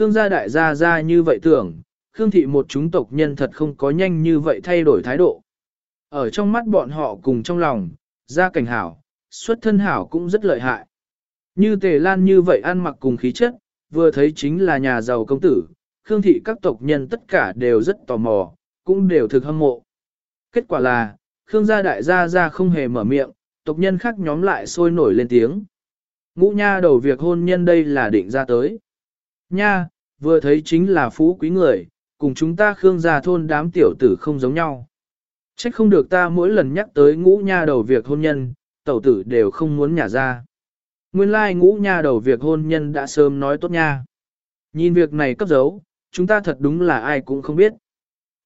Khương gia đại gia gia như vậy tưởng, Khương thị một chúng tộc nhân thật không có nhanh như vậy thay đổi thái độ. Ở trong mắt bọn họ cùng trong lòng, gia cảnh hảo, xuất thân hảo cũng rất lợi hại. Như tề lan như vậy ăn mặc cùng khí chất, vừa thấy chính là nhà giàu công tử, Khương thị các tộc nhân tất cả đều rất tò mò, cũng đều thực hâm mộ. Kết quả là, Khương gia đại gia gia không hề mở miệng, tộc nhân khác nhóm lại sôi nổi lên tiếng. Ngũ nha đầu việc hôn nhân đây là định ra tới. Nha, vừa thấy chính là phú quý người, cùng chúng ta Khương gia thôn đám tiểu tử không giống nhau. Trách không được ta mỗi lần nhắc tới ngũ nha đầu việc hôn nhân, tẩu tử đều không muốn nhả ra. Nguyên lai like ngũ nha đầu việc hôn nhân đã sớm nói tốt nha. Nhìn việc này cấp dấu, chúng ta thật đúng là ai cũng không biết.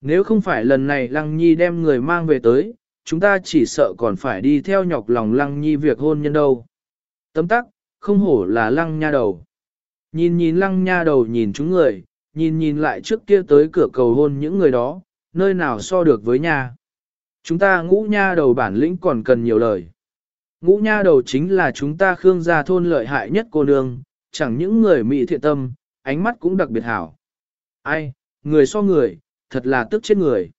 Nếu không phải lần này Lăng Nhi đem người mang về tới, chúng ta chỉ sợ còn phải đi theo nhọc lòng Lăng Nhi việc hôn nhân đâu. Tấm tắc, không hổ là Lăng nha đầu. Nhìn nhìn Lăng nha đầu nhìn chúng người, nhìn nhìn lại trước kia tới cửa cầu hôn những người đó, nơi nào so được với nhà. Chúng ta ngũ nha đầu bản lĩnh còn cần nhiều lời. Ngũ nha đầu chính là chúng ta Khương gia thôn lợi hại nhất cô nương, chẳng những người mỹ thiện tâm, ánh mắt cũng đặc biệt hảo. Ai, người so người, thật là tức chết người.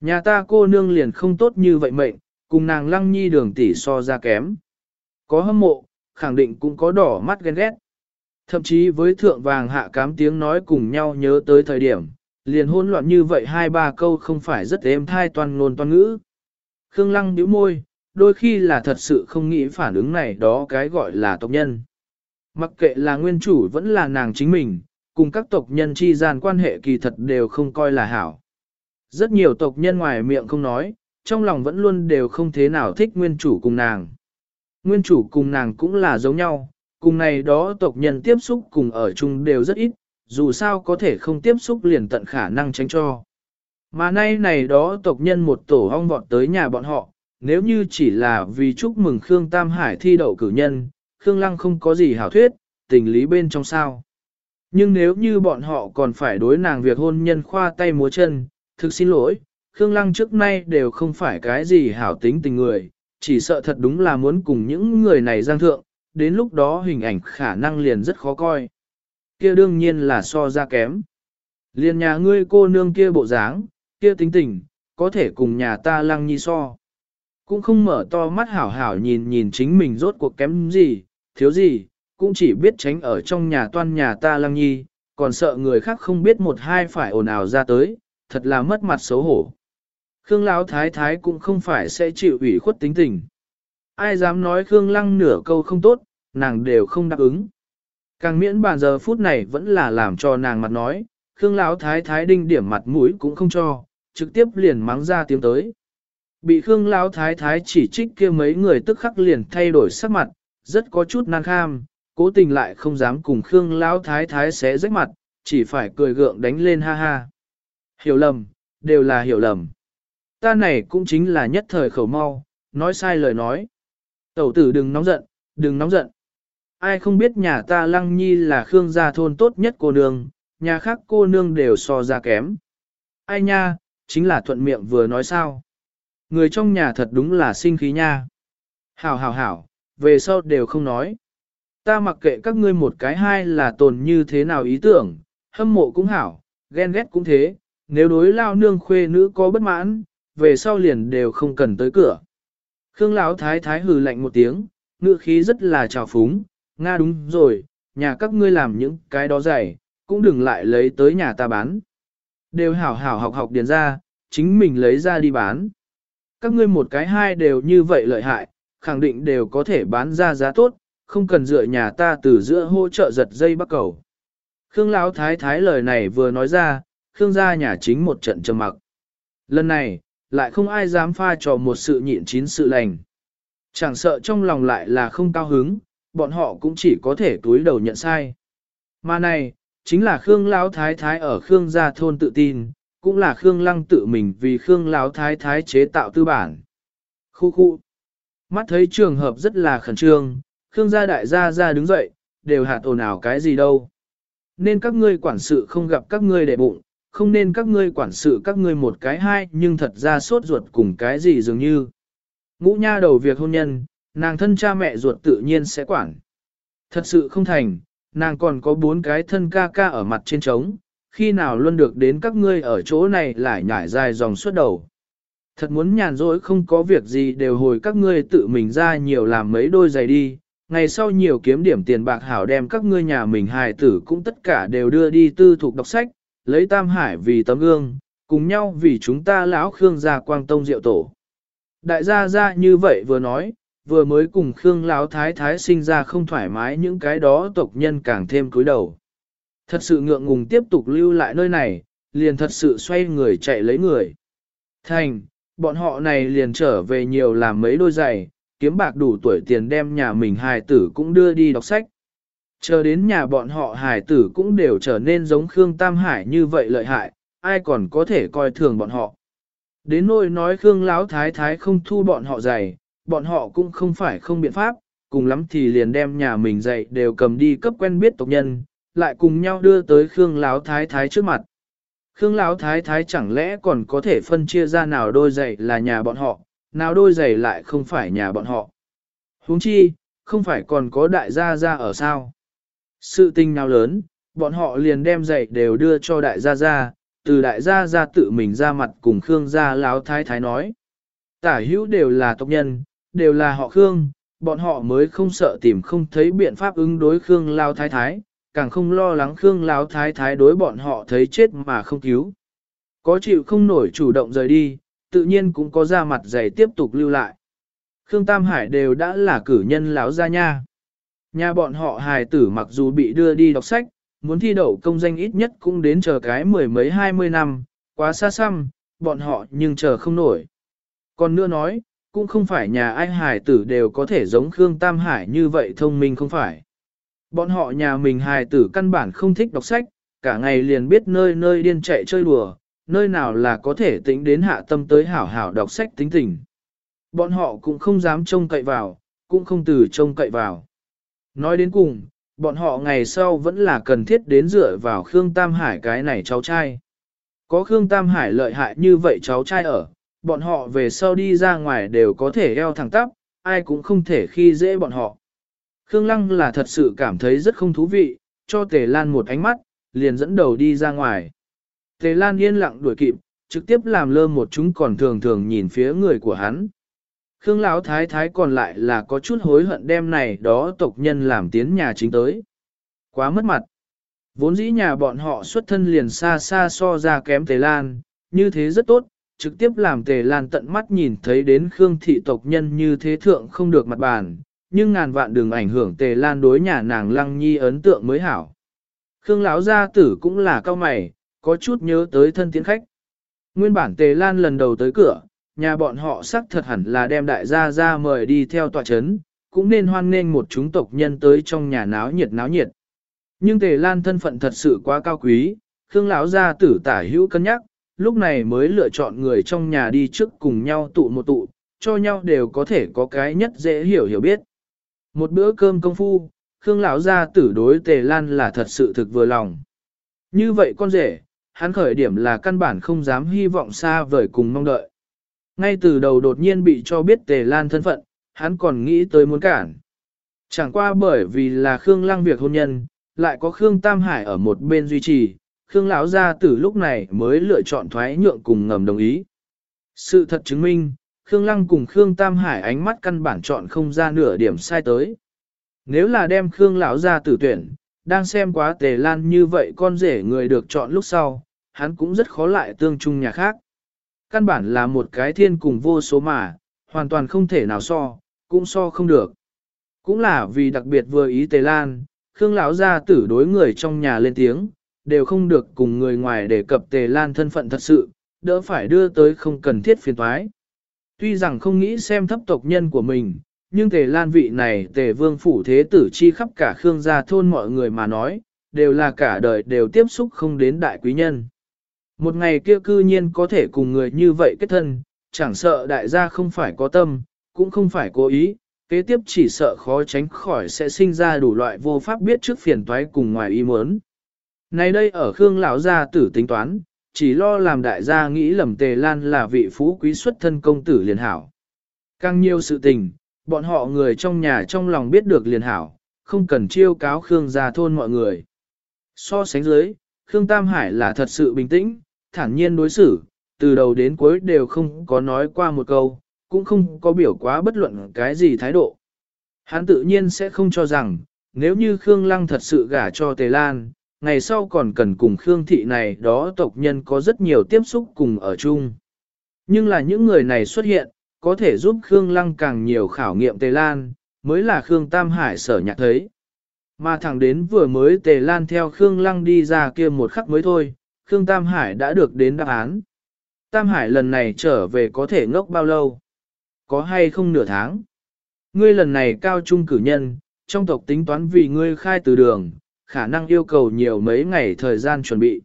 Nhà ta cô nương liền không tốt như vậy mệnh, cùng nàng lăng nhi đường tỷ so ra kém. Có hâm mộ, khẳng định cũng có đỏ mắt ghen ghét. Thậm chí với thượng vàng hạ cám tiếng nói cùng nhau nhớ tới thời điểm, liền hôn loạn như vậy hai ba câu không phải rất êm thai toàn ngôn toàn ngữ. Khương lăng nhíu môi, đôi khi là thật sự không nghĩ phản ứng này đó cái gọi là tộc nhân. Mặc kệ là nguyên chủ vẫn là nàng chính mình, cùng các tộc nhân chi gian quan hệ kỳ thật đều không coi là hảo. Rất nhiều tộc nhân ngoài miệng không nói, trong lòng vẫn luôn đều không thế nào thích nguyên chủ cùng nàng. Nguyên chủ cùng nàng cũng là giống nhau, cùng này đó tộc nhân tiếp xúc cùng ở chung đều rất ít, dù sao có thể không tiếp xúc liền tận khả năng tránh cho. Mà nay này đó tộc nhân một tổ ong vọt tới nhà bọn họ, nếu như chỉ là vì chúc mừng Khương Tam Hải thi đậu cử nhân, Khương Lăng không có gì hảo thuyết, tình lý bên trong sao. Nhưng nếu như bọn họ còn phải đối nàng việc hôn nhân khoa tay múa chân, thực xin lỗi, Khương Lăng trước nay đều không phải cái gì hảo tính tình người, chỉ sợ thật đúng là muốn cùng những người này giang thượng, đến lúc đó hình ảnh khả năng liền rất khó coi. kia đương nhiên là so ra kém. Liền nhà ngươi cô nương kia bộ dáng, kia tính tình, có thể cùng nhà ta Lăng Nhi so. Cũng không mở to mắt hảo hảo nhìn nhìn chính mình rốt cuộc kém gì, thiếu gì, cũng chỉ biết tránh ở trong nhà toan nhà ta lăng nhi, còn sợ người khác không biết một hai phải ồn ào ra tới, thật là mất mặt xấu hổ. Khương Lão Thái Thái cũng không phải sẽ chịu ủy khuất tính tình. Ai dám nói Khương Lăng nửa câu không tốt, nàng đều không đáp ứng. Càng miễn bàn giờ phút này vẫn là làm cho nàng mặt nói, Khương Lão Thái Thái đinh điểm mặt mũi cũng không cho, trực tiếp liền mắng ra tiếng tới. Bị Khương Lão Thái Thái chỉ trích kia mấy người tức khắc liền thay đổi sắc mặt, rất có chút nan kham, cố tình lại không dám cùng Khương Lão Thái Thái xé rách mặt, chỉ phải cười gượng đánh lên ha ha. Hiểu lầm, đều là hiểu lầm. Ta này cũng chính là nhất thời khẩu mau, nói sai lời nói. Tẩu tử đừng nóng giận, đừng nóng giận. Ai không biết nhà ta Lăng Nhi là Khương gia thôn tốt nhất cô nương, nhà khác cô nương đều so ra kém. Ai nha, chính là thuận miệng vừa nói sao. Người trong nhà thật đúng là sinh khí nha. Hảo hảo hảo, về sau đều không nói. Ta mặc kệ các ngươi một cái hai là tồn như thế nào ý tưởng, hâm mộ cũng hảo, ghen ghét cũng thế, nếu đối lao nương khuê nữ có bất mãn, về sau liền đều không cần tới cửa. Khương Lão thái thái hừ lạnh một tiếng, ngữ khí rất là trào phúng, Nga đúng rồi, nhà các ngươi làm những cái đó dày, cũng đừng lại lấy tới nhà ta bán. Đều hảo hảo học học điền ra, chính mình lấy ra đi bán. Các ngươi một cái hai đều như vậy lợi hại, khẳng định đều có thể bán ra giá tốt, không cần dựa nhà ta từ giữa hỗ trợ giật dây bắt cầu. Khương Lão Thái Thái lời này vừa nói ra, Khương gia nhà chính một trận trầm mặc. Lần này, lại không ai dám pha trò một sự nhịn chín sự lành. Chẳng sợ trong lòng lại là không cao hứng, bọn họ cũng chỉ có thể túi đầu nhận sai. Mà này, chính là Khương Lão Thái Thái ở Khương gia thôn tự tin, cũng là Khương Lăng tự mình vì Khương Lão Thái Thái chế tạo tư bản. Khu khu. Mắt thấy trường hợp rất là khẩn trương, Khương gia đại gia ra đứng dậy, đều hạt ồn ào cái gì đâu. Nên các ngươi quản sự không gặp các ngươi để bụng, không nên các ngươi quản sự các ngươi một cái hai nhưng thật ra sốt ruột cùng cái gì dường như. Ngũ nha đầu việc hôn nhân, nàng thân cha mẹ ruột tự nhiên sẽ quản. Thật sự không thành, nàng còn có bốn cái thân ca ca ở mặt trên trống, khi nào luôn được đến các ngươi ở chỗ này lại nhảy dài dòng suốt đầu. Thật muốn nhàn rỗi không có việc gì đều hồi các ngươi tự mình ra nhiều làm mấy đôi giày đi, ngày sau nhiều kiếm điểm tiền bạc hảo đem các ngươi nhà mình hài tử cũng tất cả đều đưa đi tư thục đọc sách, lấy Tam Hải vì tấm gương, cùng nhau vì chúng ta lão Khương gia quang tông diệu tổ. Đại gia gia như vậy vừa nói, vừa mới cùng Khương lão thái thái sinh ra không thoải mái những cái đó tộc nhân càng thêm cúi đầu. Thật sự ngượng ngùng tiếp tục lưu lại nơi này, liền thật sự xoay người chạy lấy người. Thành, bọn họ này liền trở về nhiều làm mấy đôi giày, kiếm bạc đủ tuổi tiền đem nhà mình hài tử cũng đưa đi đọc sách. Chờ đến nhà bọn họ hải tử cũng đều trở nên giống Khương Tam Hải như vậy lợi hại, ai còn có thể coi thường bọn họ. Đến nỗi nói Khương Lão Thái Thái không thu bọn họ giày, bọn họ cũng không phải không biện pháp, cùng lắm thì liền đem nhà mình giày đều cầm đi cấp quen biết tộc nhân, lại cùng nhau đưa tới Khương Lão Thái Thái trước mặt. Khương Lão Thái Thái chẳng lẽ còn có thể phân chia ra nào đôi giày là nhà bọn họ, nào đôi giày lại không phải nhà bọn họ. huống chi, không phải còn có đại gia gia ở sao. Sự tình nào lớn, bọn họ liền đem giày đều đưa cho đại gia gia, từ đại gia gia tự mình ra mặt cùng Khương gia Lão Thái Thái nói. Tả hữu đều là tộc nhân, đều là họ Khương, bọn họ mới không sợ tìm không thấy biện pháp ứng đối Khương Lão Thái Thái, càng không lo lắng Khương Lão Thái Thái đối bọn họ thấy chết mà không cứu. Có chịu không nổi chủ động rời đi, tự nhiên cũng có ra mặt dày tiếp tục lưu lại. Khương Tam Hải đều đã là cử nhân láo Gia nha. Nhà bọn họ hài tử mặc dù bị đưa đi đọc sách, muốn thi đậu công danh ít nhất cũng đến chờ cái mười mấy hai mươi năm, quá xa xăm, bọn họ nhưng chờ không nổi. Còn nữa nói, cũng không phải nhà ai hài tử đều có thể giống Khương Tam Hải như vậy thông minh không phải. Bọn họ nhà mình hài tử căn bản không thích đọc sách, cả ngày liền biết nơi nơi điên chạy chơi đùa, nơi nào là có thể tính đến hạ tâm tới hảo hảo đọc sách tính tình. Bọn họ cũng không dám trông cậy vào, cũng không từ trông cậy vào. Nói đến cùng, bọn họ ngày sau vẫn là cần thiết đến dựa vào Khương Tam Hải cái này cháu trai. Có Khương Tam Hải lợi hại như vậy cháu trai ở, bọn họ về sau đi ra ngoài đều có thể eo thẳng tắp, ai cũng không thể khi dễ bọn họ. Khương Lăng là thật sự cảm thấy rất không thú vị, cho Tề Lan một ánh mắt, liền dẫn đầu đi ra ngoài. Tề Lan yên lặng đuổi kịp, trực tiếp làm lơ một chúng còn thường thường nhìn phía người của hắn. Khương Lão Thái Thái còn lại là có chút hối hận đem này đó tộc nhân làm tiến nhà chính tới. Quá mất mặt. Vốn dĩ nhà bọn họ xuất thân liền xa xa so ra kém Tề Lan, như thế rất tốt, trực tiếp làm Tề Lan tận mắt nhìn thấy đến Khương thị tộc nhân như thế thượng không được mặt bàn, nhưng ngàn vạn đường ảnh hưởng Tề Lan đối nhà nàng Lăng Nhi ấn tượng mới hảo. Khương lão gia tử cũng là cao mày, có chút nhớ tới thân tiến khách. Nguyên bản Tề Lan lần đầu tới cửa, nhà bọn họ xác thật hẳn là đem đại gia ra mời đi theo tòa chấn, cũng nên hoan nghênh một chúng tộc nhân tới trong nhà náo nhiệt náo nhiệt. Nhưng Tề Lan thân phận thật sự quá cao quý, Khương lão gia tử tả hữu cân nhắc, lúc này mới lựa chọn người trong nhà đi trước cùng nhau tụ một tụ, cho nhau đều có thể có cái nhất dễ hiểu hiểu biết. Một bữa cơm công phu, Khương lão gia tử đối Tề Lan là thật sự thực vừa lòng. Như vậy con rể, hắn khởi điểm là căn bản không dám hy vọng xa vời cùng mong đợi. Ngay từ đầu đột nhiên bị cho biết Tề Lan thân phận, hắn còn nghĩ tới muốn cản. Chẳng qua bởi vì là Khương Lăng việc hôn nhân, lại có Khương Tam Hải ở một bên duy trì, Khương lão gia tử lúc này mới lựa chọn thoái nhượng cùng ngầm đồng ý. Sự thật chứng minh, Khương Lăng cùng Khương Tam Hải ánh mắt căn bản chọn không ra nửa điểm sai tới. Nếu là đem Khương lão gia tử tuyển, đang xem quá tề lan như vậy con rể người được chọn lúc sau, hắn cũng rất khó lại tương chung nhà khác. Căn bản là một cái thiên cùng vô số mà, hoàn toàn không thể nào so, cũng so không được. Cũng là vì đặc biệt vừa ý tề lan, Khương lão gia tử đối người trong nhà lên tiếng, đều không được cùng người ngoài đề cập tề lan thân phận thật sự, đỡ phải đưa tới không cần thiết phiền toái. Tuy rằng không nghĩ xem thấp tộc nhân của mình, nhưng tề lan vị này tề vương phủ thế tử chi khắp cả Khương gia thôn mọi người mà nói, đều là cả đời đều tiếp xúc không đến đại quý nhân. Một ngày kia cư nhiên có thể cùng người như vậy kết thân, chẳng sợ đại gia không phải có tâm, cũng không phải cố ý, kế tiếp chỉ sợ khó tránh khỏi sẽ sinh ra đủ loại vô pháp biết trước phiền toái cùng ngoài ý muốn. Này đây ở Khương lão gia tử tính toán, chỉ lo làm đại gia nghĩ lầm Tề Lan là vị phú quý xuất thân công tử liền hảo. Càng nhiều sự tình, bọn họ người trong nhà trong lòng biết được liền hảo, không cần chiêu cáo Khương gia thôn mọi người. So sánh dưới, Khương Tam Hải là thật sự bình tĩnh, thản nhiên đối xử, từ đầu đến cuối đều không có nói qua một câu, cũng không có biểu quá bất luận cái gì thái độ. Hắn tự nhiên sẽ không cho rằng, nếu như Khương Lăng thật sự gả cho Tề Lan, ngày sau còn cần cùng Khương Thị này đó tộc nhân có rất nhiều tiếp xúc cùng ở chung. Nhưng là những người này xuất hiện, có thể giúp Khương Lăng càng nhiều khảo nghiệm Tề Lan, mới là Khương Tam Hải sở nhạc thấy. Mà thẳng đến vừa mới Tề Lan theo Khương Lăng đi ra kia một khắc mới thôi, Khương Tam Hải đã được đến đáp án. Tam Hải lần này trở về có thể ngốc bao lâu? Có hay không nửa tháng? Ngươi lần này cao trung cử nhân, trong tộc tính toán vì ngươi khai từ đường, khả năng yêu cầu nhiều mấy ngày thời gian chuẩn bị.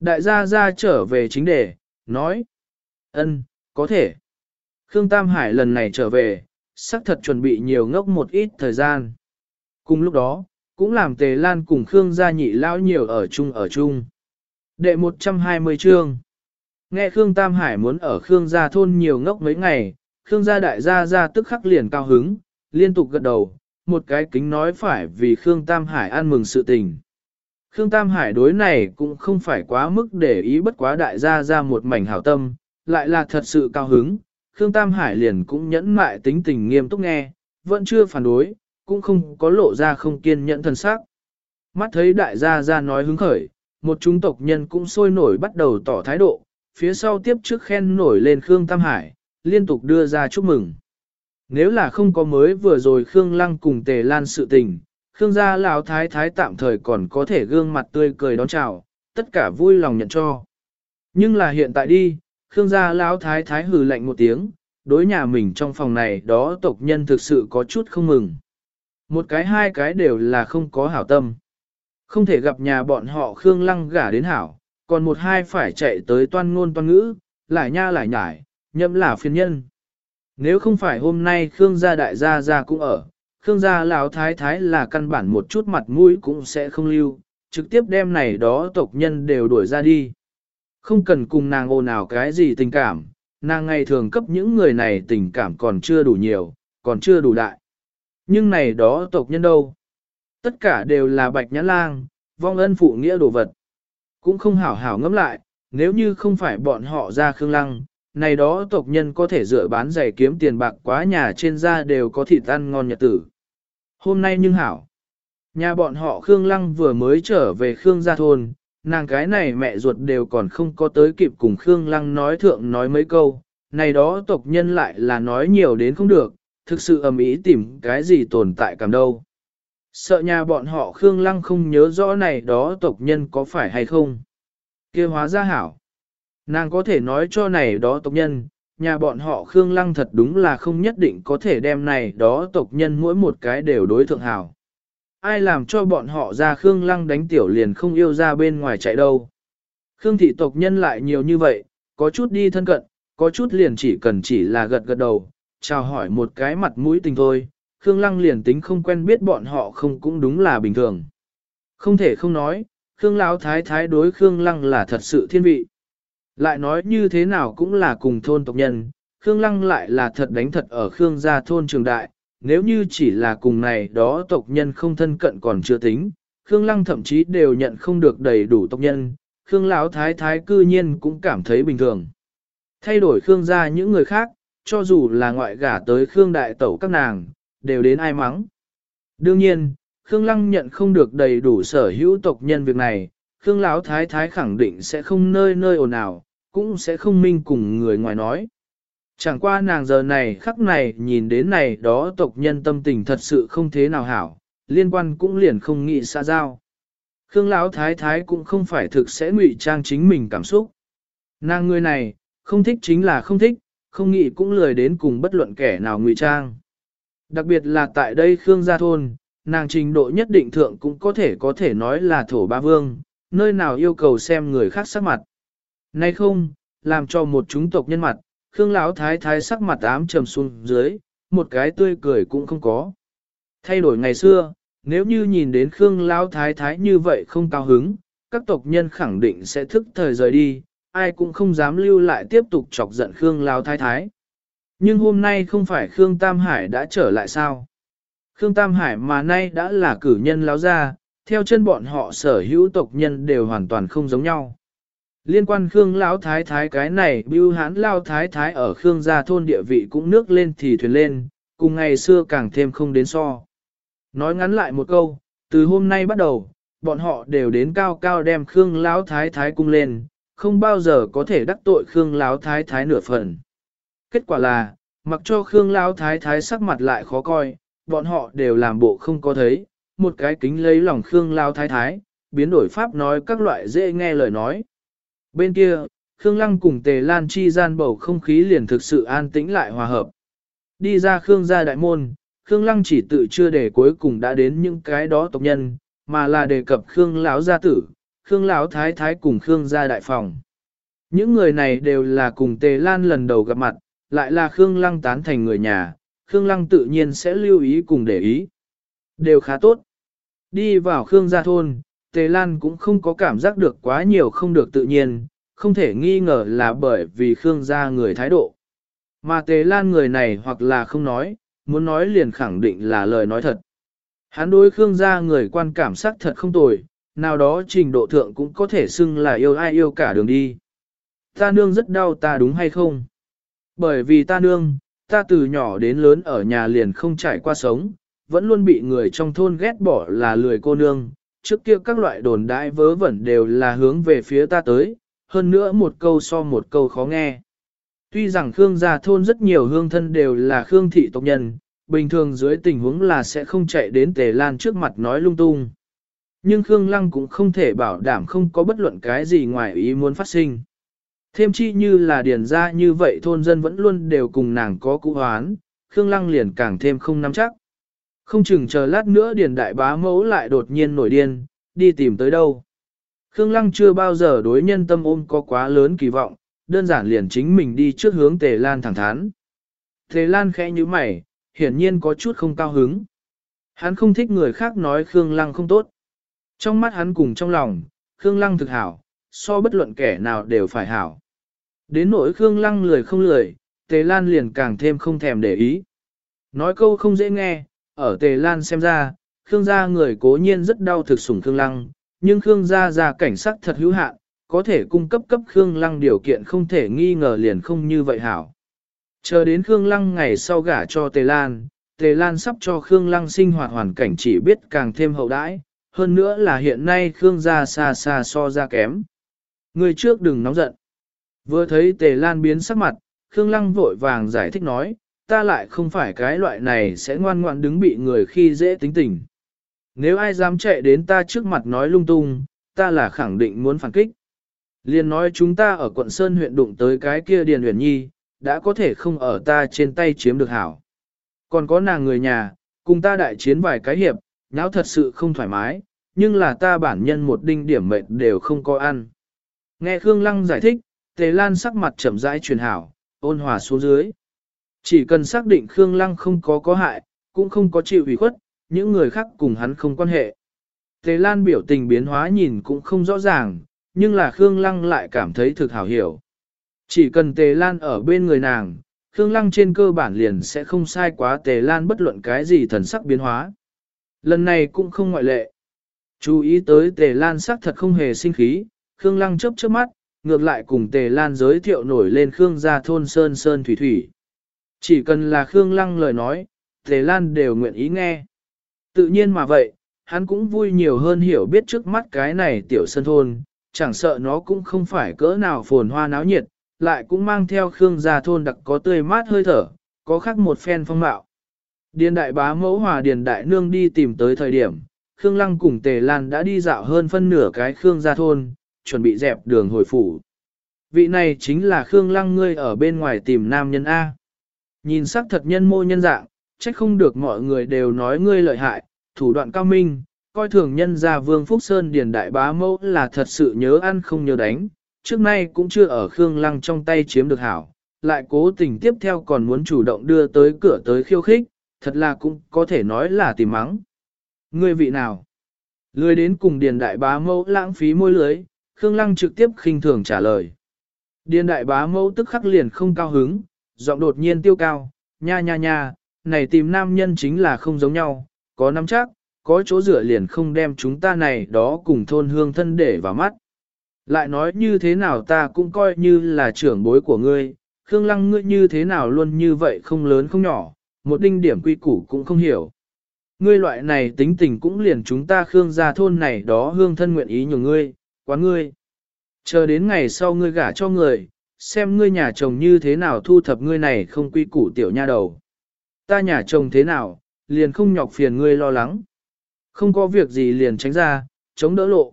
Đại gia gia trở về chính đề, nói. ân, có thể. Khương Tam Hải lần này trở về, xác thật chuẩn bị nhiều ngốc một ít thời gian. Cùng lúc đó, cũng làm Tề Lan cùng Khương gia nhị lão nhiều ở chung ở chung. Đệ 120 chương. Nghe Khương Tam Hải muốn ở Khương gia thôn nhiều ngốc mấy ngày, Khương gia đại gia gia tức khắc liền cao hứng, liên tục gật đầu, một cái kính nói phải vì Khương Tam Hải ăn mừng sự tình. Khương Tam Hải đối này cũng không phải quá mức để ý bất quá đại gia ra một mảnh hảo tâm, lại là thật sự cao hứng. Khương Tam Hải liền cũng nhẫn mại tính tình nghiêm túc nghe, vẫn chưa phản đối, cũng không có lộ ra không kiên nhẫn thần sắc. Mắt thấy đại gia ra nói hứng khởi, một chúng tộc nhân cũng sôi nổi bắt đầu tỏ thái độ, phía sau tiếp trước khen nổi lên Khương Tam Hải, liên tục đưa ra chúc mừng. Nếu là không có mới vừa rồi Khương Lăng cùng Tề Lan sự tình, Khương gia lão thái thái tạm thời còn có thể gương mặt tươi cười đón chào, tất cả vui lòng nhận cho. Nhưng là hiện tại đi, Khương gia lão thái thái hừ lạnh một tiếng, đối nhà mình trong phòng này đó tộc nhân thực sự có chút không mừng. Một cái hai cái đều là không có hảo tâm. Không thể gặp nhà bọn họ Khương Lăng gả đến hảo, còn một hai phải chạy tới toan ngôn toan ngữ, lại nha lại nhải, nhậm là phiền nhân. Nếu không phải hôm nay Khương gia đại gia gia cũng ở, Khương gia lão thái thái là căn bản một chút mặt mũi cũng sẽ không lưu, trực tiếp đem này đó tộc nhân đều đuổi ra đi. Không cần cùng nàng ồn ào cái gì tình cảm, nàng ngày thường cấp những người này tình cảm còn chưa đủ nhiều, còn chưa đủ đại. Nhưng này đó tộc nhân đâu? Tất cả đều là bạch nhãn lang, vong ân phụ nghĩa đồ vật. Cũng không hảo hảo ngẫm lại, nếu như không phải bọn họ ra khương lăng, này đó tộc nhân có thể dựa bán giày kiếm tiền bạc quá nhà trên da đều có thịt ăn ngon nhật tử. Hôm nay nhưng hảo, nhà bọn họ Khương Lăng vừa mới trở về Khương gia thôn, nàng cái này mẹ ruột đều còn không có tới kịp cùng Khương Lăng nói thượng nói mấy câu, này đó tộc nhân lại là nói nhiều đến không được, thực sự ầm ý tìm cái gì tồn tại cảm đâu. Sợ nhà bọn họ Khương Lăng không nhớ rõ này đó tộc nhân có phải hay không. kia hóa ra hảo. Nàng có thể nói cho này đó tộc nhân, nhà bọn họ Khương Lăng thật đúng là không nhất định có thể đem này đó tộc nhân mỗi một cái đều đối thượng hảo. Ai làm cho bọn họ ra Khương Lăng đánh tiểu liền không yêu ra bên ngoài chạy đâu. Khương thị tộc nhân lại nhiều như vậy, có chút đi thân cận, có chút liền chỉ cần chỉ là gật gật đầu, chào hỏi một cái mặt mũi tình thôi. Khương Lăng liền tính không quen biết bọn họ không cũng đúng là bình thường. Không thể không nói, Khương Lão Thái Thái đối Khương Lăng là thật sự thiên vị. Lại nói như thế nào cũng là cùng thôn tộc nhân, Khương Lăng lại là thật đánh thật ở Khương gia thôn trường đại, nếu như chỉ là cùng này đó tộc nhân không thân cận còn chưa tính, Khương Lăng thậm chí đều nhận không được đầy đủ tộc nhân, Khương Lão Thái Thái cư nhiên cũng cảm thấy bình thường. Thay đổi Khương gia những người khác, cho dù là ngoại gả tới Khương Đại Tẩu các nàng, đều đến ai mắng. Đương nhiên, Khương Lăng nhận không được đầy đủ sở hữu tộc nhân việc này, Khương Lão Thái Thái khẳng định sẽ không nơi nơi ồn ào, cũng sẽ không minh cùng người ngoài nói. Chẳng qua nàng giờ này khắc này nhìn đến này đó tộc nhân tâm tình thật sự không thế nào hảo, liên quan cũng liền không nghĩ xa giao. Khương Lão Thái Thái cũng không phải thực sẽ ngụy trang chính mình cảm xúc. Nàng người này, không thích chính là không thích, không nghĩ cũng lười đến cùng bất luận kẻ nào ngụy trang. Đặc biệt là tại đây Khương Gia Thôn, nàng trình độ nhất định thượng cũng có thể có thể nói là thổ ba vương, nơi nào yêu cầu xem người khác sắc mặt. Nay không, làm cho một chúng tộc nhân mặt, Khương Lão Thái Thái sắc mặt ám trầm xuống dưới, một cái tươi cười cũng không có. Thay đổi ngày xưa, nếu như nhìn đến Khương Lão Thái Thái như vậy không cao hứng, các tộc nhân khẳng định sẽ thức thời rời đi, ai cũng không dám lưu lại tiếp tục chọc giận Khương Lão Thái Thái. Nhưng hôm nay không phải Khương Tam Hải đã trở lại sao? Khương Tam Hải mà nay đã là cử nhân láo ra, theo chân bọn họ sở hữu tộc nhân đều hoàn toàn không giống nhau. Liên quan Khương Lão Thái Thái cái này bưu hán Lao Thái Thái ở Khương gia thôn địa vị cũng nước lên thì thuyền lên, cùng ngày xưa càng thêm không đến so. Nói ngắn lại một câu, từ hôm nay bắt đầu, bọn họ đều đến cao cao đem Khương Lão Thái Thái cung lên, không bao giờ có thể đắc tội Khương Lão Thái Thái nửa phần. Kết quả là, mặc cho Khương Lão Thái Thái sắc mặt lại khó coi, bọn họ đều làm bộ không có thấy, một cái kính lấy lòng Khương Lão Thái Thái, biến đổi pháp nói các loại dễ nghe lời nói. Bên kia, Khương Lăng cùng Tề Lan chi gian bầu không khí liền thực sự an tĩnh lại hòa hợp. Đi ra Khương gia đại môn, Khương Lăng chỉ tự chưa để cuối cùng đã đến những cái đó tộc nhân, mà là đề cập Khương lão gia tử, Khương lão thái thái cùng Khương gia đại phòng. Những người này đều là cùng Tề Lan lần đầu gặp mặt, lại là Khương Lăng tán thành người nhà, Khương Lăng tự nhiên sẽ lưu ý cùng để ý. Đều khá tốt. Đi vào Khương gia thôn, Tề Lan cũng không có cảm giác được quá nhiều không được tự nhiên, không thể nghi ngờ là bởi vì Khương gia người thái độ. Mà Tề Lan người này hoặc là không nói, muốn nói liền khẳng định là lời nói thật. Hắn đối Khương gia người quan cảm sắc thật không tồi, nào đó trình độ thượng cũng có thể xưng là yêu ai yêu cả đường đi. Ta nương rất đau ta đúng hay không? Bởi vì ta nương, ta từ nhỏ đến lớn ở nhà liền không trải qua sống, vẫn luôn bị người trong thôn ghét bỏ là lười cô nương, trước kia các loại đồn đại vớ vẩn đều là hướng về phía ta tới, hơn nữa một câu so một câu khó nghe. Tuy rằng Khương gia thôn rất nhiều hương thân đều là Khương thị tộc nhân, bình thường dưới tình huống là sẽ không chạy đến Tề Lan trước mặt nói lung tung. Nhưng Khương Lăng cũng không thể bảo đảm không có bất luận cái gì ngoài ý muốn phát sinh. Thêm chi như là điền ra như vậy thôn dân vẫn luôn đều cùng nàng có cụ hoán, Khương Lăng liền càng thêm không nắm chắc. Không chừng chờ lát nữa điền đại bá mẫu lại đột nhiên nổi điên, đi tìm tới đâu. Khương Lăng chưa bao giờ đối nhân tâm ôm có quá lớn kỳ vọng, đơn giản liền chính mình đi trước hướng Tề Lan thẳng thắn. Tề Lan khẽ như mày, hiển nhiên có chút không cao hứng. Hắn không thích người khác nói Khương Lăng không tốt. Trong mắt hắn cùng trong lòng, Khương Lăng thực hảo, so bất luận kẻ nào đều phải hảo. Đến nỗi Khương Lăng lười không lười, Tề Lan liền càng thêm không thèm để ý. Nói câu không dễ nghe, ở Tề Lan xem ra, Khương gia người cố nhiên rất đau thực sủng Khương Lăng, nhưng Khương gia gia cảnh sắc thật hữu hạn, có thể cung cấp cấp Khương Lăng điều kiện không thể nghi ngờ liền không như vậy hảo. Chờ đến Khương Lăng ngày sau gả cho Tề Lan, Tề Lan sắp cho Khương Lăng sinh hoạt hoàn cảnh chỉ biết càng thêm hậu đãi, hơn nữa là hiện nay Khương gia xa xa so ra kém. Người trước đừng nóng giận. Vừa thấy Tề Lan biến sắc mặt, Khương Lăng vội vàng giải thích nói, ta lại không phải cái loại này sẽ ngoan ngoãn đứng bị người khi dễ tính tình. Nếu ai dám chạy đến ta trước mặt nói lung tung, ta là khẳng định muốn phản kích. Liên nói chúng ta ở quận Sơn huyện đụng tới cái kia Điền Huyền Nhi, đã có thể không ở ta trên tay chiếm được hảo. Còn có nàng người nhà, cùng ta đại chiến vài cái hiệp, nháo thật sự không thoải mái, nhưng là ta bản nhân một đinh điểm mệnh đều không có ăn. Nghe Khương Lăng giải thích, Tề Lan sắc mặt chậm rãi truyền hảo, ôn hòa xuống dưới. Chỉ cần xác định Khương Lăng không có có hại, cũng không có chịu ủy khuất, những người khác cùng hắn không quan hệ. Tề Lan biểu tình biến hóa nhìn cũng không rõ ràng, nhưng là Khương Lăng lại cảm thấy thực hảo hiểu. Chỉ cần Tề Lan ở bên người nàng, Khương Lăng trên cơ bản liền sẽ không sai quá Tề Lan bất luận cái gì thần sắc biến hóa. Lần này cũng không ngoại lệ. Chú ý tới Tề Lan sắc thật không hề sinh khí, Khương Lăng chớp chớp mắt, ngược lại cùng Tề Lan giới thiệu nổi lên Khương gia thôn Sơn Sơn Thủy Thủy. Chỉ cần là Khương Lăng lời nói, Tề Lan đều nguyện ý nghe. Tự nhiên mà vậy, hắn cũng vui nhiều hơn hiểu biết trước mắt cái này tiểu sơn thôn, chẳng sợ nó cũng không phải cỡ nào phồn hoa náo nhiệt, lại cũng mang theo Khương gia thôn đặc có tươi mát hơi thở, có khác một phen phong mạo. Điền đại bá mẫu hòa điền đại nương đi tìm tới thời điểm, Khương Lăng cùng Tề Lan đã đi dạo hơn phân nửa cái Khương gia thôn, chuẩn bị dẹp đường hồi phủ. Vị này chính là Khương Lăng ngươi ở bên ngoài tìm nam nhân A. Nhìn sắc thật nhân mô nhân dạng, trách không được mọi người đều nói ngươi lợi hại, thủ đoạn cao minh, coi thường nhân gia Vương Phúc Sơn điền đại bá mẫu là thật sự nhớ ăn không nhớ đánh, trước nay cũng chưa ở Khương Lăng trong tay chiếm được hảo, lại cố tình tiếp theo còn muốn chủ động đưa tới cửa tới khiêu khích, thật là cũng có thể nói là tìm mắng. Ngươi vị nào? Lười đến cùng điền đại bá mẫu lãng phí môi lưới, Khương Lăng trực tiếp khinh thường trả lời. Điền đại bá mẫu tức khắc liền không cao hứng, giọng đột nhiên tiêu cao, nha nha nha, này tìm nam nhân chính là không giống nhau, có nắm chắc, có chỗ rửa liền không đem chúng ta này đó cùng thôn hương thân để vào mắt. Lại nói như thế nào ta cũng coi như là trưởng bối của ngươi, Khương Lăng ngươi như thế nào luôn như vậy không lớn không nhỏ, một đinh điểm quy củ cũng không hiểu. Ngươi loại này tính tình cũng liền chúng ta Khương gia thôn này đó hương thân nguyện ý nhường ngươi, quá ngươi. Chờ đến ngày sau ngươi gả cho người, xem ngươi nhà chồng như thế nào thu thập ngươi này không quy củ tiểu nha đầu. Ta nhà chồng thế nào, liền không nhọc phiền ngươi lo lắng. Không có việc gì liền tránh ra, chống đỡ lộ.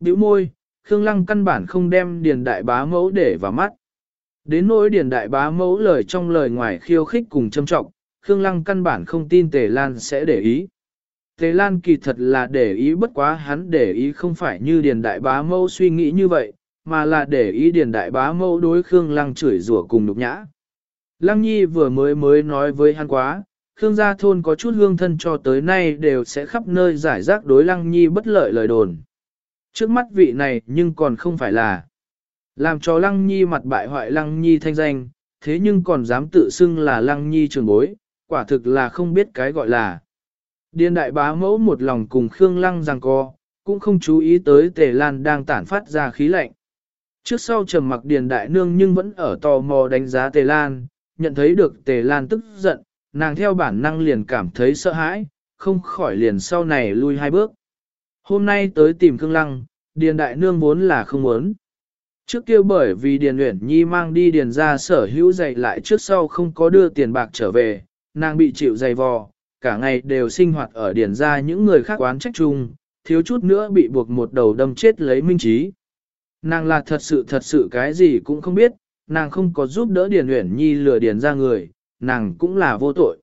Biểu môi, Khương Lăng căn bản không đem điền đại bá mẫu để vào mắt. Đến nỗi điền đại bá mẫu lời trong lời ngoài khiêu khích cùng châm trọng, Khương Lăng căn bản không tin Tề Lan sẽ để ý. Tề Lan kỳ thật là để ý bất quá hắn để ý không phải như điền đại bá mẫu suy nghĩ như vậy, mà là để ý điền đại bá mẫu đối Khương Lăng chửi rủa cùng nhục nhã. Lăng Nhi vừa mới mới nói với hắn quá, Khương gia thôn có chút hương thân cho tới nay đều sẽ khắp nơi giải rác đối Lăng Nhi bất lợi lời đồn. Trước mắt vị này nhưng còn không phải là làm cho Lăng Nhi mặt bại hoại Lăng Nhi thanh danh, thế nhưng còn dám tự xưng là Lăng Nhi trường bối, quả thực là không biết cái gọi là. Điền đại bá mẫu một lòng cùng Khương Lăng rằng co, cũng không chú ý tới Tề Lan đang tản phát ra khí lạnh. Trước sau trầm mặc Điền đại nương nhưng vẫn ở tò mò đánh giá Tề Lan, nhận thấy được Tề Lan tức giận, nàng theo bản năng liền cảm thấy sợ hãi, không khỏi liền sau này lui hai bước. Hôm nay tới tìm Khương Lăng, Điền Đại Nương vốn là không muốn. Trước kia bởi vì Điền Uyển Nhi mang đi Điền ra sở hữu dạy lại trước sau không có đưa tiền bạc trở về, nàng bị chịu dày vò, cả ngày đều sinh hoạt ở điển ra những người khác quán trách chung, thiếu chút nữa bị buộc một đầu đâm chết lấy minh trí. Nàng là thật sự thật sự cái gì cũng không biết, nàng không có giúp đỡ Điền Uyển Nhi lừa Điền ra người, nàng cũng là vô tội.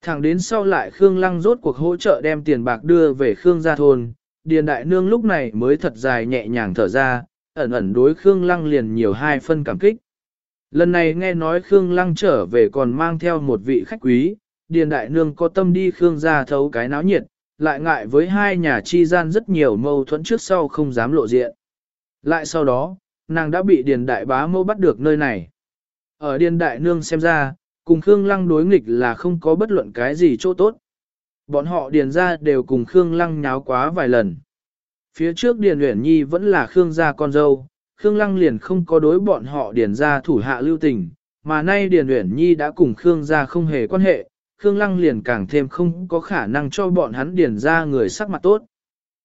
Thẳng đến sau lại Khương Lăng rốt cuộc hỗ trợ đem tiền bạc đưa về Khương gia thôn, Điền Đại Nương lúc này mới thật dài nhẹ nhàng thở ra, ẩn ẩn đối Khương Lăng liền nhiều hai phân cảm kích. Lần này nghe nói Khương Lăng trở về còn mang theo một vị khách quý, Điền Đại Nương có tâm đi Khương gia thấu cái náo nhiệt, lại ngại với hai nhà chi gian rất nhiều mâu thuẫn trước sau không dám lộ diện. Lại sau đó, nàng đã bị Điền Đại Bá mâu bắt được nơi này. Ở Điền Đại Nương xem ra, cùng Khương Lăng đối nghịch là không có bất luận cái gì chỗ tốt. Bọn họ điền ra đều cùng Khương Lăng nháo quá vài lần. Phía trước Điền Uyển Nhi vẫn là Khương gia con dâu, Khương Lăng liền không có đối bọn họ điền ra thủ hạ lưu tình, mà nay Điền Uyển Nhi đã cùng Khương gia không hề quan hệ, Khương Lăng liền càng thêm không có khả năng cho bọn hắn điền ra người sắc mặt tốt.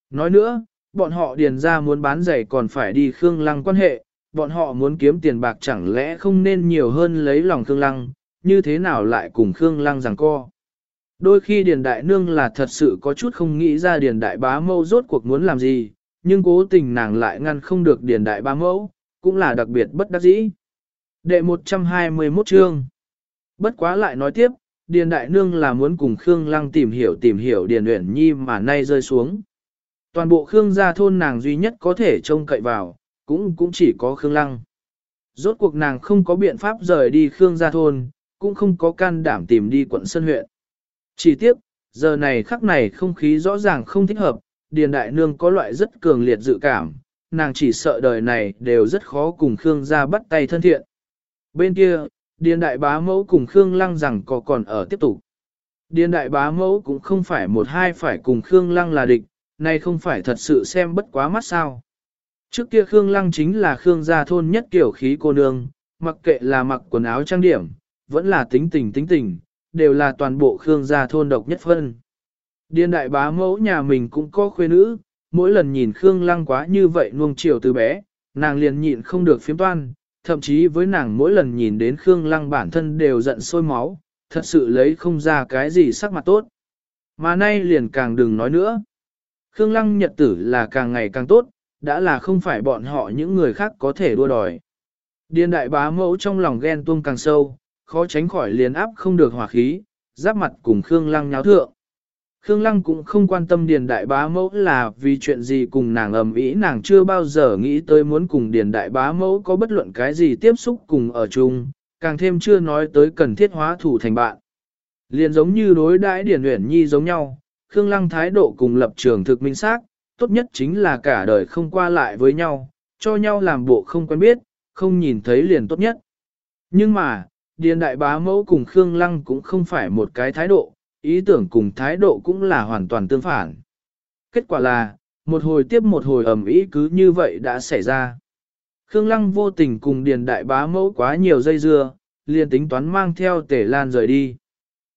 Nói nữa, bọn họ điền ra muốn bán giày còn phải đi Khương Lăng quan hệ, bọn họ muốn kiếm tiền bạc chẳng lẽ không nên nhiều hơn lấy lòng Khương Lăng, như thế nào lại cùng Khương Lăng rằng co. Đôi khi Điền Đại Nương là thật sự có chút không nghĩ ra Điền Đại Bá mâu rốt cuộc muốn làm gì, nhưng cố tình nàng lại ngăn không được Điền Đại ba Mẫu, cũng là đặc biệt bất đắc dĩ. Đệ 121 chương Bất quá lại nói tiếp, Điền Đại Nương là muốn cùng Khương Lăng tìm hiểu tìm hiểu Điền Uyển Nhi mà nay rơi xuống. Toàn bộ Khương gia thôn nàng duy nhất có thể trông cậy vào, cũng cũng chỉ có Khương Lăng. Rốt cuộc nàng không có biện pháp rời đi Khương gia thôn, cũng không có can đảm tìm đi quận Sơn huyện. Chỉ tiếc, giờ này khắc này không khí rõ ràng không thích hợp, Điền Đại Nương có loại rất cường liệt dự cảm, nàng chỉ sợ đời này đều rất khó cùng Khương gia bắt tay thân thiện. Bên kia, Điền Đại Bá Mẫu cùng Khương Lăng rằng có còn ở tiếp tục. Điền Đại Bá Mẫu cũng không phải một hai phải cùng Khương Lăng là địch, nay không phải thật sự xem bất quá mắt sao. Trước kia Khương Lăng chính là Khương gia thôn nhất kiểu khí cô nương, mặc kệ là mặc quần áo trang điểm, vẫn là tính tình tính tình, đều là toàn bộ Khương gia thôn độc nhất phân. Điên đại bá mẫu nhà mình cũng có khuê nữ, mỗi lần nhìn Khương lăng quá như vậy nuông chiều từ bé, nàng liền nhịn không được phiếm toan, thậm chí với nàng mỗi lần nhìn đến Khương lăng bản thân đều giận sôi máu, thật sự lấy không ra cái gì sắc mặt tốt. Mà nay liền càng đừng nói nữa. Khương lăng nhật tử là càng ngày càng tốt, đã là không phải bọn họ những người khác có thể đua đòi. Điên đại bá mẫu trong lòng ghen tuông càng sâu, khó tránh khỏi liền áp không được hòa khí, giáp mặt cùng Khương Lăng nháo thượng. Khương Lăng cũng không quan tâm Điền Đại Bá Mẫu là vì chuyện gì cùng nàng ầm ĩ nàng chưa bao giờ nghĩ tới muốn cùng Điền Đại Bá Mẫu có bất luận cái gì tiếp xúc cùng ở chung, càng thêm chưa nói tới cần thiết hóa thủ thành bạn. Liền giống như đối đãi Điền Uyển Nhi giống nhau, Khương Lăng thái độ cùng lập trường thực minh xác, tốt nhất chính là cả đời không qua lại với nhau, cho nhau làm bộ không quen biết, không nhìn thấy liền tốt nhất. Nhưng mà, Điền đại bá mẫu cùng Khương Lăng cũng không phải một cái thái độ, ý tưởng cùng thái độ cũng là hoàn toàn tương phản. Kết quả là, một hồi tiếp một hồi ẩm ý cứ như vậy đã xảy ra. Khương Lăng vô tình cùng Điền đại bá mẫu quá nhiều dây dưa, liền tính toán mang theo tể lan rời đi.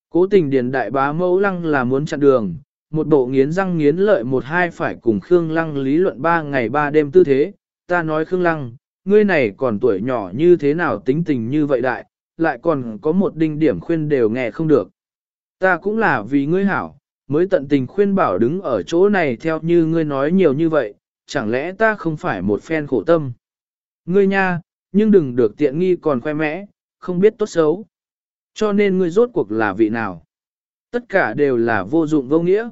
Cố tình Điền đại bá mẫu Lăng là muốn chặn đường, một bộ nghiến răng nghiến lợi một hai phải cùng Khương Lăng lý luận ba ngày ba đêm tư thế, ta nói Khương Lăng, ngươi này còn tuổi nhỏ như thế nào tính tình như vậy đại, lại còn có một đinh điểm khuyên đều nghe không được. Ta cũng là vì ngươi hảo, mới tận tình khuyên bảo đứng ở chỗ này theo như ngươi nói nhiều như vậy, chẳng lẽ ta không phải một phen khổ tâm. Ngươi nha, nhưng đừng được tiện nghi còn khoe mẽ, không biết tốt xấu. Cho nên ngươi rốt cuộc là vị nào? Tất cả đều là vô dụng vô nghĩa.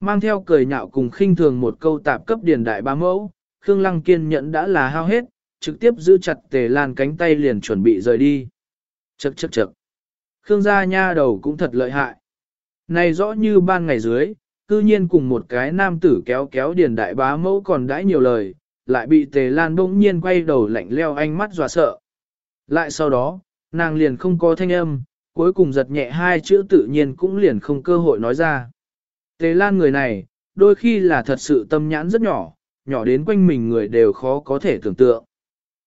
Mang theo cười nhạo cùng khinh thường một câu tạp cấp điền đại ba mẫu, Khương Lăng kiên nhẫn đã là hao hết, trực tiếp giữ chặt tề lan cánh tay liền chuẩn bị rời đi. Chậc chậc chậc. Khương gia nha đầu cũng thật lợi hại. Này rõ như ban ngày dưới, cư nhiên cùng một cái nam tử kéo kéo điền đại bá mẫu còn đãi nhiều lời, lại bị tề lan bỗng nhiên quay đầu lạnh leo ánh mắt dọa sợ. Lại sau đó, nàng liền không có thanh âm, cuối cùng giật nhẹ hai chữ tự nhiên cũng liền không cơ hội nói ra. Tề lan người này, đôi khi là thật sự tâm nhãn rất nhỏ, nhỏ đến quanh mình người đều khó có thể tưởng tượng.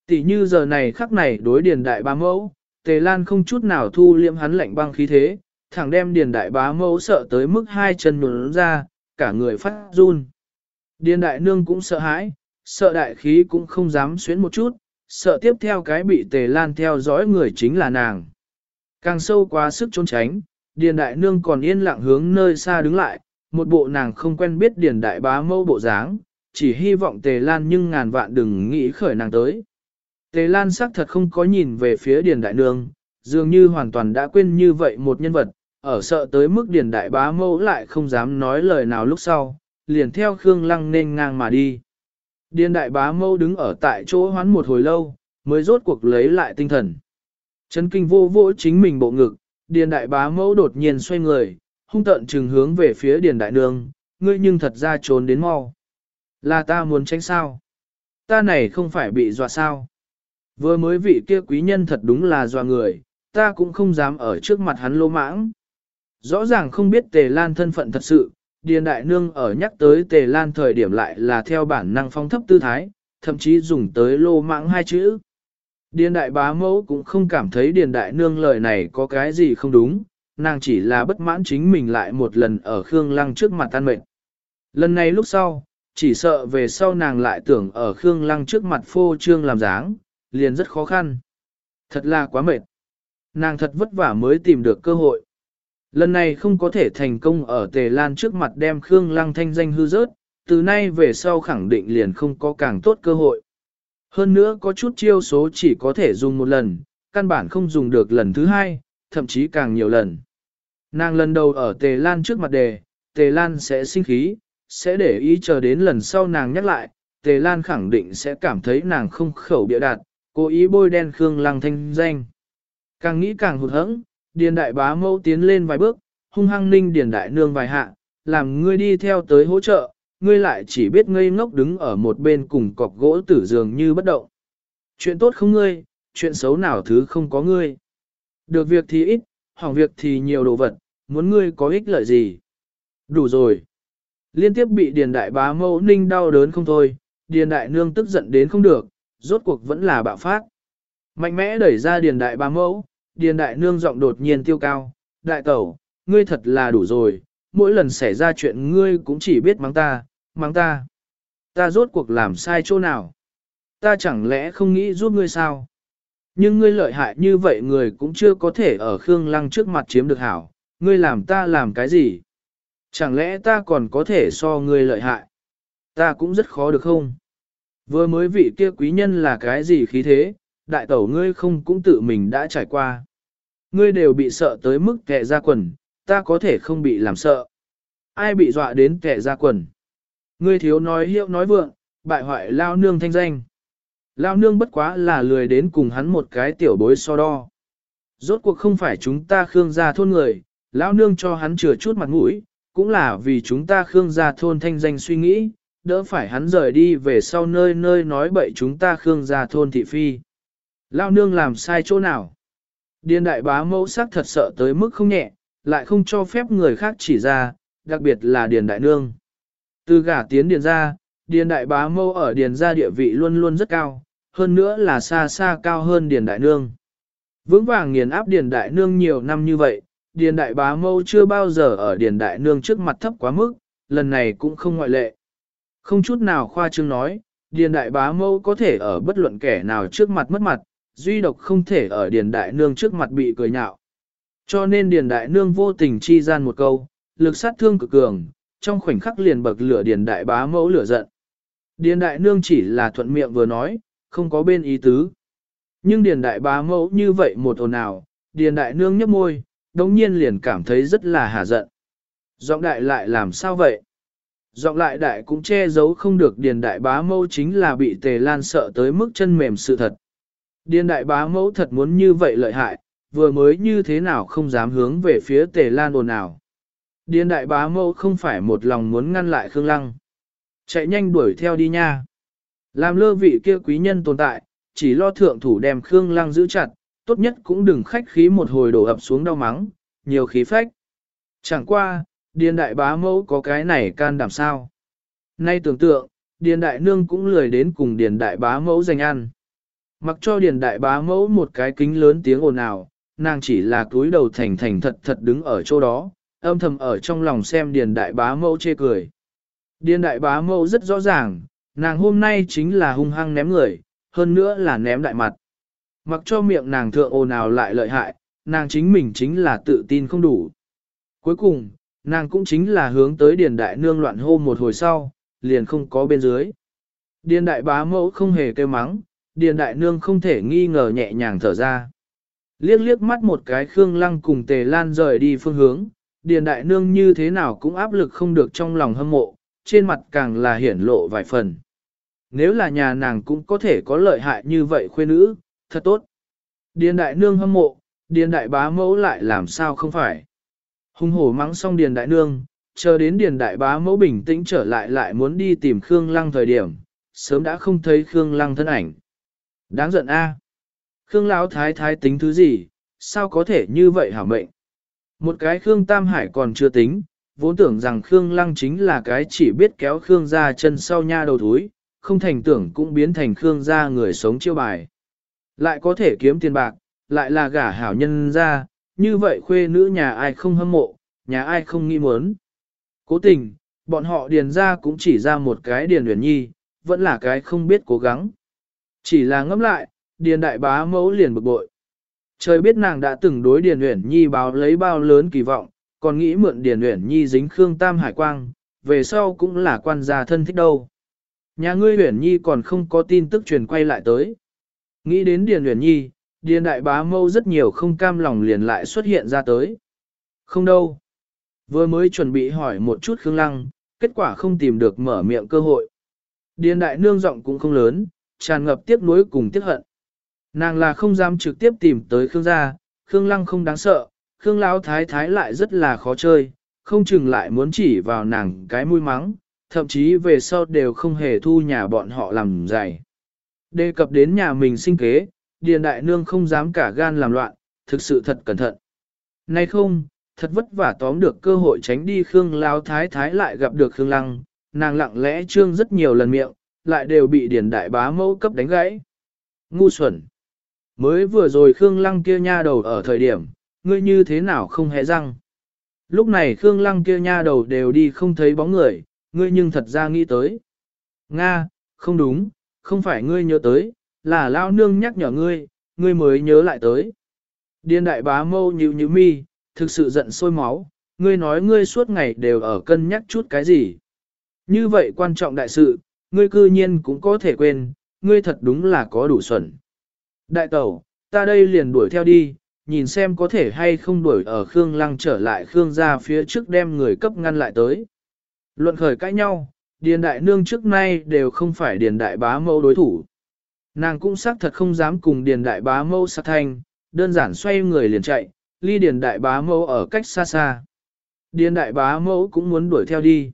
Tỷ như giờ này khắc này đối điền đại bá mẫu, tề lan không chút nào thu liệm hắn lạnh băng khí thế, thẳng đem điền đại bá mẫu sợ tới mức hai chân nhún ra, cả người phát run. Điền đại nương cũng sợ hãi, sợ đại khí cũng không dám xuyến một chút, sợ tiếp theo cái bị tề lan theo dõi người chính là nàng. Càng sâu quá sức trốn tránh, điền đại nương còn yên lặng hướng nơi xa đứng lại, một bộ nàng không quen biết điền đại bá mẫu bộ dáng, chỉ hy vọng tề lan nhưng ngàn vạn đừng nghĩ khởi nàng tới. Tề lan sắc thật không có nhìn về phía điền đại nương, dường như hoàn toàn đã quên như vậy một nhân vật, ở sợ tới mức điền đại bá mẫu lại không dám nói lời nào lúc sau, liền theo Khương Lăng nên ngang mà đi. Điền đại bá mẫu đứng ở tại chỗ hoán một hồi lâu, mới rốt cuộc lấy lại tinh thần. Chấn kinh vô vỗ chính mình bộ ngực, điền đại bá mẫu đột nhiên xoay người, hung tận trừng hướng về phía điền đại nương, ngươi nhưng thật ra trốn đến mau. Là ta muốn tránh sao? Ta này không phải bị dọa sao? Vừa mới vị kia quý nhân thật đúng là dọa người, ta cũng không dám ở trước mặt hắn lô mãng. Rõ ràng không biết tề lan thân phận thật sự, Điền Đại Nương ở nhắc tới tề lan thời điểm lại là theo bản năng phong thấp tư thái, thậm chí dùng tới lô mãng hai chữ. Điền Đại Bá Mẫu cũng không cảm thấy Điền Đại Nương lời này có cái gì không đúng, nàng chỉ là bất mãn chính mình lại một lần ở Khương Lăng trước mặt tan mệnh. Lần này lúc sau, chỉ sợ về sau nàng lại tưởng ở Khương Lăng trước mặt phô trương làm dáng, liền rất khó khăn. Thật là quá mệt. Nàng thật vất vả mới tìm được cơ hội. Lần này không có thể thành công ở Tề Lan trước mặt đem Khương Lăng thanh danh hư rớt, từ nay về sau khẳng định liền không có càng tốt cơ hội. Hơn nữa có chút chiêu số chỉ có thể dùng một lần, căn bản không dùng được lần thứ hai, thậm chí càng nhiều lần. Nàng lần đầu ở Tề Lan trước mặt đề, Tề Lan sẽ sinh khí, sẽ để ý chờ đến lần sau nàng nhắc lại, Tề Lan khẳng định sẽ cảm thấy nàng không khẩu bịa đạt, cố ý bôi đen Khương Lăng thanh danh. Càng nghĩ càng hụt hẫng, Điền đại bá mẫu tiến lên vài bước, hung hăng ninh điền đại nương vài hạ, làm ngươi đi theo tới hỗ trợ, ngươi lại chỉ biết ngây ngốc đứng ở một bên cùng cọc gỗ tử dường như bất động. Chuyện tốt không ngươi, chuyện xấu nào thứ không có ngươi. Được việc thì ít, hỏng việc thì nhiều đồ vật, muốn ngươi có ích lợi gì. Đủ rồi. Liên tiếp bị điền đại bá mẫu ninh đau đớn không thôi, điền đại nương tức giận đến không được, rốt cuộc vẫn là bạo phát. Mạnh mẽ đẩy ra điền đại ba mẫu, điền đại nương giọng đột nhiên tiêu cao, đại tẩu, ngươi thật là đủ rồi, mỗi lần xảy ra chuyện ngươi cũng chỉ biết mắng ta, mắng ta. Ta rốt cuộc làm sai chỗ nào? Ta chẳng lẽ không nghĩ giúp ngươi sao? Nhưng ngươi lợi hại như vậy người cũng chưa có thể ở Khương Lăng trước mặt chiếm được hảo, ngươi làm ta làm cái gì? Chẳng lẽ ta còn có thể so ngươi lợi hại? Ta cũng rất khó được không? Vừa mới vị kia quý nhân là cái gì khí thế, đại tẩu ngươi không cũng tự mình đã trải qua. Ngươi đều bị sợ tới mức kẻ ra quần, ta có thể không bị làm sợ. Ai bị dọa đến kẻ ra quần? Ngươi thiếu nói hiệu nói vượng, bại hoại lao nương thanh danh. Lao nương bất quá là lười đến cùng hắn một cái tiểu bối so đo. Rốt cuộc không phải chúng ta khương gia thôn người, lao nương cho hắn chừa chút mặt mũi, cũng là vì chúng ta khương gia thôn thanh danh suy nghĩ, đỡ phải hắn rời đi về sau nơi nơi nói bậy chúng ta khương gia thôn thị phi. Lao nương làm sai chỗ nào? Điền đại bá mẫu sắc thật sợ tới mức không nhẹ, lại không cho phép người khác chỉ ra, đặc biệt là điền đại nương. Từ gả tiến điền ra, điền đại bá mẫu ở điền ra địa vị luôn luôn rất cao, hơn nữa là xa xa cao hơn điền đại nương. Vững vàng nghiền áp điền đại nương nhiều năm như vậy, điền đại bá mẫu chưa bao giờ ở điền đại nương trước mặt thấp quá mức, lần này cũng không ngoại lệ. Không chút nào khoa trương nói, điền đại bá mẫu có thể ở bất luận kẻ nào trước mặt mất mặt, duy độc không thể ở điền đại nương trước mặt bị cười nhạo. Cho nên điền đại nương vô tình chi gian một câu, lực sát thương cực cường, trong khoảnh khắc liền bậc lửa điền đại bá mẫu lửa giận. Điền đại nương chỉ là thuận miệng vừa nói, không có bên ý tứ. Nhưng điền đại bá mẫu như vậy một ồn ào, điền đại nương nhấp môi, đống nhiên liền cảm thấy rất là hà giận. Giọng đại lại làm sao vậy? Giọng lại đại cũng che giấu không được điền đại bá mẫu chính là bị tề lan sợ tới mức chân mềm sự thật. Điền đại bá mẫu thật muốn như vậy lợi hại, vừa mới như thế nào không dám hướng về phía tề lan ồn ào. Điền đại bá mẫu không phải một lòng muốn ngăn lại Khương Lăng. Chạy nhanh đuổi theo đi nha. Làm lơ vị kia quý nhân tồn tại, chỉ lo thượng thủ đem Khương Lăng giữ chặt, tốt nhất cũng đừng khách khí một hồi đổ ập xuống đau mắng, nhiều khí phách. Chẳng qua, điền đại bá mẫu có cái này can đảm sao. Nay tưởng tượng, điền đại nương cũng lười đến cùng điền đại bá mẫu dành ăn. Mặc cho điền đại bá mẫu một cái kính lớn tiếng ồn ào, nàng chỉ là túi đầu thành thành thật thật đứng ở chỗ đó, âm thầm ở trong lòng xem điền đại bá mẫu chê cười. Điền đại bá mẫu rất rõ ràng, nàng hôm nay chính là hung hăng ném người, hơn nữa là ném đại mặt. Mặc cho miệng nàng thượng ồn ào lại lợi hại, nàng chính mình chính là tự tin không đủ. Cuối cùng, nàng cũng chính là hướng tới điền đại nương loạn hô một hồi sau, liền không có bên dưới. Điền đại bá mẫu không hề kêu mắng, điền đại nương không thể nghi ngờ nhẹ nhàng thở ra. Liếc liếc mắt một cái Khương Lăng cùng Tề Lan rời đi phương hướng, điền đại nương như thế nào cũng áp lực không được trong lòng hâm mộ, trên mặt càng là hiển lộ vài phần. Nếu là nhà nàng cũng có thể có lợi hại như vậy khuê nữ, thật tốt. Điền đại nương hâm mộ, điền đại bá mẫu lại làm sao không phải. Hùng hổ mắng xong điền đại nương, chờ đến điền đại bá mẫu bình tĩnh trở lại lại muốn đi tìm Khương Lăng thời điểm, sớm đã không thấy Khương Lăng thân ảnh. Đáng giận a. À? Khương Lão thái thái tính thứ gì, sao có thể như vậy hả mệnh. Một cái Khương Tam Hải còn chưa tính, vốn tưởng rằng Khương Lăng chính là cái chỉ biết kéo Khương ra chân sau nha đầu thúi, không thành tưởng cũng biến thành Khương gia người sống chiêu bài. Lại có thể kiếm tiền bạc, lại là gả hảo nhân ra, như vậy khuê nữ nhà ai không hâm mộ, nhà ai không nghi muốn. Cố tình, bọn họ điền ra cũng chỉ ra một cái điền huyền nhi, vẫn là cái không biết cố gắng. Chỉ là ngẫm lại, điền đại bá mẫu liền bực bội. Trời biết nàng đã từng đối điền huyền nhi báo lấy bao lớn kỳ vọng, còn nghĩ mượn điền huyền nhi dính Khương Tam Hải Quang, về sau cũng là quan gia thân thích đâu. Nhà ngươi huyền nhi còn không có tin tức truyền quay lại tới. Nghĩ đến điền huyền nhi, điền đại bá mâu rất nhiều không cam lòng liền lại xuất hiện ra tới. Không đâu. Vừa mới chuẩn bị hỏi một chút Khương Lăng, kết quả không tìm được mở miệng cơ hội. Điền đại nương giọng cũng không lớn, tràn ngập tiếc nuối cùng tiếc hận. Nàng là không dám trực tiếp tìm tới Khương gia, Khương Lăng không đáng sợ, Khương Lão Thái Thái lại rất là khó chơi, không chừng lại muốn chỉ vào nàng cái mũi mắng, thậm chí về sau đều không hề thu nhà bọn họ làm dày. Đề cập đến nhà mình sinh kế, Điền Đại Nương không dám cả gan làm loạn, thực sự thật cẩn thận. Nay không, thật vất vả tóm được cơ hội tránh đi Khương Lao Thái Thái lại gặp được Khương Lăng, nàng lặng lẽ trương rất nhiều lần miệng, lại đều bị Điền Đại Bá mẫu cấp đánh gãy. Ngu xuẩn! Mới vừa rồi Khương Lăng kia nha đầu ở thời điểm, ngươi như thế nào không hề răng. Lúc này Khương Lăng kia nha đầu đều đi không thấy bóng người, ngươi nhưng thật ra nghĩ tới. Nga, không đúng, không phải ngươi nhớ tới, là lao nương nhắc nhở ngươi, ngươi mới nhớ lại tới. Điên đại bá mâu nhíu nhíu mi, thực sự giận sôi máu, ngươi nói ngươi suốt ngày đều ở cân nhắc chút cái gì. Như vậy quan trọng đại sự, ngươi cư nhiên cũng có thể quên, ngươi thật đúng là có đủ xuẩn. Đại tẩu, ta đây liền đuổi theo đi, nhìn xem có thể hay không đuổi ở Khương Lăng trở lại Khương ra phía trước đem người cấp ngăn lại tới. Luận khởi cãi nhau, Điền Đại Nương trước nay đều không phải Điền Đại Bá Mẫu đối thủ. Nàng cũng xác thật không dám cùng Điền Đại Bá Mâu sát thanh, đơn giản xoay người liền chạy, ly Điền Đại Bá Mâu ở cách xa xa. Điền Đại Bá Mâu cũng muốn đuổi theo đi.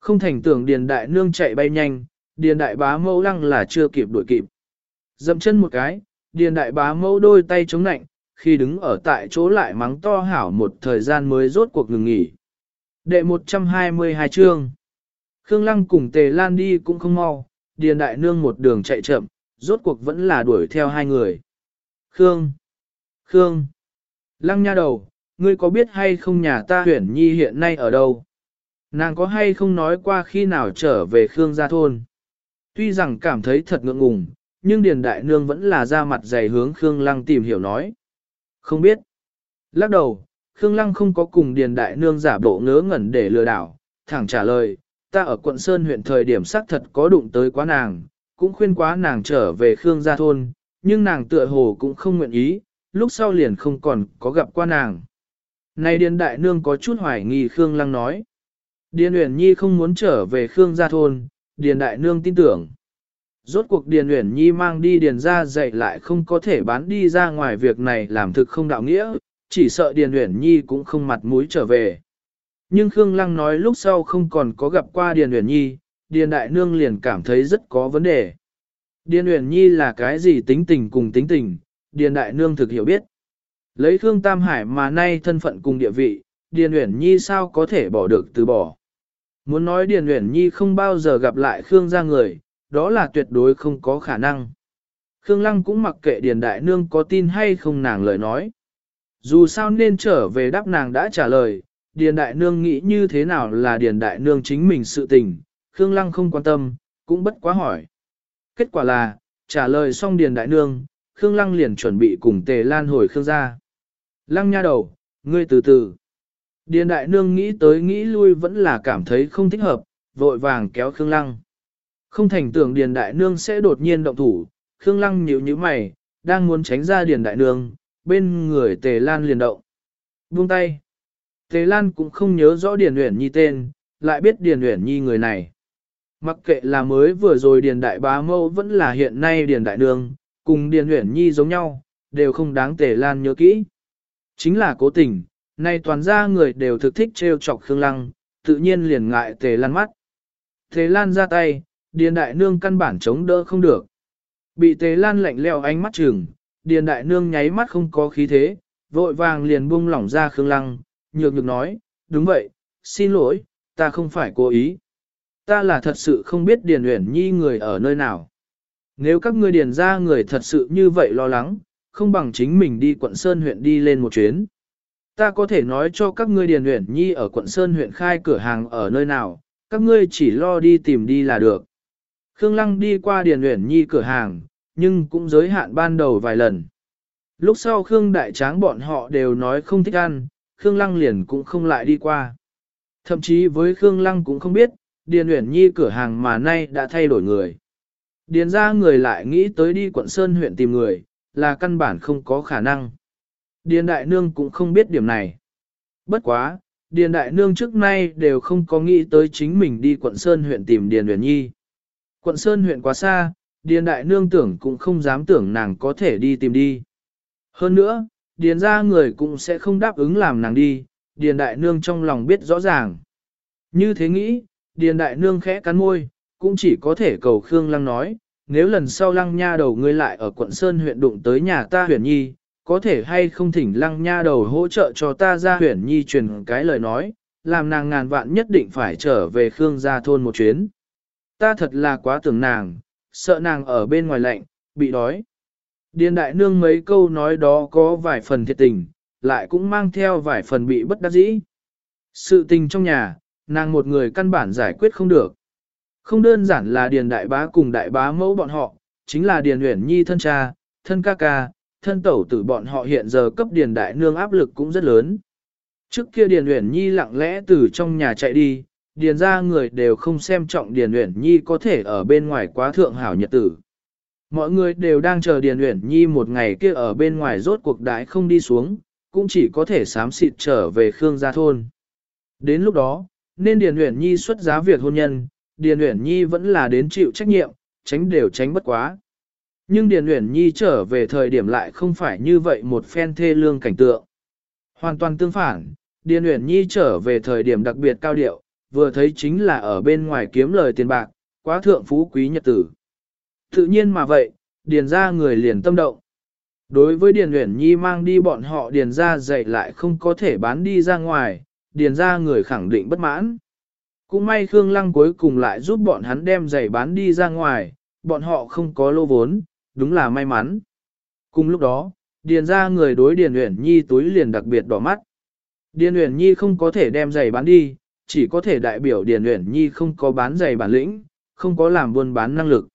Không thành tưởng Điền Đại Nương chạy bay nhanh, Điền Đại Bá Mâu lăng là chưa kịp đuổi kịp. Dậm chân một cái, Điền Đại Bá Mâu đôi tay chống nạnh, khi đứng ở tại chỗ lại mắng to hảo một thời gian mới rốt cuộc ngừng nghỉ. Đệ 122 chương Khương Lăng cùng Tề Lan đi cũng không mau, Điền Đại Nương một đường chạy chậm, rốt cuộc vẫn là đuổi theo hai người. Khương! Khương! Lăng nha đầu, ngươi có biết hay không nhà ta huyển nhi hiện nay ở đâu? Nàng có hay không nói qua khi nào trở về Khương gia thôn? Tuy rằng cảm thấy thật ngượng ngùng, nhưng Điền Đại Nương vẫn là ra mặt dày hướng Khương Lăng tìm hiểu nói. Không biết. Lắc đầu, Khương Lăng không có cùng Điền Đại Nương giả bộ ngớ ngẩn để lừa đảo, thẳng trả lời, ta ở quận Sơn huyện thời điểm xác thật có đụng tới quá nàng, cũng khuyên quá nàng trở về Khương gia thôn, nhưng nàng tựa hồ cũng không nguyện ý, lúc sau liền không còn có gặp qua nàng. Này Điền Đại Nương có chút hoài nghi Khương Lăng nói. Điền Uyển Nhi không muốn trở về Khương gia thôn, Điền Đại Nương tin tưởng. Rốt cuộc Điền Uyển Nhi mang đi Điền ra dạy lại không có thể bán đi ra ngoài việc này làm thực không đạo nghĩa, chỉ sợ Điền Uyển Nhi cũng không mặt mũi trở về. Nhưng Khương Lăng nói lúc sau không còn có gặp qua Điền Uyển Nhi, Điền Đại Nương liền cảm thấy rất có vấn đề. Điền Uyển Nhi là cái gì tính tình cùng tính tình, Điền Đại Nương thực hiểu biết. Lấy Khương Tam Hải mà nay thân phận cùng địa vị, Điền Uyển Nhi sao có thể bỏ được từ bỏ. Muốn nói Điền Uyển Nhi không bao giờ gặp lại Khương ra người, đó là tuyệt đối không có khả năng. Khương Lăng cũng mặc kệ Điền Đại Nương có tin hay không nàng lời nói. Dù sao nên trở về đáp nàng đã trả lời, Điền Đại Nương nghĩ như thế nào là Điền Đại Nương chính mình sự tình, Khương Lăng không quan tâm, cũng bất quá hỏi. Kết quả là, trả lời xong Điền Đại Nương, Khương Lăng liền chuẩn bị cùng Tề Lan hồi Khương gia. Lăng nha đầu, ngươi từ từ. Điền Đại Nương nghĩ tới nghĩ lui vẫn là cảm thấy không thích hợp, vội vàng kéo Khương Lăng. Không thành tưởng Điền Đại Nương sẽ đột nhiên động thủ, Khương Lăng nhíu nhíu mày, đang muốn tránh ra Điền Đại Nương, bên người Tề Lan liền động. Buông tay. Tề Lan cũng không nhớ rõ Điền Uyển Nhi tên, lại biết Điền Uyển Nhi người này. Mặc kệ là mới vừa rồi Điền Đại Bá Mâu vẫn là hiện nay Điền Đại Nương, cùng Điền Huyển Nhi giống nhau, đều không đáng Tề Lan nhớ kỹ. Chính là cố tình, nay toàn ra người đều thực thích trêu chọc Khương Lăng, tự nhiên liền ngại Tề Lan mắt. Tề Lan ra tay, Điền Đại Nương căn bản chống đỡ không được. Bị Tề Lan lạnh leo ánh mắt chừng, Điền Đại Nương nháy mắt không có khí thế, vội vàng liền buông lỏng ra Khương Lăng, nhược nhược nói, đúng vậy, xin lỗi, ta không phải cố ý. Ta là thật sự không biết Điền Uyển Nhi người ở nơi nào. Nếu các ngươi điền ra người thật sự như vậy lo lắng, không bằng chính mình đi quận Sơn huyện đi lên một chuyến. Ta có thể nói cho các ngươi Điền Uyển Nhi ở quận Sơn huyện khai cửa hàng ở nơi nào, các ngươi chỉ lo đi tìm đi là được. Khương Lăng đi qua Điền Uyển Nhi cửa hàng, nhưng cũng giới hạn ban đầu vài lần. Lúc sau Khương Đại Tráng bọn họ đều nói không thích ăn, Khương Lăng liền cũng không lại đi qua. Thậm chí với Khương Lăng cũng không biết, Điền Uyển Nhi cửa hàng mà nay đã thay đổi người. Điền ra người lại nghĩ tới đi quận Sơn huyện tìm người, là căn bản không có khả năng. Điền Đại Nương cũng không biết điểm này. Bất quá, Điền Đại Nương trước nay đều không có nghĩ tới chính mình đi quận Sơn huyện tìm Điền Uyển Nhi. Quận Sơn huyện quá xa, Điền Đại Nương tưởng cũng không dám tưởng nàng có thể đi tìm đi. Hơn nữa, Điền ra người cũng sẽ không đáp ứng làm nàng đi, Điền Đại Nương trong lòng biết rõ ràng. Như thế nghĩ, Điền Đại Nương khẽ cắn môi, cũng chỉ có thể cầu Khương Lăng nói, nếu lần sau Lăng Nha đầu ngươi lại ở quận Sơn huyện đụng tới nhà ta huyền nhi, có thể hay không thỉnh Lăng Nha đầu hỗ trợ cho ta ra huyền nhi truyền cái lời nói, làm nàng ngàn vạn nhất định phải trở về Khương gia thôn một chuyến. Ta thật là quá tưởng nàng, sợ nàng ở bên ngoài lạnh, bị đói. Điền đại nương mấy câu nói đó có vài phần thiệt tình, lại cũng mang theo vài phần bị bất đắc dĩ. Sự tình trong nhà, nàng một người căn bản giải quyết không được. Không đơn giản là điền đại bá cùng đại bá mẫu bọn họ, chính là điền huyển nhi thân cha, thân ca ca, thân tẩu tử bọn họ hiện giờ cấp điền đại nương áp lực cũng rất lớn. Trước kia điền huyển nhi lặng lẽ từ trong nhà chạy đi, điền ra người đều không xem trọng điền huyển nhi có thể ở bên ngoài quá thượng hảo nhật tử. Mọi người đều đang chờ Điền Huyền Nhi một ngày kia ở bên ngoài rốt cuộc đái không đi xuống, cũng chỉ có thể sám xịt trở về Khương gia thôn. Đến lúc đó, nên Điền Uyển Nhi xuất giá việc hôn nhân, Điền Uyển Nhi vẫn là đến chịu trách nhiệm, tránh đều tránh bất quá. Nhưng Điền Uyển Nhi trở về thời điểm lại không phải như vậy một phen thê lương cảnh tượng. Hoàn toàn tương phản, Điền Uyển Nhi trở về thời điểm đặc biệt cao điệu, vừa thấy chính là ở bên ngoài kiếm lời tiền bạc, quá thượng phú quý nhật tử. Tự nhiên mà vậy, điền ra người liền tâm động. Đối với Điền Uyển Nhi mang đi bọn họ điền ra dạy lại không có thể bán đi ra ngoài, điền ra người khẳng định bất mãn. Cũng may Khương Lăng cuối cùng lại giúp bọn hắn đem giày bán đi ra ngoài, bọn họ không có lô vốn, đúng là may mắn. Cùng lúc đó, điền ra người đối Điền Uyển Nhi túi liền đặc biệt đỏ mắt. Điền Uyển Nhi không có thể đem giày bán đi, chỉ có thể đại biểu Điền Uyển Nhi không có bán giày bản lĩnh, không có làm buôn bán năng lực.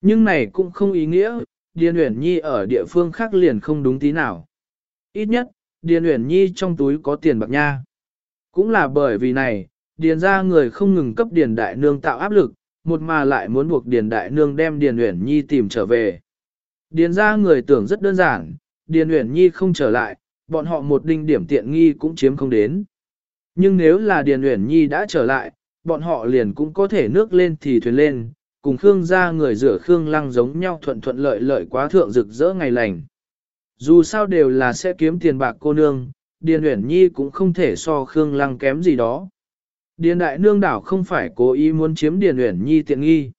Nhưng này cũng không ý nghĩa, Điền Uyển Nhi ở địa phương khác liền không đúng tí nào. Ít nhất, Điền Uyển Nhi trong túi có tiền bạc nha. Cũng là bởi vì này, Điền ra người không ngừng cấp Điền Đại Nương tạo áp lực, một mà lại muốn buộc Điền Đại Nương đem Điền Uyển Nhi tìm trở về. Điền ra người tưởng rất đơn giản, Điền Uyển Nhi không trở lại, bọn họ một đinh điểm tiện nghi cũng chiếm không đến. Nhưng nếu là Điền Uyển Nhi đã trở lại, bọn họ liền cũng có thể nước lên thì thuyền lên, cùng Khương gia người rửa Khương lăng giống nhau thuận thuận lợi lợi quá thượng rực rỡ ngày lành. Dù sao đều là sẽ kiếm tiền bạc cô nương, Điền Uyển Nhi cũng không thể so Khương lăng kém gì đó. Điền Đại Nương đảo không phải cố ý muốn chiếm Điền Uyển Nhi tiện nghi.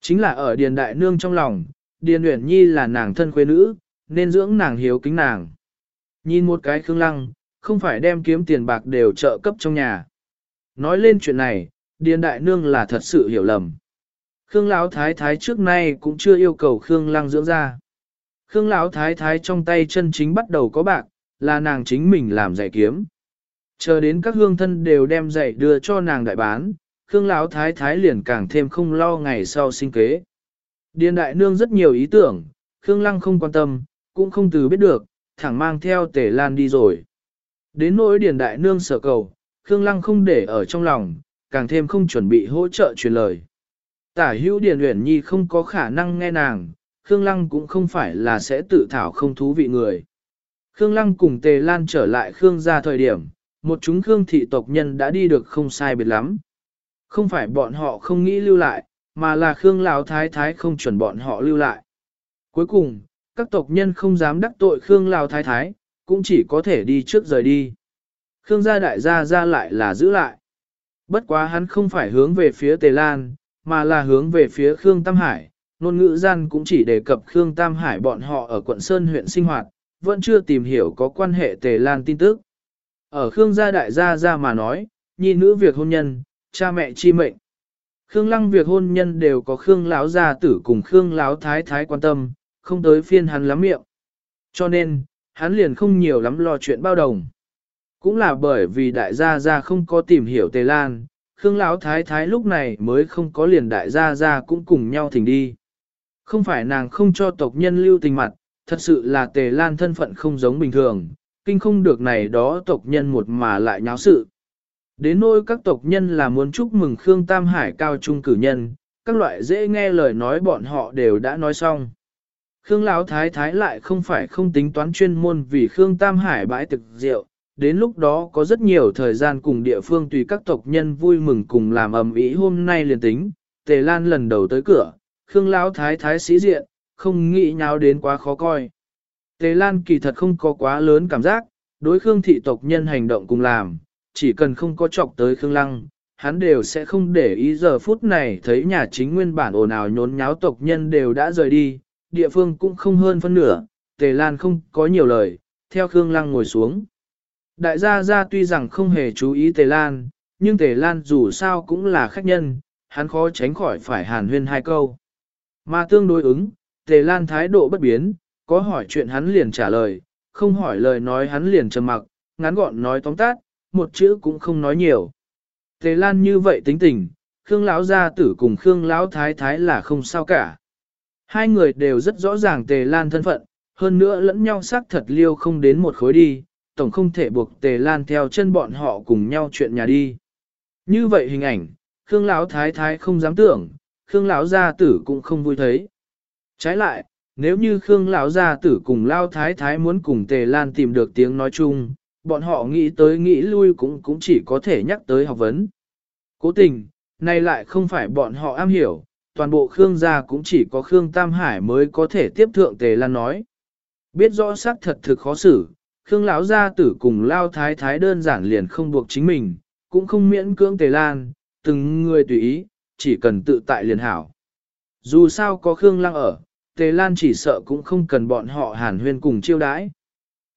Chính là ở Điền Đại Nương trong lòng, Điền Uyển Nhi là nàng thân quê nữ, nên dưỡng nàng hiếu kính nàng. Nhìn một cái Khương lăng, không phải đem kiếm tiền bạc đều trợ cấp trong nhà. Nói lên chuyện này, Điền Đại Nương là thật sự hiểu lầm. Khương Lão Thái Thái trước nay cũng chưa yêu cầu Khương Lăng dưỡng ra. Khương Lão Thái Thái trong tay chân chính bắt đầu có bạc, là nàng chính mình làm giày kiếm. Chờ đến các hương thân đều đem giày đưa cho nàng đại bán, Khương Lão Thái Thái liền càng thêm không lo ngày sau sinh kế. Điền Đại Nương rất nhiều ý tưởng, Khương Lăng không quan tâm, cũng không từ biết được, thẳng mang theo tể lan đi rồi. Đến nỗi Điền Đại Nương sở cầu, Khương Lăng không để ở trong lòng, càng thêm không chuẩn bị hỗ trợ truyền lời. Tả hữu Điền Uyển Nhi không có khả năng nghe nàng, Khương Lăng cũng không phải là sẽ tự thảo không thú vị người. Khương Lăng cùng Tề Lan trở lại Khương gia thời điểm, một chúng Khương thị tộc nhân đã đi được không sai biệt lắm. Không phải bọn họ không nghĩ lưu lại, mà là Khương Lão Thái Thái không chuẩn bọn họ lưu lại. Cuối cùng, các tộc nhân không dám đắc tội Khương Lão Thái Thái, cũng chỉ có thể đi trước rời đi. Khương gia đại gia ra lại là giữ lại. Bất quá hắn không phải hướng về phía Tề Lan, mà là hướng về phía Khương Tam Hải. Nôn ngữ gian cũng chỉ đề cập Khương Tam Hải bọn họ ở quận Sơn huyện sinh hoạt, vẫn chưa tìm hiểu có quan hệ Tề Lan tin tức. Ở Khương gia đại gia ra mà nói, nhi nữ việc hôn nhân, cha mẹ chi mệnh. Khương lăng việc hôn nhân đều có Khương lão gia tử cùng Khương lão thái thái quan tâm, không tới phiên hắn lắm miệng. Cho nên, hắn liền không nhiều lắm lo chuyện bao đồng. Cũng là bởi vì đại gia gia không có tìm hiểu Tề Lan, Khương Lão Thái Thái lúc này mới không có liền đại gia gia cũng cùng nhau thỉnh đi. Không phải nàng không cho tộc nhân lưu tình mặt, thật sự là Tề Lan thân phận không giống bình thường, kinh không được này đó tộc nhân một mà lại nháo sự. Đến nỗi các tộc nhân là muốn chúc mừng Khương Tam Hải cao trung cử nhân, các loại dễ nghe lời nói bọn họ đều đã nói xong. Khương Lão Thái Thái lại không phải không tính toán chuyên môn vì Khương Tam Hải bãi thực rượu, đến lúc đó có rất nhiều thời gian cùng địa phương tùy các tộc nhân vui mừng cùng làm ầm ĩ hôm nay liền tính, Tề Lan lần đầu tới cửa, Khương Lão Thái Thái sĩ diện, không nghĩ nháo đến quá khó coi. Tề Lan kỳ thật không có quá lớn cảm giác, đối Khương thị tộc nhân hành động cùng làm, chỉ cần không có chọc tới Khương Lăng, hắn đều sẽ không để ý giờ phút này thấy nhà chính nguyên bản ồn ào nhốn nháo tộc nhân đều đã rời đi, địa phương cũng không hơn phân nửa, Tề Lan không có nhiều lời, theo Khương Lăng ngồi xuống. Đại gia gia tuy rằng không hề chú ý Tề Lan, nhưng Tề Lan dù sao cũng là khách nhân, hắn khó tránh khỏi phải hàn huyên hai câu. Mà tương đối ứng, Tề Lan thái độ bất biến, có hỏi chuyện hắn liền trả lời, không hỏi lời nói hắn liền trầm mặc, ngắn gọn nói tóm tắt, một chữ cũng không nói nhiều. Tề Lan như vậy tính tình, Khương lão gia tử cùng Khương lão thái thái là không sao cả. Hai người đều rất rõ ràng Tề Lan thân phận, hơn nữa lẫn nhau xác thật liêu không đến một khối đi, tổng không thể buộc Tề Lan theo chân bọn họ cùng nhau chuyện nhà đi. Như vậy hình ảnh, Khương Lão Thái Thái không dám tưởng, Khương Lão Gia Tử cũng không vui thấy. Trái lại, nếu như Khương Lão Gia Tử cùng lao Thái Thái muốn cùng Tề Lan tìm được tiếng nói chung, bọn họ nghĩ tới nghĩ lui cũng cũng chỉ có thể nhắc tới học vấn. Cố tình, nay lại không phải bọn họ am hiểu, toàn bộ Khương gia cũng chỉ có Khương Tam Hải mới có thể tiếp thượng Tề Lan nói. Biết rõ xác thật thực khó xử, Khương lão gia tử cùng lao thái thái đơn giản liền không buộc chính mình, cũng không miễn cưỡng tề lan, từng người tùy ý, chỉ cần tự tại liền hảo. Dù sao có Khương lăng ở, Tề Lan chỉ sợ cũng không cần bọn họ hàn huyên cùng chiêu đãi.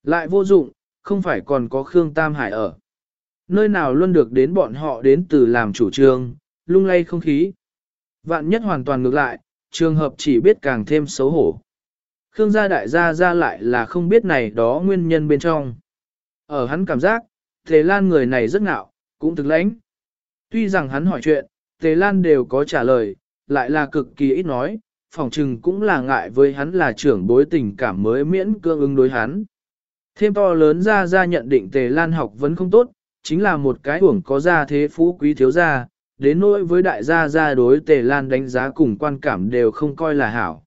Lại vô dụng, không phải còn có Khương Tam Hải ở. Nơi nào luôn được đến bọn họ đến từ làm chủ trương, lung lay không khí. Vạn nhất hoàn toàn ngược lại, trường hợp chỉ biết càng thêm xấu hổ. Khương gia đại gia ra lại là không biết này đó nguyên nhân bên trong. Ở hắn cảm giác, Tề Lan người này rất ngạo, cũng thực lãnh. Tuy rằng hắn hỏi chuyện, Tề Lan đều có trả lời, lại là cực kỳ ít nói, phòng trừng cũng là ngại với hắn là trưởng bối tình cảm mới miễn cưỡng ứng đối hắn. Thêm to lớn ra ra nhận định Tề Lan học vẫn không tốt, chính là một cái uổng có gia thế phú quý thiếu gia, đến nỗi với đại gia gia đối Tề Lan đánh giá cùng quan cảm đều không coi là hảo.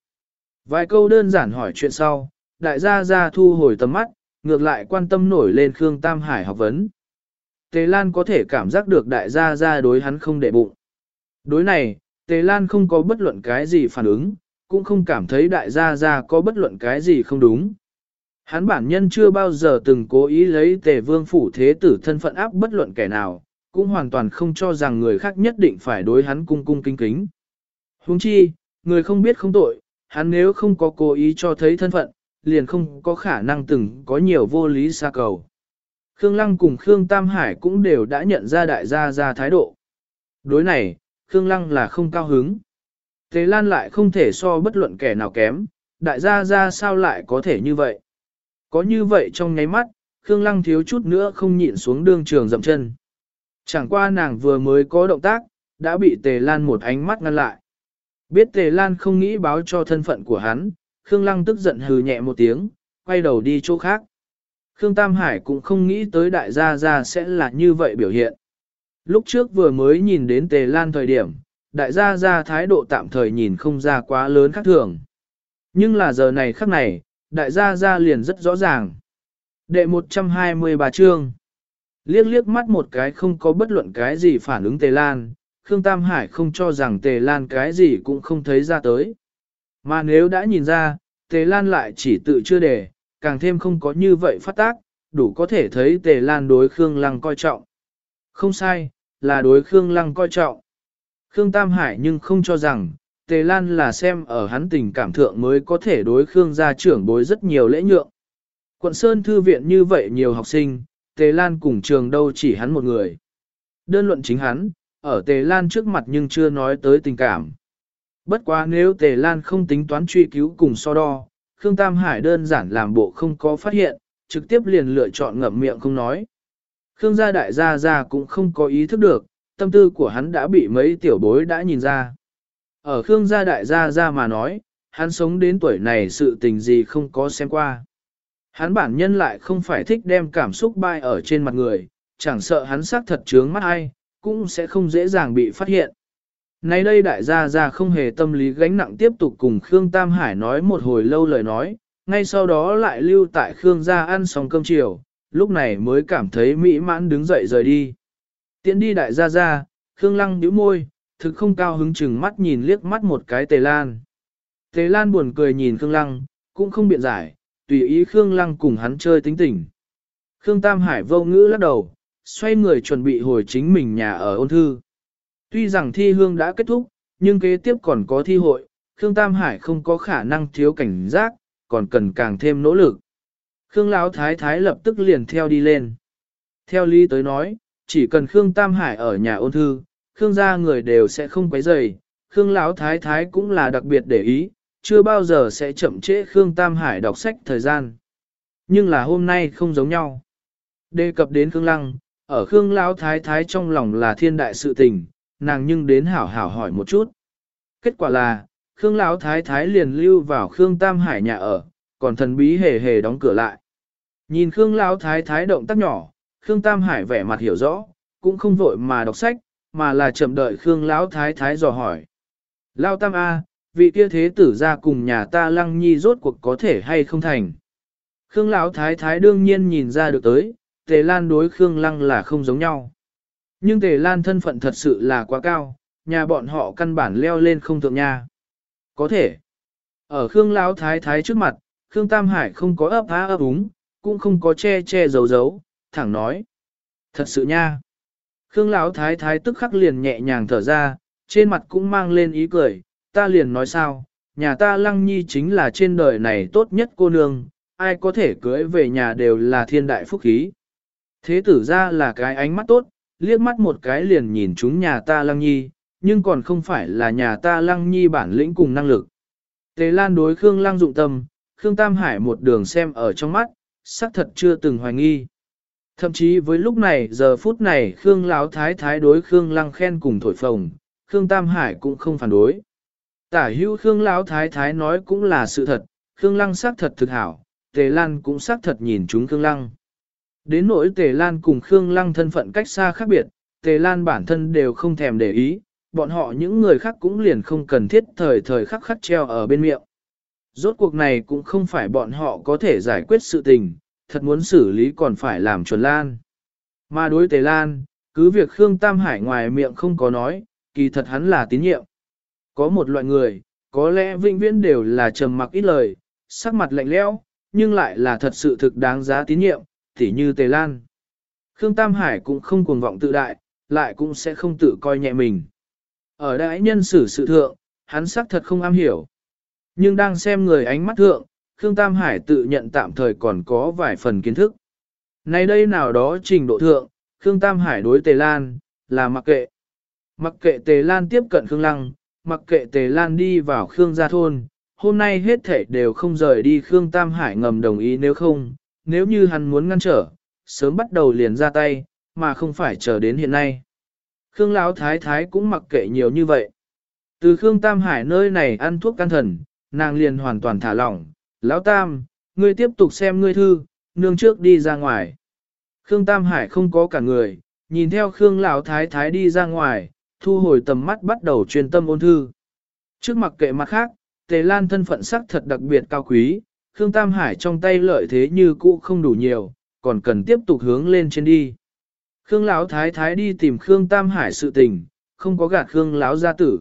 Vài câu đơn giản hỏi chuyện sau, đại gia gia thu hồi tầm mắt, ngược lại quan tâm nổi lên Khương Tam Hải học vấn. Tề Lan có thể cảm giác được đại gia gia đối hắn không để bụng. Đối này, Tề Lan không có bất luận cái gì phản ứng, cũng không cảm thấy đại gia gia có bất luận cái gì không đúng. Hắn bản nhân chưa bao giờ từng cố ý lấy tề vương phủ thế tử thân phận áp bất luận kẻ nào, cũng hoàn toàn không cho rằng người khác nhất định phải đối hắn cung cung kính kính. Huống chi, người không biết không tội, hắn nếu không có cố ý cho thấy thân phận, liền không có khả năng từng có nhiều vô lý xa cầu. Khương Lăng cùng Khương Tam Hải cũng đều đã nhận ra đại gia ra thái độ. Đối này, Khương Lăng là không cao hứng. Tế Lan lại không thể so bất luận kẻ nào kém, đại gia ra sao lại có thể như vậy. Có như vậy trong nháy mắt, Khương Lăng thiếu chút nữa không nhịn xuống đương trường dậm chân. Chẳng qua nàng vừa mới có động tác, đã bị Tề Lan một ánh mắt ngăn lại. Biết Tề Lan không nghĩ báo cho thân phận của hắn, Khương Lăng tức giận hừ nhẹ một tiếng, quay đầu đi chỗ khác. Khương Tam Hải cũng không nghĩ tới đại gia gia sẽ là như vậy biểu hiện. Lúc trước vừa mới nhìn đến Tề Lan thời điểm, đại gia gia thái độ tạm thời nhìn không ra quá lớn khác thường. Nhưng là giờ này khắc này, đại gia gia liền rất rõ ràng. Đệ 123 chương. Liếc liếc mắt một cái không có bất luận cái gì phản ứng Tề Lan, Khương Tam Hải không cho rằng Tề Lan cái gì cũng không thấy ra tới. Mà nếu đã nhìn ra, Tề Lan lại chỉ tự chưa để, càng thêm không có như vậy phát tác, đủ có thể thấy Tề Lan đối Khương Lăng coi trọng. Không sai, là đối Khương Lăng coi trọng. Khương Tam Hải nhưng không cho rằng, Tề Lan là xem ở hắn tình cảm thượng mới có thể đối Khương gia trưởng bối rất nhiều lễ nhượng. Quận Sơn Thư viện như vậy nhiều học sinh, Tề Lan cùng trường đâu chỉ hắn một người. Đơn luận chính hắn, ở Tề Lan trước mặt nhưng chưa nói tới tình cảm. Bất quá nếu Tề Lan không tính toán truy cứu cùng so đo, Khương Tam Hải đơn giản làm bộ không có phát hiện, trực tiếp liền lựa chọn ngậm miệng không nói. Khương gia đại gia gia cũng không có ý thức được, tâm tư của hắn đã bị mấy tiểu bối đã nhìn ra. Ở Khương gia đại gia gia mà nói, hắn sống đến tuổi này sự tình gì không có xem qua. Hắn bản nhân lại không phải thích đem cảm xúc bay ở trên mặt người, chẳng sợ hắn sắc thật trướng mắt ai, cũng sẽ không dễ dàng bị phát hiện. Nay đây đại gia gia không hề tâm lý gánh nặng tiếp tục cùng Khương Tam Hải nói một hồi lâu lời nói, ngay sau đó lại lưu tại Khương gia ăn xong cơm chiều, lúc này mới cảm thấy mỹ mãn đứng dậy rời đi. Tiến đi đại gia gia, Khương Lăng nhíu môi, thực không cao hứng chừng mắt nhìn liếc mắt một cái Tề Lan. Tề Lan buồn cười nhìn Khương Lăng, cũng không biện giải, tùy ý Khương Lăng cùng hắn chơi tính tình. Khương Tam Hải vô ngữ lắc đầu, xoay người chuẩn bị hồi chính mình nhà ở ôn thư. Tuy rằng thi hương đã kết thúc, nhưng kế tiếp còn có thi hội, Khương Tam Hải không có khả năng thiếu cảnh giác, còn cần càng thêm nỗ lực. Khương Lão Thái Thái lập tức liền theo đi lên. Theo lý tới nói, chỉ cần Khương Tam Hải ở nhà ôn thư, Khương gia người đều sẽ không quấy rầy. Khương Lão Thái Thái cũng là đặc biệt để ý, chưa bao giờ sẽ chậm trễ Khương Tam Hải đọc sách thời gian. Nhưng là hôm nay không giống nhau. Đề cập đến Khương Lăng, ở Khương Lão Thái Thái trong lòng là thiên đại sự tình, nàng nhưng đến hảo hảo hỏi một chút. Kết quả là, Khương Lão Thái Thái liền lưu vào Khương Tam Hải nhà ở, còn thần bí hề hề đóng cửa lại. Nhìn Khương Lão Thái Thái động tác nhỏ, Khương Tam Hải vẻ mặt hiểu rõ, cũng không vội mà đọc sách, mà là chậm đợi Khương Lão Thái Thái dò hỏi. Lão Tam A, vị kia thế tử ra cùng nhà ta Lăng Nhi rốt cuộc có thể hay không thành. Khương Lão Thái Thái đương nhiên nhìn ra được tới, Tề Lan đối Khương Lăng là không giống nhau. Nhưng Tề Lan thân phận thật sự là quá cao, nhà bọn họ căn bản leo lên không thượng nha. Có thể. Ở Khương Lão Thái Thái trước mặt, Khương Tam Hải không có ấp á ấp úng, cũng không có che che giấu giấu, thẳng nói. Thật sự nha. Khương Lão Thái Thái tức khắc liền nhẹ nhàng thở ra, trên mặt cũng mang lên ý cười, ta liền nói sao, nhà ta lăng nhi chính là trên đời này tốt nhất cô nương, ai có thể cưới về nhà đều là thiên đại phúc khí. Thế tử ra là cái ánh mắt tốt, liếc mắt một cái liền nhìn chúng nhà ta lăng nhi, nhưng còn không phải là nhà ta lăng nhi bản lĩnh cùng năng lực. Tề Lan đối Khương Lăng dụng tâm, Khương Tam Hải một đường xem ở trong mắt, xác thật chưa từng hoài nghi. Thậm chí với lúc này, giờ phút này Khương Lão Thái Thái đối Khương Lăng khen cùng thổi phồng, Khương Tam Hải cũng không phản đối. Tả hữu Khương Lão Thái Thái nói cũng là sự thật, Khương Lăng xác thật thực hảo, Tề Lan cũng xác thật nhìn chúng Khương Lăng. Đến nỗi Tề Lan cùng Khương Lăng thân phận cách xa khác biệt, Tề Lan bản thân đều không thèm để ý, bọn họ những người khác cũng liền không cần thiết thời thời khắc khắc treo ở bên miệng. Rốt cuộc này cũng không phải bọn họ có thể giải quyết sự tình, thật muốn xử lý còn phải làm chuẩn lan. Mà đối Tề Lan, cứ việc Khương Tam Hải ngoài miệng không có nói, kỳ thật hắn là tín nhiệm. Có một loại người, có lẽ vĩnh viễn đều là trầm mặc ít lời, sắc mặt lạnh lẽo, nhưng lại là thật sự thực đáng giá tín nhiệm, tỉ như Tề Lan. Khương Tam Hải cũng không cuồng vọng tự đại, lại cũng sẽ không tự coi nhẹ mình. Ở đại nhân xử sự thượng, hắn sắc thật không am hiểu. Nhưng đang xem người ánh mắt thượng, Khương Tam Hải tự nhận tạm thời còn có vài phần kiến thức. Này đây nào đó trình độ thượng, Khương Tam Hải đối Tề Lan, là mặc kệ. Mặc kệ Tề Lan tiếp cận Khương Lăng, mặc kệ Tề Lan đi vào Khương gia thôn, hôm nay hết thể đều không rời đi Khương Tam Hải ngầm đồng ý nếu không, nếu như hắn muốn ngăn trở, sớm bắt đầu liền ra tay, mà không phải chờ đến hiện nay. Khương Lão Thái Thái cũng mặc kệ nhiều như vậy. Từ Khương Tam Hải nơi này ăn thuốc can thần, nàng liền hoàn toàn thả lỏng. Lão Tam, ngươi tiếp tục xem ngươi thư, nương trước đi ra ngoài. Khương Tam Hải không có cả người, nhìn theo Khương Lão Thái Thái đi ra ngoài, thu hồi tầm mắt bắt đầu chuyên tâm ôn thư. Trước mặt kệ mặt khác, Tề Lan thân phận sắc thật đặc biệt cao quý, Khương Tam Hải trong tay lợi thế như cũ không đủ nhiều, còn cần tiếp tục hướng lên trên đi. Khương Lão Thái Thái đi tìm Khương Tam Hải sự tình, không có gạt Khương Lão gia tử.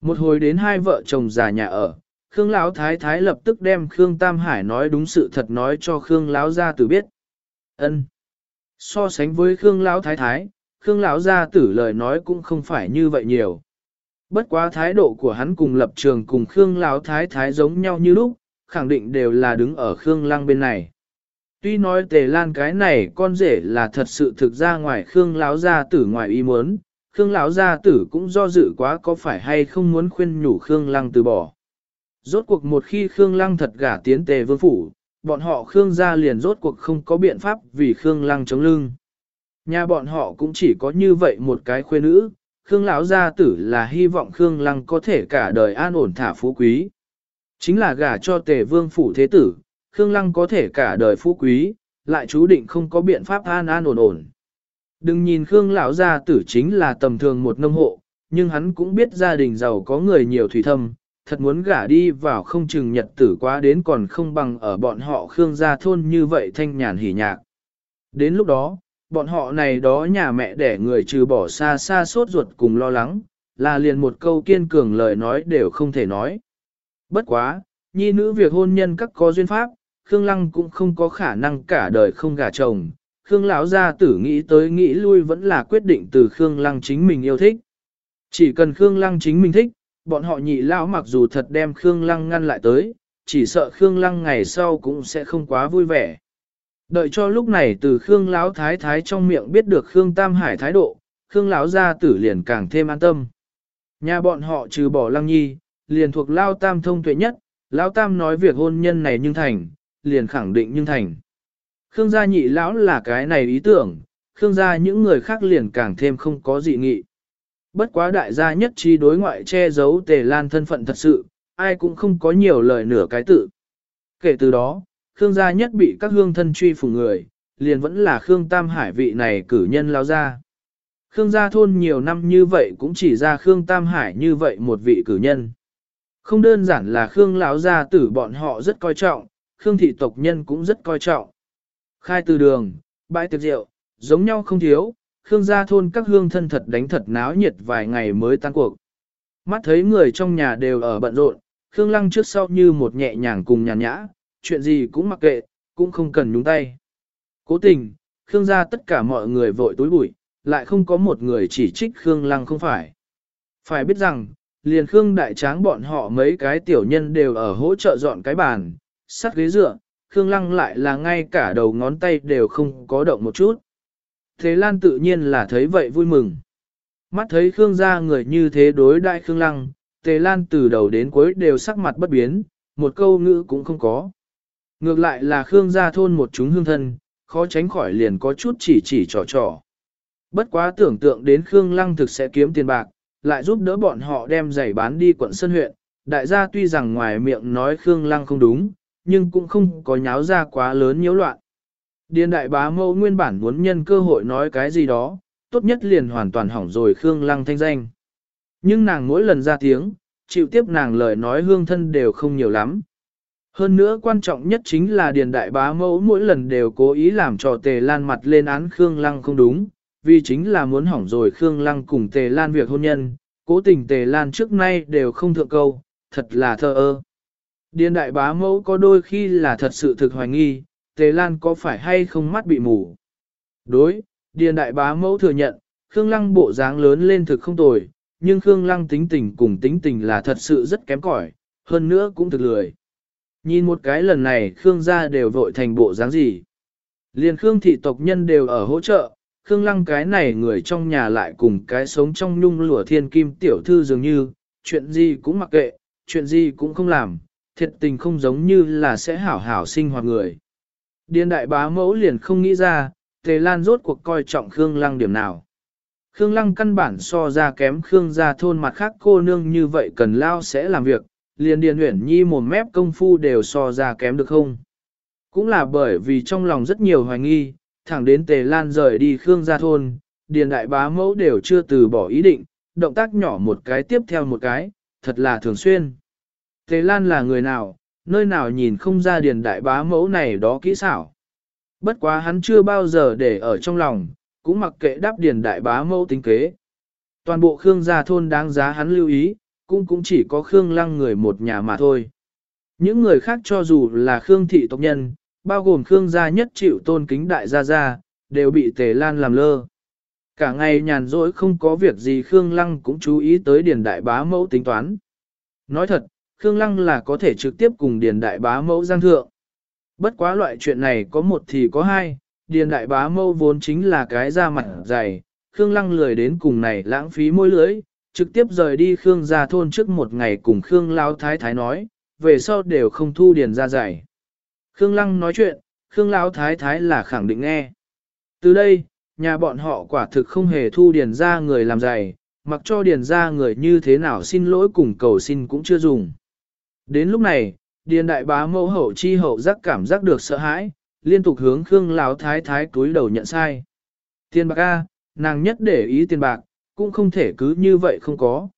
Một hồi đến hai vợ chồng già nhà ở, Khương Lão Thái Thái lập tức đem Khương Tam Hải nói đúng sự thật nói cho Khương Lão gia tử biết. Ân. So sánh với Khương Lão Thái Thái, Khương Lão gia tử lời nói cũng không phải như vậy nhiều. Bất quá thái độ của hắn cùng lập trường cùng Khương Lão Thái Thái giống nhau như lúc, khẳng định đều là đứng ở Khương Lăng bên này. Tuy nói tề lan cái này con rể là thật sự thực ra ngoài Khương Lão gia tử ngoài ý muốn, Khương Lão gia tử cũng do dự quá có phải hay không muốn khuyên nhủ Khương Lăng từ bỏ. Rốt cuộc một khi Khương Lăng thật gả tiến tề vương phủ, bọn họ Khương gia liền rốt cuộc không có biện pháp vì Khương Lăng chống lưng. Nhà bọn họ cũng chỉ có như vậy một cái khuê nữ, Khương lão gia tử là hy vọng Khương Lăng có thể cả đời an ổn thả phú quý. Chính là gả cho tề vương phủ thế tử, Khương Lăng có thể cả đời phú quý, lại chú định không có biện pháp an an ổn ổn. Đừng nhìn Khương lão gia tử chính là tầm thường một nông hộ, nhưng hắn cũng biết gia đình giàu có người nhiều thủy thâm, thật muốn gả đi vào không chừng nhật tử quá đến còn không bằng ở bọn họ Khương gia thôn như vậy thanh nhàn hỉ nhạc. Đến lúc đó, bọn họ này đó nhà mẹ đẻ người trừ bỏ xa xa sốt ruột cùng lo lắng, là liền một câu kiên cường lời nói đều không thể nói. Bất quá, nhi nữ việc hôn nhân các có duyên pháp, Khương Lăng cũng không có khả năng cả đời không gả chồng. Khương lão gia tử nghĩ tới nghĩ lui vẫn là quyết định từ Khương Lăng chính mình yêu thích. Chỉ cần Khương Lăng chính mình thích, bọn họ nhị lão mặc dù thật đem Khương Lăng ngăn lại tới, chỉ sợ Khương Lăng ngày sau cũng sẽ không quá vui vẻ. Đợi cho lúc này từ Khương Lão Thái Thái trong miệng biết được Khương Tam Hải thái độ, Khương Lão gia tử liền càng thêm an tâm. Nhà bọn họ trừ bỏ Lăng Nhi, liền thuộc Lao Tam thông tuệ nhất, Lão Tam nói việc hôn nhân này nhưng thành, liền khẳng định nhưng thành. Khương gia nhị lão là cái này ý tưởng, Khương gia những người khác liền càng thêm không có dị nghị. Bất quá đại gia nhất trí đối ngoại che giấu tề lan thân phận thật sự, ai cũng không có nhiều lời nửa cái tự. Kể từ đó, Khương gia nhất bị các hương thân truy phủ người, liền vẫn là Khương Tam Hải vị này cử nhân lao ra. Khương gia thôn nhiều năm như vậy cũng chỉ ra Khương Tam Hải như vậy một vị cử nhân. Không đơn giản là Khương lão gia tử bọn họ rất coi trọng, Khương thị tộc nhân cũng rất coi trọng. Khai từ đường, bãi tiệc rượu, giống nhau không thiếu, Khương gia thôn các hương thân thật đánh thật náo nhiệt vài ngày mới tan cuộc. Mắt thấy người trong nhà đều ở bận rộn, Khương Lăng trước sau như một nhẹ nhàng cùng nhàn nhã, chuyện gì cũng mặc kệ, cũng không cần nhúng tay. Cố tình, Khương gia tất cả mọi người vội túi bụi, lại không có một người chỉ trích Khương Lăng không phải. Phải biết rằng, liền Khương Đại Tráng bọn họ mấy cái tiểu nhân đều ở hỗ trợ dọn cái bàn, sắt ghế dựa, Khương Lăng lại là ngay cả đầu ngón tay đều không có động một chút. Thế Lan tự nhiên là thấy vậy vui mừng. Mắt thấy Khương gia người như thế đối đại Khương Lăng, Tề Lan từ đầu đến cuối đều sắc mặt bất biến, một câu ngữ cũng không có. Ngược lại là Khương gia thôn một chúng hương thân, khó tránh khỏi liền có chút chỉ chỉ trò trò. Bất quá tưởng tượng đến Khương Lăng thực sẽ kiếm tiền bạc, lại giúp đỡ bọn họ đem giày bán đi quận Sơn huyện. Đại gia tuy rằng ngoài miệng nói Khương Lăng không đúng, nhưng cũng không có nháo ra quá lớn nhiễu loạn. Điền đại bá mẫu nguyên bản muốn nhân cơ hội nói cái gì đó, tốt nhất liền hoàn toàn hỏng rồi Khương Lăng thanh danh. Nhưng nàng mỗi lần ra tiếng, chịu tiếp nàng lời nói hương thân đều không nhiều lắm. Hơn nữa quan trọng nhất chính là Điền Đại Bá Mẫu mỗi lần đều cố ý làm cho Tề Lan mặt lên án Khương Lăng không đúng, vì chính là muốn hỏng rồi Khương Lăng cùng Tề Lan việc hôn nhân, cố tình Tề Lan trước nay đều không thượng câu, thật là thơ ơ. Điền Đại Bá Mẫu có đôi khi là thật sự thực hoài nghi, Tề Lan có phải hay không mắt bị mù. Đối, Điền Đại Bá Mẫu thừa nhận, Khương Lăng bộ dáng lớn lên thực không tồi, nhưng Khương Lăng tính tình cùng tính tình là thật sự rất kém cỏi, hơn nữa cũng thực lười. Nhìn một cái lần này Khương gia đều vội thành bộ dáng gì. Liền Khương thị tộc nhân đều ở hỗ trợ, Khương Lăng cái này người trong nhà lại cùng cái sống trong nhung lụa thiên kim tiểu thư dường như, chuyện gì cũng mặc kệ, chuyện gì cũng không làm, thiệt tình không giống như là sẽ hảo hảo sinh hoạt người. Điền đại bá mẫu liền không nghĩ ra, Tề Lan rốt cuộc coi trọng Khương Lăng điểm nào. Khương Lăng căn bản so ra kém Khương gia thôn mặt khác cô nương như vậy cần lao sẽ làm việc, liền Điền Uyển Nhi một mép công phu đều so ra kém được không. Cũng là bởi vì trong lòng rất nhiều hoài nghi, thẳng đến Tề Lan rời đi Khương gia thôn, Điền Đại Bá Mẫu đều chưa từ bỏ ý định, động tác nhỏ một cái tiếp theo một cái, thật là thường xuyên. Tề Lan là người nào, nơi nào nhìn không ra Điền Đại Bá Mẫu này đó kỹ xảo. Bất quá hắn chưa bao giờ để ở trong lòng, cũng mặc kệ đáp Điền Đại Bá Mẫu tính kế. Toàn bộ Khương gia thôn đáng giá hắn lưu ý, cũng cũng chỉ có Khương Lăng người một nhà mà thôi. Những người khác cho dù là Khương thị tộc nhân, bao gồm Khương gia nhất chịu tôn kính đại gia gia, đều bị Tề Lan làm lơ. Cả ngày nhàn rỗi không có việc gì Khương Lăng cũng chú ý tới Điền Đại Bá Mẫu tính toán. Nói thật, Khương Lăng là có thể trực tiếp cùng Điền Đại Bá Mẫu giang thượng. Bất quá loại chuyện này có một thì có hai, Điền Đại Bá Mẫu vốn chính là cái da mặt dày, Khương Lăng lười đến cùng này lãng phí môi lưới, trực tiếp rời đi Khương gia thôn trước một ngày cùng Khương Lão Thái Thái nói, về sau đều không thu điền ra dày. Khương Lăng nói chuyện, Khương Lão Thái Thái là khẳng định nghe. Từ đây, nhà bọn họ quả thực không hề thu điền ra người làm dày, mặc cho điền ra người như thế nào xin lỗi cùng cầu xin cũng chưa dùng. Đến lúc này, điền đại bá mẫu hậu chi hậu giác cảm giác được sợ hãi, liên tục hướng Khương Lão Thái Thái túi đầu nhận sai. Tiền bạc A, nàng nhất để ý tiền bạc, cũng không thể cứ như vậy không có.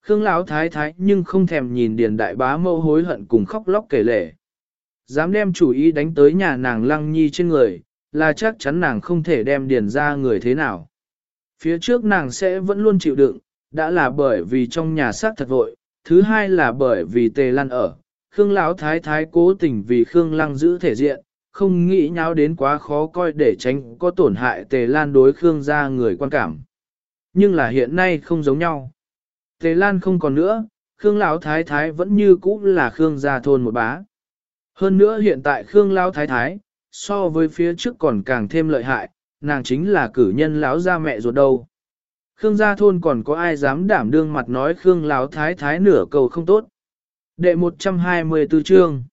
Khương Lão thái thái nhưng không thèm nhìn điền đại bá Mẫu hối hận cùng khóc lóc kể lể. Dám đem chủ ý đánh tới nhà nàng lăng nhi trên người, là chắc chắn nàng không thể đem điền ra người thế nào. Phía trước nàng sẽ vẫn luôn chịu đựng, đã là bởi vì trong nhà sát thật vội, thứ hai là bởi vì tề lan ở. Khương Lão thái thái cố tình vì Khương Lăng giữ thể diện, không nghĩ nháo đến quá khó coi để tránh có tổn hại tề lan đối Khương ra người quan cảm. Nhưng là hiện nay không giống nhau. Tề Lan không còn nữa, Khương Lão Thái Thái vẫn như cũ là Khương gia thôn một bá. Hơn nữa hiện tại Khương Lão Thái Thái, so với phía trước còn càng thêm lợi hại, nàng chính là cử nhân lão gia mẹ ruột đâu. Khương gia thôn còn có ai dám đảm đương mặt nói Khương Lão Thái Thái nửa cầu không tốt. Đệ 124 chương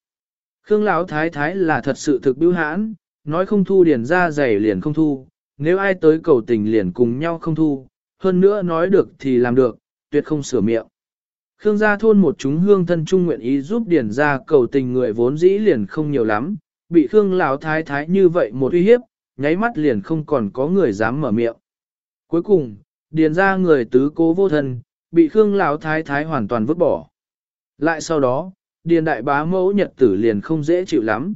Khương Lão Thái Thái là thật sự thực biểu hãn, nói không thu điền ra giày liền không thu, nếu ai tới cầu tình liền cùng nhau không thu, hơn nữa nói được thì làm được, tuyệt không sửa miệng. Khương gia thôn một chúng hương thân trung nguyện ý giúp điền ra cầu tình người vốn dĩ liền không nhiều lắm, bị Khương lão thái thái như vậy một uy hiếp, nháy mắt liền không còn có người dám mở miệng. Cuối cùng, điền ra người tứ cố vô thân, bị Khương lão thái thái hoàn toàn vứt bỏ. Lại sau đó, điền đại bá mẫu nhật tử liền không dễ chịu lắm.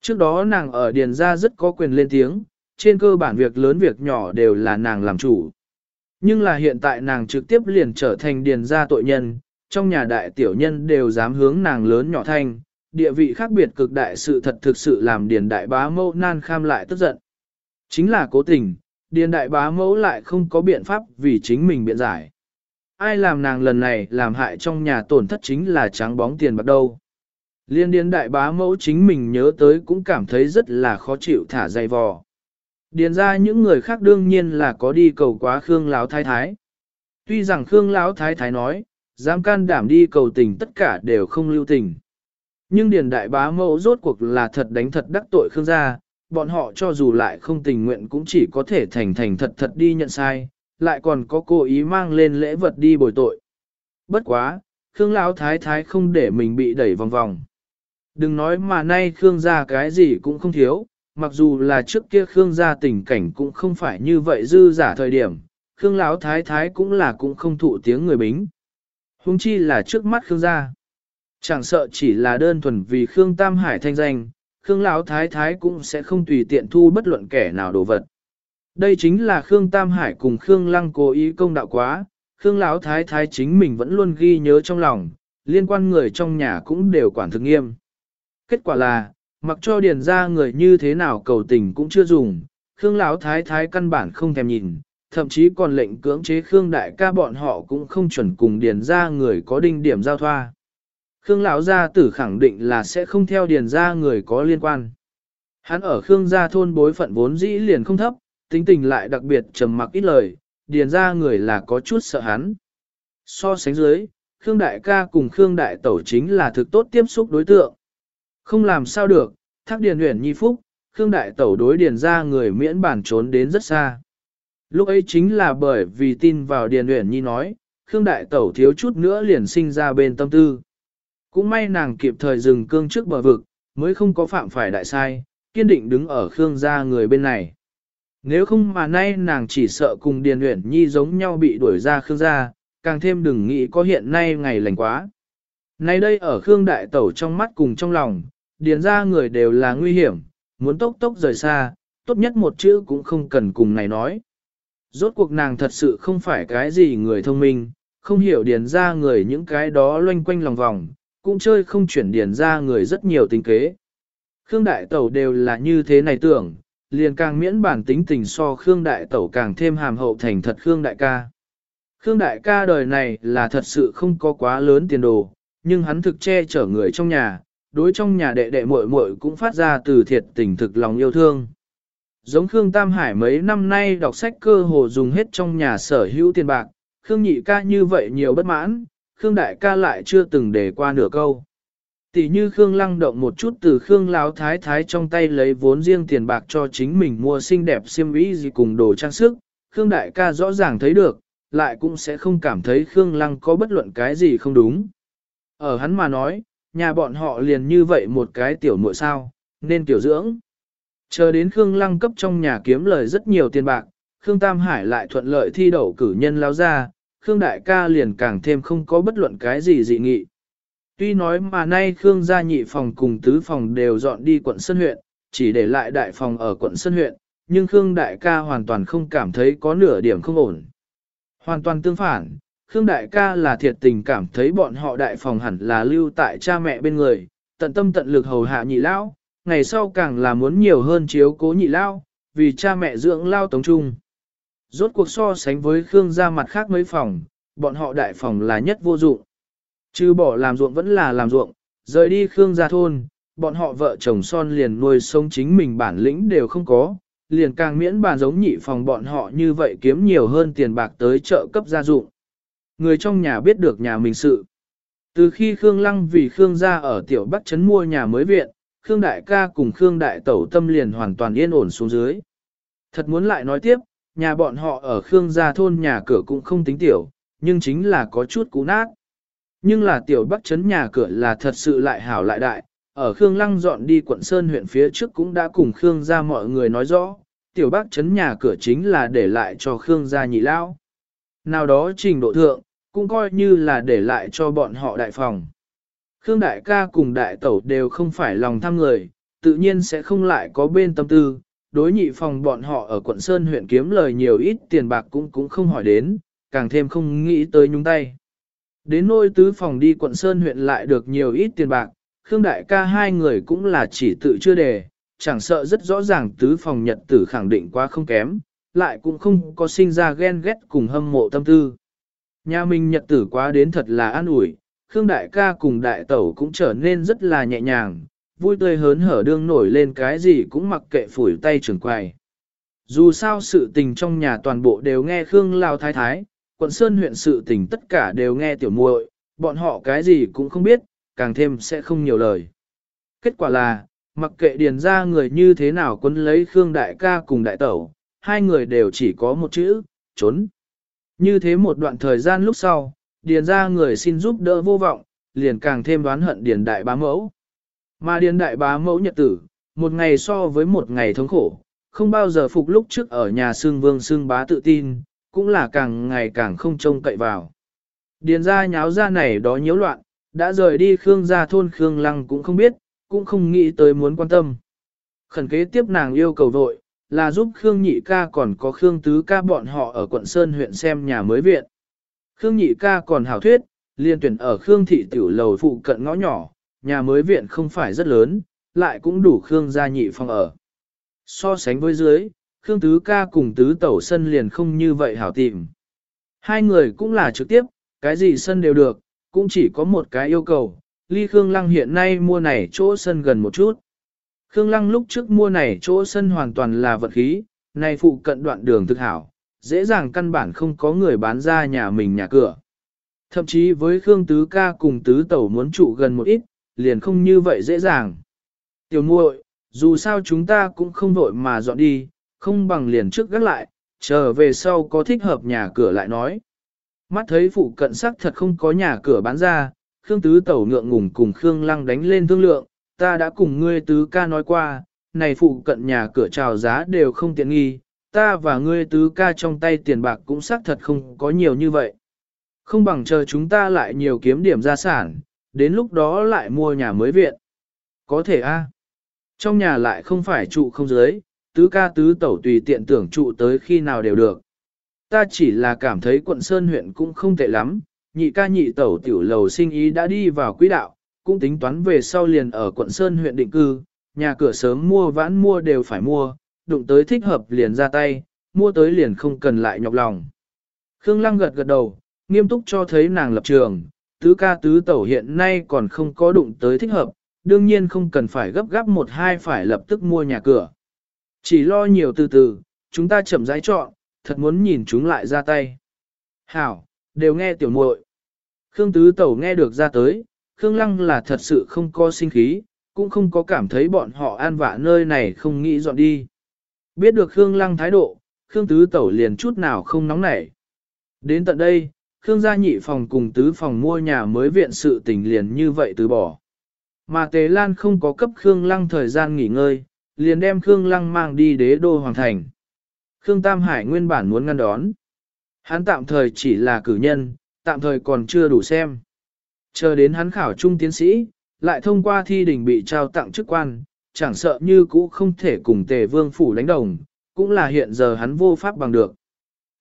Trước đó nàng ở điền ra rất có quyền lên tiếng, trên cơ bản việc lớn việc nhỏ đều là nàng làm chủ. Nhưng là hiện tại nàng trực tiếp liền trở thành điền gia tội nhân, trong nhà đại tiểu nhân đều dám hướng nàng lớn nhỏ thanh, địa vị khác biệt cực đại sự thật thực sự làm điền đại bá mẫu nan kham lại tức giận. Chính là cố tình, điền đại bá mẫu lại không có biện pháp vì chính mình biện giải. ai làm nàng lần này làm hại trong nhà tổn thất chính là trắng bóng tiền bạc đâu. Liên điền đại bá mẫu chính mình nhớ tới cũng cảm thấy rất là khó chịu thả dày vò. Điền ra những người khác đương nhiên là có đi cầu quá Khương Lão Thái Thái. Tuy rằng Khương Lão Thái Thái nói, dám can đảm đi cầu tình tất cả đều không lưu tình. Nhưng Điền Đại Bá Mẫu rốt cuộc là thật đánh thật đắc tội Khương gia, bọn họ cho dù lại không tình nguyện cũng chỉ có thể thành thành thật thật đi nhận sai, lại còn có cố ý mang lên lễ vật đi bồi tội. Bất quá, Khương Lão Thái Thái không để mình bị đẩy vòng vòng. Đừng nói mà nay Khương gia cái gì cũng không thiếu, mặc dù là trước kia Khương gia tình cảnh cũng không phải như vậy dư giả thời điểm, Khương Lão Thái Thái cũng là cũng không thụ tiếng người bính. Hùng chi là trước mắt Khương gia. Chẳng sợ chỉ là đơn thuần vì Khương Tam Hải thanh danh, Khương Lão Thái Thái cũng sẽ không tùy tiện thu bất luận kẻ nào đồ vật. Đây chính là Khương Tam Hải cùng Khương Lăng cố ý công đạo quá, Khương Lão Thái Thái chính mình vẫn luôn ghi nhớ trong lòng, liên quan người trong nhà cũng đều quản thực nghiêm. Kết quả là, mặc cho điền ra người như thế nào cầu tình cũng chưa dùng, Khương Lão Thái Thái căn bản không thèm nhìn, thậm chí còn lệnh cưỡng chế Khương Đại ca bọn họ cũng không chuẩn cùng điền ra người có đinh điểm giao thoa. Khương lão gia tử khẳng định là sẽ không theo điền ra người có liên quan. Hắn ở Khương gia thôn bối phận vốn dĩ liền không thấp, tính tình lại đặc biệt trầm mặc ít lời, điền ra người là có chút sợ hắn. So sánh dưới, Khương đại ca cùng Khương đại tẩu chính là thực tốt tiếp xúc đối tượng. Không làm sao được, thác điền huyền nhi phúc, Khương đại tẩu đối điền ra người miễn bản trốn đến rất xa. Lúc ấy chính là bởi vì tin vào điền huyền nhi nói, Khương đại tẩu thiếu chút nữa liền sinh ra bên tâm tư. Cũng may nàng kịp thời dừng cương trước bờ vực, mới không có phạm phải đại sai, kiên định đứng ở Khương gia người bên này. Nếu không mà nay nàng chỉ sợ cùng Điền Uyển Nhi giống nhau bị đuổi ra Khương gia, càng thêm đừng nghĩ có hiện nay ngày lành quá. Nay đây ở Khương Đại Tẩu trong mắt cùng trong lòng, Điền gia người đều là nguy hiểm, muốn tốc tốc rời xa, tốt nhất một chữ cũng không cần cùng này nói. Rốt cuộc nàng thật sự không phải cái gì người thông minh, không hiểu Điền ra người những cái đó loanh quanh lòng vòng, cũng chơi không chuyển điền ra người rất nhiều tính kế. Khương Đại Tẩu đều là như thế này tưởng, liền càng miễn bản tính tình so Khương Đại Tẩu càng thêm hàm hậu thành thật Khương Đại ca. Khương Đại ca đời này là thật sự không có quá lớn tiền đồ, nhưng hắn thực che chở người trong nhà, đối trong nhà đệ đệ muội muội cũng phát ra từ thiệt tình thực lòng yêu thương. Giống Khương Tam Hải mấy năm nay đọc sách cơ hồ dùng hết trong nhà sở hữu tiền bạc, Khương Nhị ca như vậy nhiều bất mãn, Khương Đại ca lại chưa từng để qua nửa câu. Tỷ như Khương lăng động một chút từ Khương Láo Thái Thái trong tay lấy vốn riêng tiền bạc cho chính mình mua xinh đẹp xiêm vĩ gì cùng đồ trang sức, Khương Đại ca rõ ràng thấy được, lại cũng sẽ không cảm thấy Khương Lăng có bất luận cái gì không đúng. Ở hắn mà nói, nhà bọn họ liền như vậy một cái tiểu muội sao, nên tiểu dưỡng. Chờ đến Khương Lăng cấp trong nhà kiếm lời rất nhiều tiền bạc, Khương Tam Hải lại thuận lợi thi đậu cử nhân lao ra, Khương Đại ca liền càng thêm không có bất luận cái gì dị nghị. Tuy nói mà nay Khương gia nhị phòng cùng tứ phòng đều dọn đi quận Sơn huyện, chỉ để lại đại phòng ở quận Sơn huyện, nhưng Khương Đại ca hoàn toàn không cảm thấy có nửa điểm không ổn. Hoàn toàn tương phản, Khương Đại ca là thiệt tình cảm thấy bọn họ đại phòng hẳn là lưu tại cha mẹ bên người, tận tâm tận lực hầu hạ nhị lão, ngày sau càng là muốn nhiều hơn chiếu cố nhị lão, vì cha mẹ dưỡng lao tống trung. Rốt cuộc so sánh với Khương gia mặt khác mấy phòng, bọn họ đại phòng là nhất vô dụng. Chứ bỏ làm ruộng vẫn là làm ruộng, rời đi Khương gia thôn, bọn họ vợ chồng son liền nuôi sống chính mình bản lĩnh đều không có, liền càng miễn bàn giống nhị phòng bọn họ như vậy kiếm nhiều hơn tiền bạc tới trợ cấp gia dụng. Người trong nhà biết được nhà mình sự. Từ khi Khương Lăng vì Khương gia ở tiểu Bắc Trấn mua nhà mới viện, Khương Đại ca cùng Khương Đại Tẩu tâm liền hoàn toàn yên ổn xuống dưới. Thật muốn lại nói tiếp, nhà bọn họ ở Khương gia thôn nhà cửa cũng không tính tiểu, nhưng chính là có chút cũ nát. Nhưng là tiểu bắc chấn nhà cửa là thật sự lại hảo lại đại, ở Khương Lăng dọn đi quận Sơn huyện phía trước cũng đã cùng Khương gia mọi người nói rõ, tiểu bắc chấn nhà cửa chính là để lại cho Khương gia nhị lao. Nào đó trình độ thượng, cũng coi như là để lại cho bọn họ đại phòng. Khương đại ca cùng đại tẩu đều không phải lòng tham người, tự nhiên sẽ không lại có bên tâm tư, đối nhị phòng bọn họ ở quận Sơn huyện kiếm lời nhiều ít tiền bạc cũng cũng không hỏi đến, càng thêm không nghĩ tới nhúng tay. Đến nôi tứ phòng đi quận Sơn huyện lại được nhiều ít tiền bạc, Khương Đại ca hai người cũng là chỉ tự chưa đề, chẳng sợ rất rõ ràng tứ phòng nhật tử khẳng định quá không kém, lại cũng không có sinh ra ghen ghét cùng hâm mộ tâm tư. Nhà mình nhật tử quá đến thật là an ủi, Khương đại ca cùng đại tẩu cũng trở nên rất là nhẹ nhàng, vui tươi hớn hở đương nổi lên cái gì cũng mặc kệ phủi tay trưởng quầy. Dù sao sự tình trong nhà toàn bộ đều nghe Khương Lao Thái Thái, quận Sơn huyện sự tình tất cả đều nghe tiểu muội, bọn họ cái gì cũng không biết, càng thêm sẽ không nhiều lời. Kết quả là, mặc kệ điền ra người như thế nào quấn lấy Khương Đại ca cùng Đại Tẩu, hai người đều chỉ có một chữ, trốn. Như thế một đoạn thời gian lúc sau, điền ra người xin giúp đỡ vô vọng, liền càng thêm đoán hận điền đại bá mẫu. Mà điền đại bá mẫu nhật tử, một ngày so với một ngày thống khổ, không bao giờ phục lúc trước ở nhà xương vương xương bá tự tin, cũng là càng ngày càng không trông cậy vào. Điền ra nháo ra này đó nhiễu loạn, đã rời đi Khương gia thôn Khương Lăng cũng không biết, cũng không nghĩ tới muốn quan tâm. Khẩn kế tiếp nàng yêu cầu vội, là giúp Khương Nhị ca còn có Khương Tứ ca bọn họ ở quận Sơn huyện xem nhà mới viện. Khương Nhị ca còn hảo thuyết, liên tuyển ở Khương Thị Tiểu Lầu phụ cận ngõ nhỏ, nhà mới viện không phải rất lớn, lại cũng đủ Khương gia nhị phòng ở. So sánh với dưới, Khương Tứ ca cùng Tứ Tẩu Sân liền không như vậy hảo tìm. Hai người cũng là trực tiếp, cái gì sân đều được, cũng chỉ có một cái yêu cầu, ly Khương Lăng hiện nay mua này chỗ sân gần một chút. Khương Lăng lúc trước mua này chỗ sân hoàn toàn là vật khí, này phụ cận đoạn đường thực hảo, dễ dàng căn bản không có người bán ra nhà mình nhà cửa. Thậm chí với Khương Tứ ca cùng Tứ Tẩu muốn trụ gần một ít, liền không như vậy dễ dàng. Tiểu muội, dù sao chúng ta cũng không vội mà dọn đi, không bằng liền trước gác lại, chờ về sau có thích hợp nhà cửa lại nói. Mắt thấy phụ cận sắc thật không có nhà cửa bán ra, Khương Tứ Tẩu ngượng ngùng cùng Khương Lăng đánh lên thương lượng, ta đã cùng ngươi Tứ ca nói qua, này phụ cận nhà cửa trào giá đều không tiện nghi, ta và ngươi Tứ ca trong tay tiền bạc cũng xác thật không có nhiều như vậy. Không bằng chờ chúng ta lại nhiều kiếm điểm gia sản, đến lúc đó lại mua nhà mới viện. Có thể a Trong nhà lại không phải trụ không dưới, tứ ca tứ tẩu tùy tiện tưởng trụ tới khi nào đều được. Ta chỉ là cảm thấy quận Sơn huyện cũng không tệ lắm, nhị ca nhị tẩu tiểu lầu sinh ý đã đi vào quỹ đạo, cũng tính toán về sau liền ở quận Sơn huyện định cư, nhà cửa sớm mua vãn mua đều phải mua, đụng tới thích hợp liền ra tay, mua tới liền không cần lại nhọc lòng. Khương Lăng gật gật đầu, nghiêm túc cho thấy nàng lập trường, tứ ca tứ tẩu hiện nay còn không có đụng tới thích hợp, đương nhiên không cần phải gấp gáp một hai phải lập tức mua nhà cửa. Chỉ lo nhiều từ từ, chúng ta chậm rãi chọn, thật muốn nhìn chúng lại ra tay. Hảo, đều nghe tiểu muội. Khương Tứ Tẩu nghe được ra tới, Khương Lăng là thật sự không có sinh khí, cũng không có cảm thấy bọn họ an vạ nơi này không nghĩ dọn đi. Biết được Khương Lăng thái độ, Khương Tứ Tẩu liền chút nào không nóng nảy. Đến tận đây, Khương gia nhị phòng cùng tứ phòng mua nhà mới viện sự tình liền như vậy từ bỏ. Mà Tề Lan không có cấp Khương Lăng thời gian nghỉ ngơi, liền đem Khương Lăng mang đi đế đô hoàng thành. Khương Tam Hải nguyên bản muốn ngăn đón. Hắn tạm thời chỉ là cử nhân, tạm thời còn chưa đủ xem. Chờ đến hắn khảo trung tiến sĩ, lại thông qua thi đình bị trao tặng chức quan, chẳng sợ như cũ không thể cùng tề vương phủ đánh đồng, cũng là hiện giờ hắn vô pháp bằng được.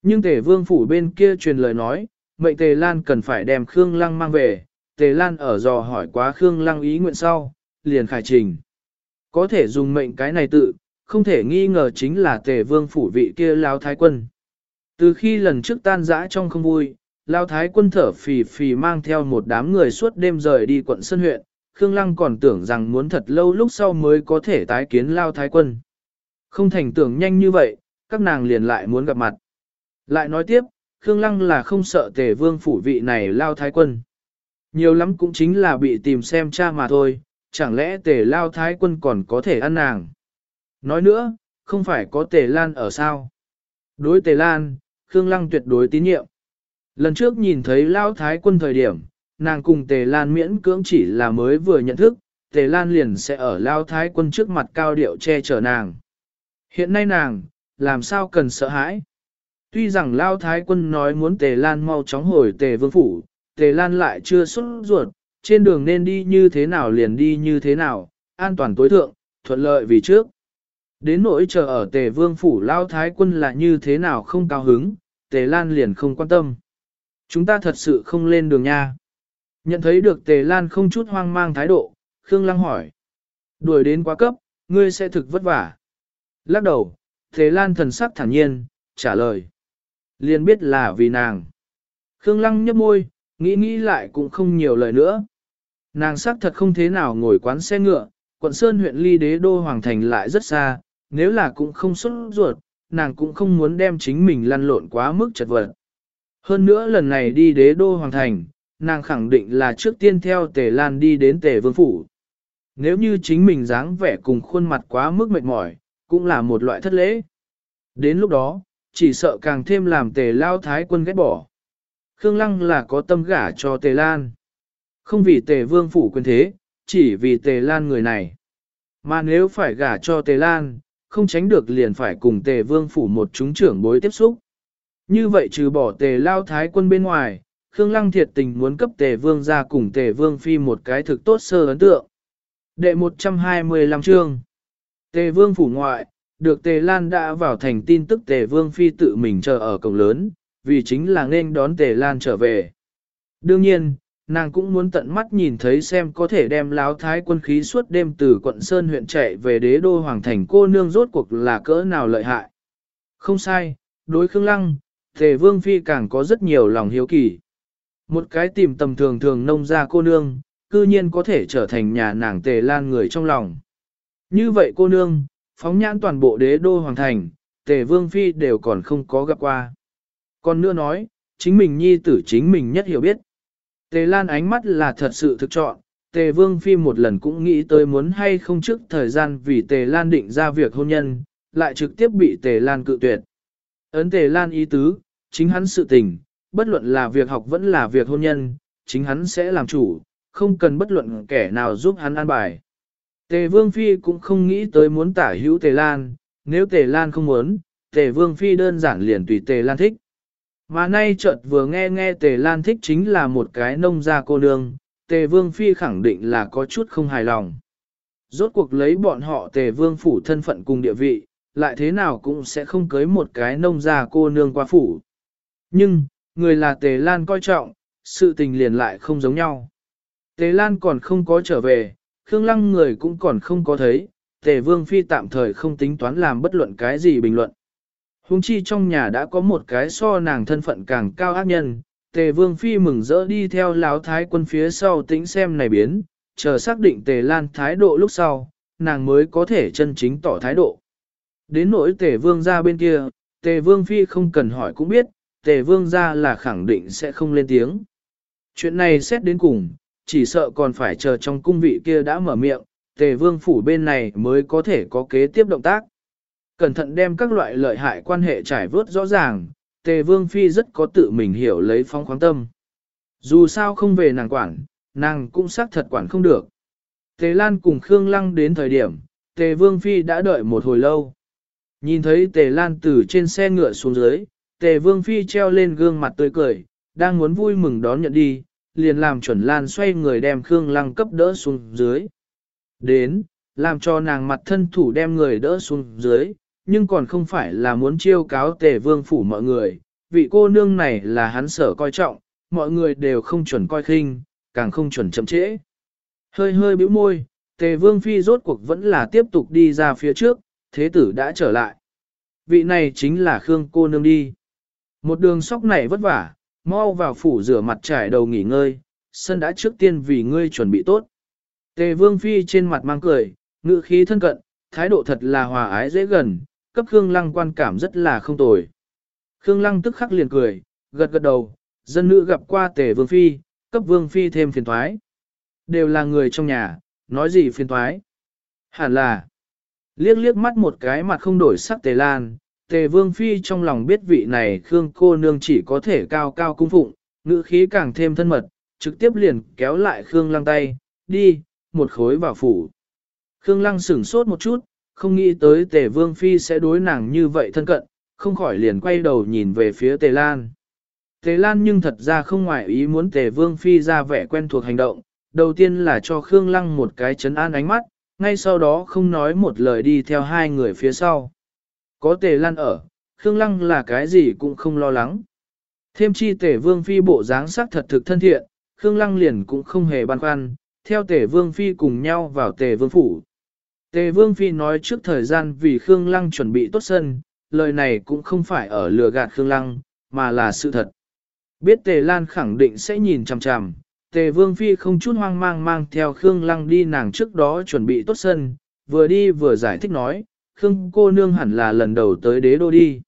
Nhưng tề vương phủ bên kia truyền lời nói, mệnh tề lan cần phải đem Khương Lăng mang về, tề lan ở dò hỏi quá Khương Lăng ý nguyện sau, liền khải trình. Có thể dùng mệnh cái này tự, không thể nghi ngờ chính là tề vương phủ vị kia lao thái quân. Từ khi lần trước tan rã trong không vui, lao thái quân thở phì phì mang theo một đám người suốt đêm rời đi quận Sơn huyện, Khương Lăng còn tưởng rằng muốn thật lâu lúc sau mới có thể tái kiến lao thái quân. Không thành tưởng nhanh như vậy, các nàng liền lại muốn gặp mặt. Lại nói tiếp, Khương Lăng là không sợ tề vương phủ vị này lao thái quân. Nhiều lắm cũng chính là bị tìm xem cha mà thôi, chẳng lẽ tề lao thái quân còn có thể ăn nàng. Nói nữa, không phải có tề lan ở sao. Đối tề lan, Khương Lăng tuyệt đối tín nhiệm. Lần trước nhìn thấy lao thái quân thời điểm, nàng cùng tề lan miễn cưỡng chỉ là mới vừa nhận thức, tề lan liền sẽ ở lao thái quân trước mặt cao điệu che chở nàng. Hiện nay nàng, làm sao cần sợ hãi? Tuy rằng Lao Thái quân nói muốn Tề Lan mau chóng hồi Tề Vương Phủ, Tề Lan lại chưa xuất ruột, trên đường nên đi như thế nào liền đi như thế nào, an toàn tối thượng, thuận lợi vì trước. Đến nỗi chờ ở Tề Vương Phủ Lao Thái quân là như thế nào không cao hứng, Tề Lan liền không quan tâm. Chúng ta thật sự không lên đường nha. Nhận thấy được Tề Lan không chút hoang mang thái độ, Khương Lăng hỏi. Đuổi đến quá cấp, ngươi sẽ thực vất vả. Lắc đầu, Tề Lan thần sắc thản nhiên, trả lời. Liền biết là vì nàng. Khương Lăng nhấp môi, nghĩ nghĩ lại cũng không nhiều lời nữa. Nàng xác thật không thế nào ngồi quán xe ngựa, quận Sơn huyện ly đế đô hoàng thành lại rất xa, nếu là cũng không xuất ruột, nàng cũng không muốn đem chính mình lăn lộn quá mức chật vật. Hơn nữa lần này đi đế đô hoàng thành, nàng khẳng định là trước tiên theo tề lan đi đến tề vương phủ. Nếu như chính mình dáng vẻ cùng khuôn mặt quá mức mệt mỏi, cũng là một loại thất lễ. Đến lúc đó, chỉ sợ càng thêm làm tề lao thái quân ghét bỏ. Khương Lăng là có tâm gả cho tề lan. Không vì tề vương phủ quyền thế, chỉ vì tề lan người này. Mà nếu phải gả cho tề lan, không tránh được liền phải cùng tề vương phủ một chúng trưởng bối tiếp xúc. Như vậy trừ bỏ tề lao thái quân bên ngoài, Khương Lăng thiệt tình muốn cấp tề vương ra cùng tề vương phi một cái thực tốt sơ ấn tượng. Đệ 125 chương Tề vương phủ ngoại, được tề lan đã vào thành tin tức tề vương phi tự mình chờ ở cổng lớn, vì chính là nên đón tề lan trở về. Đương nhiên, nàng cũng muốn tận mắt nhìn thấy xem có thể đem láo thái quân khí suốt đêm từ quận Sơn huyện chạy về đế đô hoàng thành cô nương rốt cuộc là cỡ nào lợi hại. Không sai, đối Khương Lăng, Tề Vương Phi càng có rất nhiều lòng hiếu kỳ. Một cái tìm tầm thường thường nông ra cô nương, cư nhiên có thể trở thành nhà nàng Tề Lan người trong lòng. Như vậy cô nương, phóng nhãn toàn bộ đế đô hoàng thành, Tề Vương Phi đều còn không có gặp qua. Còn nữa nói, chính mình nhi tử chính mình nhất hiểu biết. Tề Lan ánh mắt là thật sự thực chọn, Tề Vương Phi một lần cũng nghĩ tới muốn hay không trước thời gian vì Tề Lan định ra việc hôn nhân, lại trực tiếp bị Tề Lan cự tuyệt. Ấn Tề Lan ý tứ, chính hắn sự tình, bất luận là việc học vẫn là việc hôn nhân, chính hắn sẽ làm chủ, không cần bất luận kẻ nào giúp hắn an bài. Tề Vương Phi cũng không nghĩ tới muốn tả hữu Tề Lan, nếu Tề Lan không muốn, Tề Vương Phi đơn giản liền tùy Tề Lan thích. Mà nay chợt vừa nghe nghe Tề Lan thích chính là một cái nông gia cô nương, Tề Vương Phi khẳng định là có chút không hài lòng. Rốt cuộc lấy bọn họ Tề Vương phủ thân phận cùng địa vị, lại thế nào cũng sẽ không cưới một cái nông gia cô nương qua phủ. Nhưng, người là Tề Lan coi trọng, sự tình liền lại không giống nhau. Tề Lan còn không có trở về, Khương Lăng người cũng còn không có thấy, Tề Vương Phi tạm thời không tính toán làm bất luận cái gì bình luận. Hùng chi trong nhà đã có một cái so nàng thân phận càng cao ác nhân, Tề Vương Phi mừng rỡ đi theo Láo Thái quân phía sau tính xem này biến, chờ xác định Tề Lan thái độ lúc sau, nàng mới có thể chân chính tỏ thái độ. Đến nỗi Tề Vương ra bên kia, Tề Vương Phi không cần hỏi cũng biết, Tề Vương ra là khẳng định sẽ không lên tiếng. Chuyện này xét đến cùng, chỉ sợ còn phải chờ trong cung vị kia đã mở miệng, Tề Vương phủ bên này mới có thể có kế tiếp động tác. Cẩn thận đem các loại lợi hại quan hệ trải vớt rõ ràng, Tề Vương Phi rất có tự mình hiểu lấy phong khoáng tâm. Dù sao không về nàng quản, nàng cũng xác thật quản không được. Tề Lan cùng Khương Lăng đến thời điểm, Tề Vương Phi đã đợi một hồi lâu. Nhìn thấy Tề Lan từ trên xe ngựa xuống dưới, Tề Vương Phi treo lên gương mặt tươi cười, đang muốn vui mừng đón nhận đi, liền làm chuẩn Lan xoay người đem Khương Lăng cấp đỡ xuống dưới. Đến, làm cho nàng mặt thân thủ đem người đỡ xuống dưới, nhưng còn không phải là muốn chiêu cáo tề vương phủ mọi người, vị cô nương này là hắn sở coi trọng, mọi người đều không chuẩn coi khinh, càng không chuẩn chậm trễ. Hơi hơi bĩu môi, tề vương phi rốt cuộc vẫn là tiếp tục đi ra phía trước, thế tử đã trở lại. Vị này chính là Khương cô nương đi. Một đường sóc này vất vả, mau vào phủ rửa mặt trải đầu nghỉ ngơi, sân đã trước tiên vì ngươi chuẩn bị tốt. Tề vương phi trên mặt mang cười, ngữ khí thân cận, thái độ thật là hòa ái dễ gần, cấp Khương Lăng quan cảm rất là không tồi. Khương Lăng tức khắc liền cười, gật gật đầu, dân nữ gặp qua tề vương phi, cấp vương phi thêm phiền thoái. Đều là người trong nhà, nói gì phiền thoái. Hẳn là, liếc liếc mắt một cái mặt không đổi sắc tề lan, tề vương phi trong lòng biết vị này Khương cô nương chỉ có thể cao cao cung phụng, ngữ khí càng thêm thân mật, trực tiếp liền kéo lại Khương Lăng tay, đi, một khối vào phủ. Khương Lăng sửng sốt một chút, không nghĩ tới tề vương phi sẽ đối nàng như vậy thân cận, không khỏi liền quay đầu nhìn về phía tề lan. Tề lan nhưng thật ra không ngoại ý muốn tề vương phi ra vẻ quen thuộc hành động, đầu tiên là cho Khương Lăng một cái chấn an ánh mắt, ngay sau đó không nói một lời đi theo hai người phía sau. Có tề lan ở, Khương Lăng là cái gì cũng không lo lắng. Thêm chi tề vương phi bộ dáng sắc thật thực thân thiện, Khương Lăng liền cũng không hề băn khoăn, theo tề vương phi cùng nhau vào tề vương phủ. Tề Vương Phi nói trước thời gian vì Khương Lăng chuẩn bị tốt sân, lời này cũng không phải ở lừa gạt Khương Lăng, mà là sự thật. Biết Tề Lan khẳng định sẽ nhìn chằm chằm, Tề Vương Phi không chút hoang mang mang theo Khương Lăng đi nàng trước đó chuẩn bị tốt sân, vừa đi vừa giải thích nói, Khương cô nương hẳn là lần đầu tới đế đô đi.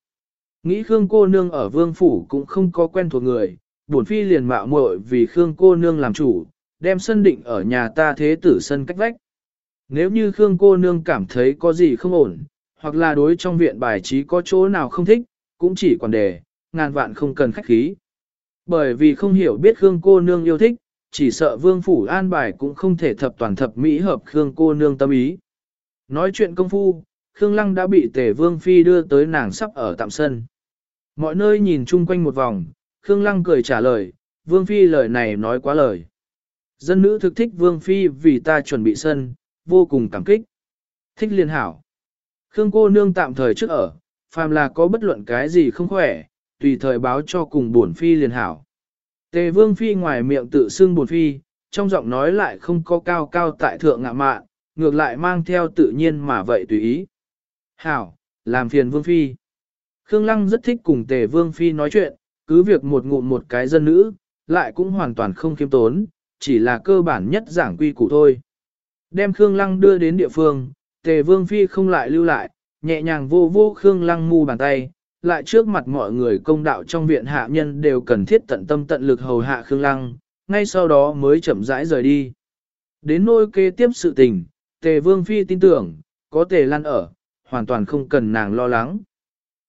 Nghĩ Khương cô nương ở Vương Phủ cũng không có quen thuộc người, bổn Phi liền mạo muội vì Khương cô nương làm chủ, đem sân định ở nhà ta thế tử sân cách vách. Nếu như Khương cô nương cảm thấy có gì không ổn, hoặc là đối trong viện bài trí có chỗ nào không thích, cũng chỉ quản đề, ngàn vạn không cần khách khí. Bởi vì không hiểu biết Khương cô nương yêu thích, chỉ sợ vương phủ an bài cũng không thể thập toàn thập mỹ hợp Khương cô nương tâm ý. Nói chuyện công phu, Khương Lăng đã bị Tề vương phi đưa tới nàng sắp ở tạm sân. Mọi nơi nhìn chung quanh một vòng, Khương Lăng cười trả lời, vương phi lời này nói quá lời. Dân nữ thực thích vương phi vì ta chuẩn bị sân, vô cùng cảm kích. Thích liên hảo. Khương cô nương tạm thời trước ở, phàm là có bất luận cái gì không khỏe, tùy thời báo cho cùng bổn phi liền hảo. Tề vương phi ngoài miệng tự xưng bổn phi, trong giọng nói lại không có cao cao tại thượng ngạ mạn, ngược lại mang theo tự nhiên mà vậy tùy ý. Hảo, làm phiền vương phi. Khương Lăng rất thích cùng tề vương phi nói chuyện, cứ việc một ngụm một cái dân nữ, lại cũng hoàn toàn không kiêm tốn, chỉ là cơ bản nhất giảng quy củ thôi. Đem Khương Lăng đưa đến địa phương, tề vương phi không lại lưu lại, nhẹ nhàng vô vô Khương Lăng mu bàn tay, lại trước mặt mọi người công đạo trong viện hạ nhân đều cần thiết tận tâm tận lực hầu hạ Khương Lăng, ngay sau đó mới chậm rãi rời đi. Đến nôi kế tiếp sự tình, Tề Vương Phi tin tưởng, có Tề Lan ở, hoàn toàn không cần nàng lo lắng.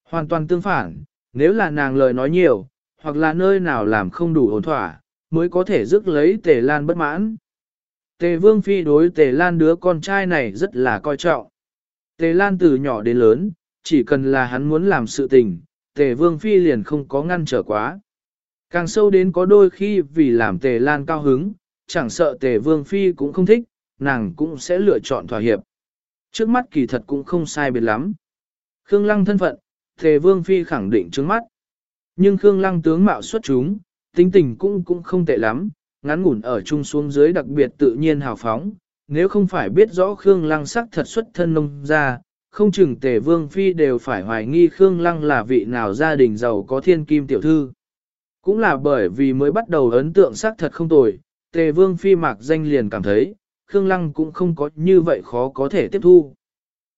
Hoàn toàn tương phản, nếu là nàng lời nói nhiều, hoặc là nơi nào làm không đủ ổn thỏa, mới có thể rước lấy Tề Lan bất mãn. Tề Vương Phi đối Tề Lan đứa con trai này rất là coi trọng. Tề Lan từ nhỏ đến lớn, chỉ cần là hắn muốn làm sự tình, Tề Vương Phi liền không có ngăn trở quá. Càng sâu đến có đôi khi vì làm Tề Lan cao hứng, chẳng sợ Tề Vương Phi cũng không thích, nàng cũng sẽ lựa chọn thỏa hiệp. Trước mắt kỳ thật cũng không sai biệt lắm. Khương Lăng thân phận, Tề Vương Phi khẳng định trước mắt. Nhưng Khương Lăng tướng mạo xuất chúng, tính tình cũng cũng không tệ lắm, ngắn ngủn ở chung xuống dưới đặc biệt tự nhiên hào phóng. Nếu không phải biết rõ Khương Lăng sắc thật xuất thân nông ra, không chừng tề vương phi đều phải hoài nghi Khương Lăng là vị nào gia đình giàu có thiên kim tiểu thư. Cũng là bởi vì mới bắt đầu ấn tượng sắc thật không tồi, tề vương phi mạc danh liền cảm thấy, Khương Lăng cũng không có như vậy khó có thể tiếp thu.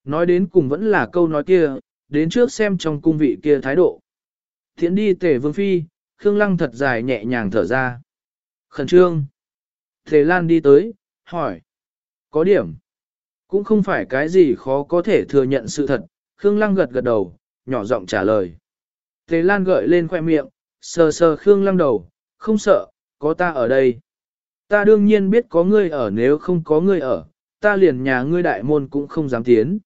Nói đến cùng vẫn là câu nói kia, đến trước xem trong cung vị kia thái độ. Thiện đi tề vương phi, Khương Lăng thật dài nhẹ nhàng thở ra. Khẩn trương. Thế Lan đi tới, hỏi. Có điểm. Cũng không phải cái gì khó có thể thừa nhận sự thật, Khương Lăng gật gật đầu, nhỏ giọng trả lời. Thế Lan gợi lên khoe miệng, sờ sờ Khương Lăng đầu, không sợ, có ta ở đây. Ta đương nhiên biết có ngươi ở nếu không có ngươi ở, ta liền nhà ngươi đại môn cũng không dám tiến.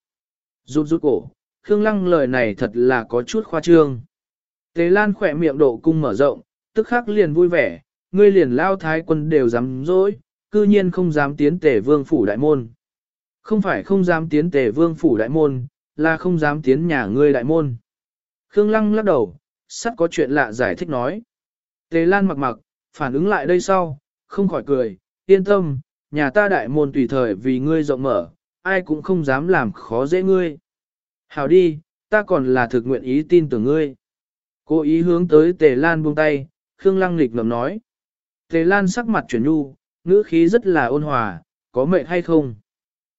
Rút rút cổ, Khương Lăng lời này thật là có chút khoa trương. Tề Lan khỏe miệng độ cung mở rộng, tức khắc liền vui vẻ, ngươi liền lao thái quân đều dám dối, cư nhiên không dám tiến tề vương phủ đại môn. Không phải không dám tiến tề vương phủ đại môn, là không dám tiến nhà ngươi đại môn. Khương Lăng lắc đầu, sắt có chuyện lạ giải thích nói. Tề Lan mặc mặc, phản ứng lại đây sau, không khỏi cười, yên tâm, nhà ta đại môn tùy thời vì ngươi rộng mở, ai cũng không dám làm khó dễ ngươi. Hảo đi, ta còn là thực nguyện ý tin tưởng ngươi. Cố ý hướng tới Tề Lan buông tay, Khương Lăng lịch ngầm nói. Tề Lan sắc mặt chuyển nhu, ngữ khí rất là ôn hòa, có mệt hay không?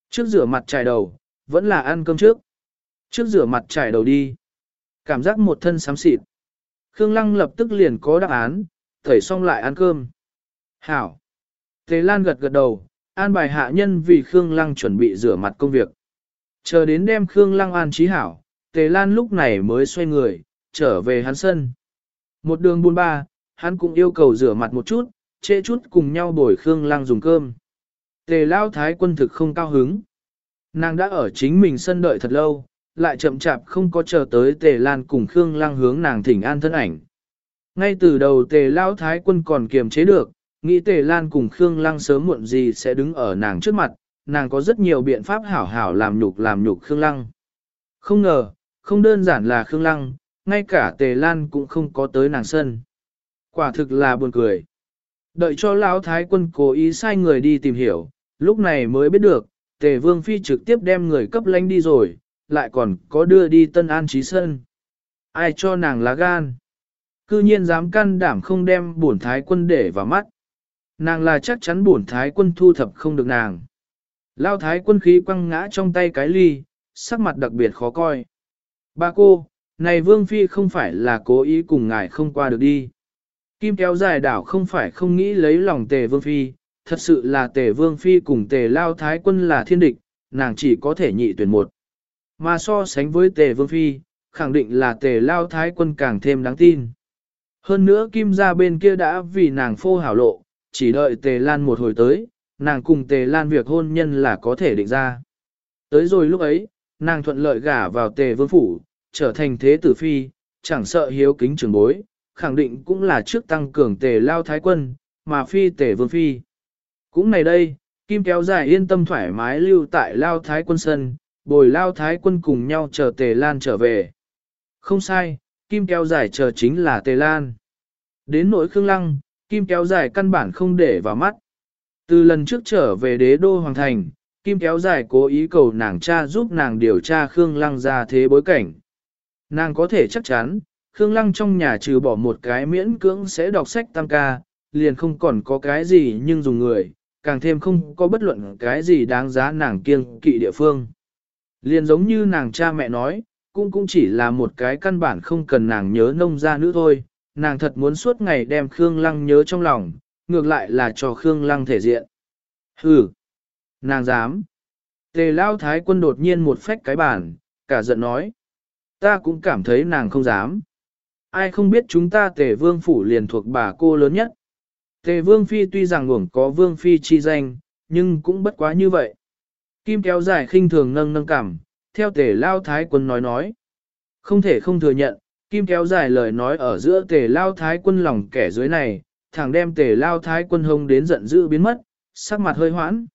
Trước rửa mặt trải đầu, vẫn là ăn cơm trước. Trước rửa mặt trải đầu đi. Cảm giác một thân xám xịt. Khương Lăng lập tức liền có đáp án, thẩy xong lại ăn cơm. Hảo. Tề Lan gật gật đầu, an bài hạ nhân vì Khương Lăng chuẩn bị rửa mặt công việc. Chờ đến đêm Khương Lăng an trí hảo, Tề Lan lúc này mới xoay người, trở về hắn sân. Một đường buôn ba, hắn cũng yêu cầu rửa mặt một chút, trễ chút cùng nhau bồi Khương Lăng dùng cơm. Tề lao thái quân thực không cao hứng. Nàng đã ở chính mình sân đợi thật lâu, lại chậm chạp không có chờ tới tề lan cùng Khương lăng hướng nàng thỉnh an thân ảnh. Ngay từ đầu tề lao thái quân còn kiềm chế được, nghĩ tề lan cùng Khương lăng sớm muộn gì sẽ đứng ở nàng trước mặt, nàng có rất nhiều biện pháp hảo hảo làm nhục làm nhục Khương lăng. Không ngờ, không đơn giản là Khương lăng, ngay cả tề lan cũng không có tới nàng sân. Quả thực là buồn cười. Đợi cho lão thái quân cố ý sai người đi tìm hiểu, lúc này mới biết được, tề vương phi trực tiếp đem người cấp lánh đi rồi, lại còn có đưa đi tân an trí sân. Ai cho nàng lá gan? Cư nhiên dám can đảm không đem bổn thái quân để vào mắt. Nàng là chắc chắn bổn thái quân thu thập không được nàng. Lao thái quân khí quăng ngã trong tay cái ly, sắc mặt đặc biệt khó coi. Ba cô, này vương phi không phải là cố ý cùng ngài không qua được đi. Kim kéo dài đảo không phải không nghĩ lấy lòng tề vương phi, thật sự là tề vương phi cùng tề lao thái quân là thiên địch, nàng chỉ có thể nhị tuyển một. Mà so sánh với tề vương phi, khẳng định là tề lao thái quân càng thêm đáng tin. Hơn nữa kim gia bên kia đã vì nàng phô hảo lộ, chỉ đợi tề lan một hồi tới, nàng cùng tề lan việc hôn nhân là có thể định ra. Tới rồi lúc ấy, nàng thuận lợi gả vào tề vương phủ, trở thành thế tử phi, chẳng sợ hiếu kính trường bối, khẳng định cũng là trước tăng cường tề lao thái quân, mà phi tề vương phi. Cũng này đây, Kim kéo dài yên tâm thoải mái lưu tại lao thái quân sân, bồi lao thái quân cùng nhau chờ tề lan trở về. Không sai, Kim kéo dài chờ chính là tề lan. Đến nỗi khương lăng, Kim kéo dài căn bản không để vào mắt. Từ lần trước trở về đế đô hoàng thành, Kim kéo dài cố ý cầu nàng cha giúp nàng điều tra Khương Lăng ra thế bối cảnh. Nàng có thể chắc chắn, Khương Lăng trong nhà trừ bỏ một cái miễn cưỡng sẽ đọc sách tam ca, liền không còn có cái gì nhưng dùng người, càng thêm không có bất luận cái gì đáng giá nàng kiêng kỵ địa phương. Liền giống như nàng cha mẹ nói, cũng cũng chỉ là một cái căn bản không cần nàng nhớ nông ra nữa thôi, nàng thật muốn suốt ngày đem Khương Lăng nhớ trong lòng, ngược lại là cho Khương Lăng thể diện. Hừ, nàng dám. Tề lao thái quân đột nhiên một phách cái bản, cả giận nói. Ta cũng cảm thấy nàng không dám. Ai không biết chúng ta tề vương phủ liền thuộc bà cô lớn nhất. Tề vương phi tuy rằng ngủng có vương phi chi danh, nhưng cũng bất quá như vậy. Kim kéo dài khinh thường nâng nâng cảm, theo tề lao thái quân nói nói. Không thể không thừa nhận, kim kéo dài lời nói ở giữa tề lao thái quân lòng kẻ dưới này, thẳng đem tề lao thái quân hông đến giận dữ biến mất, sắc mặt hơi hoãn.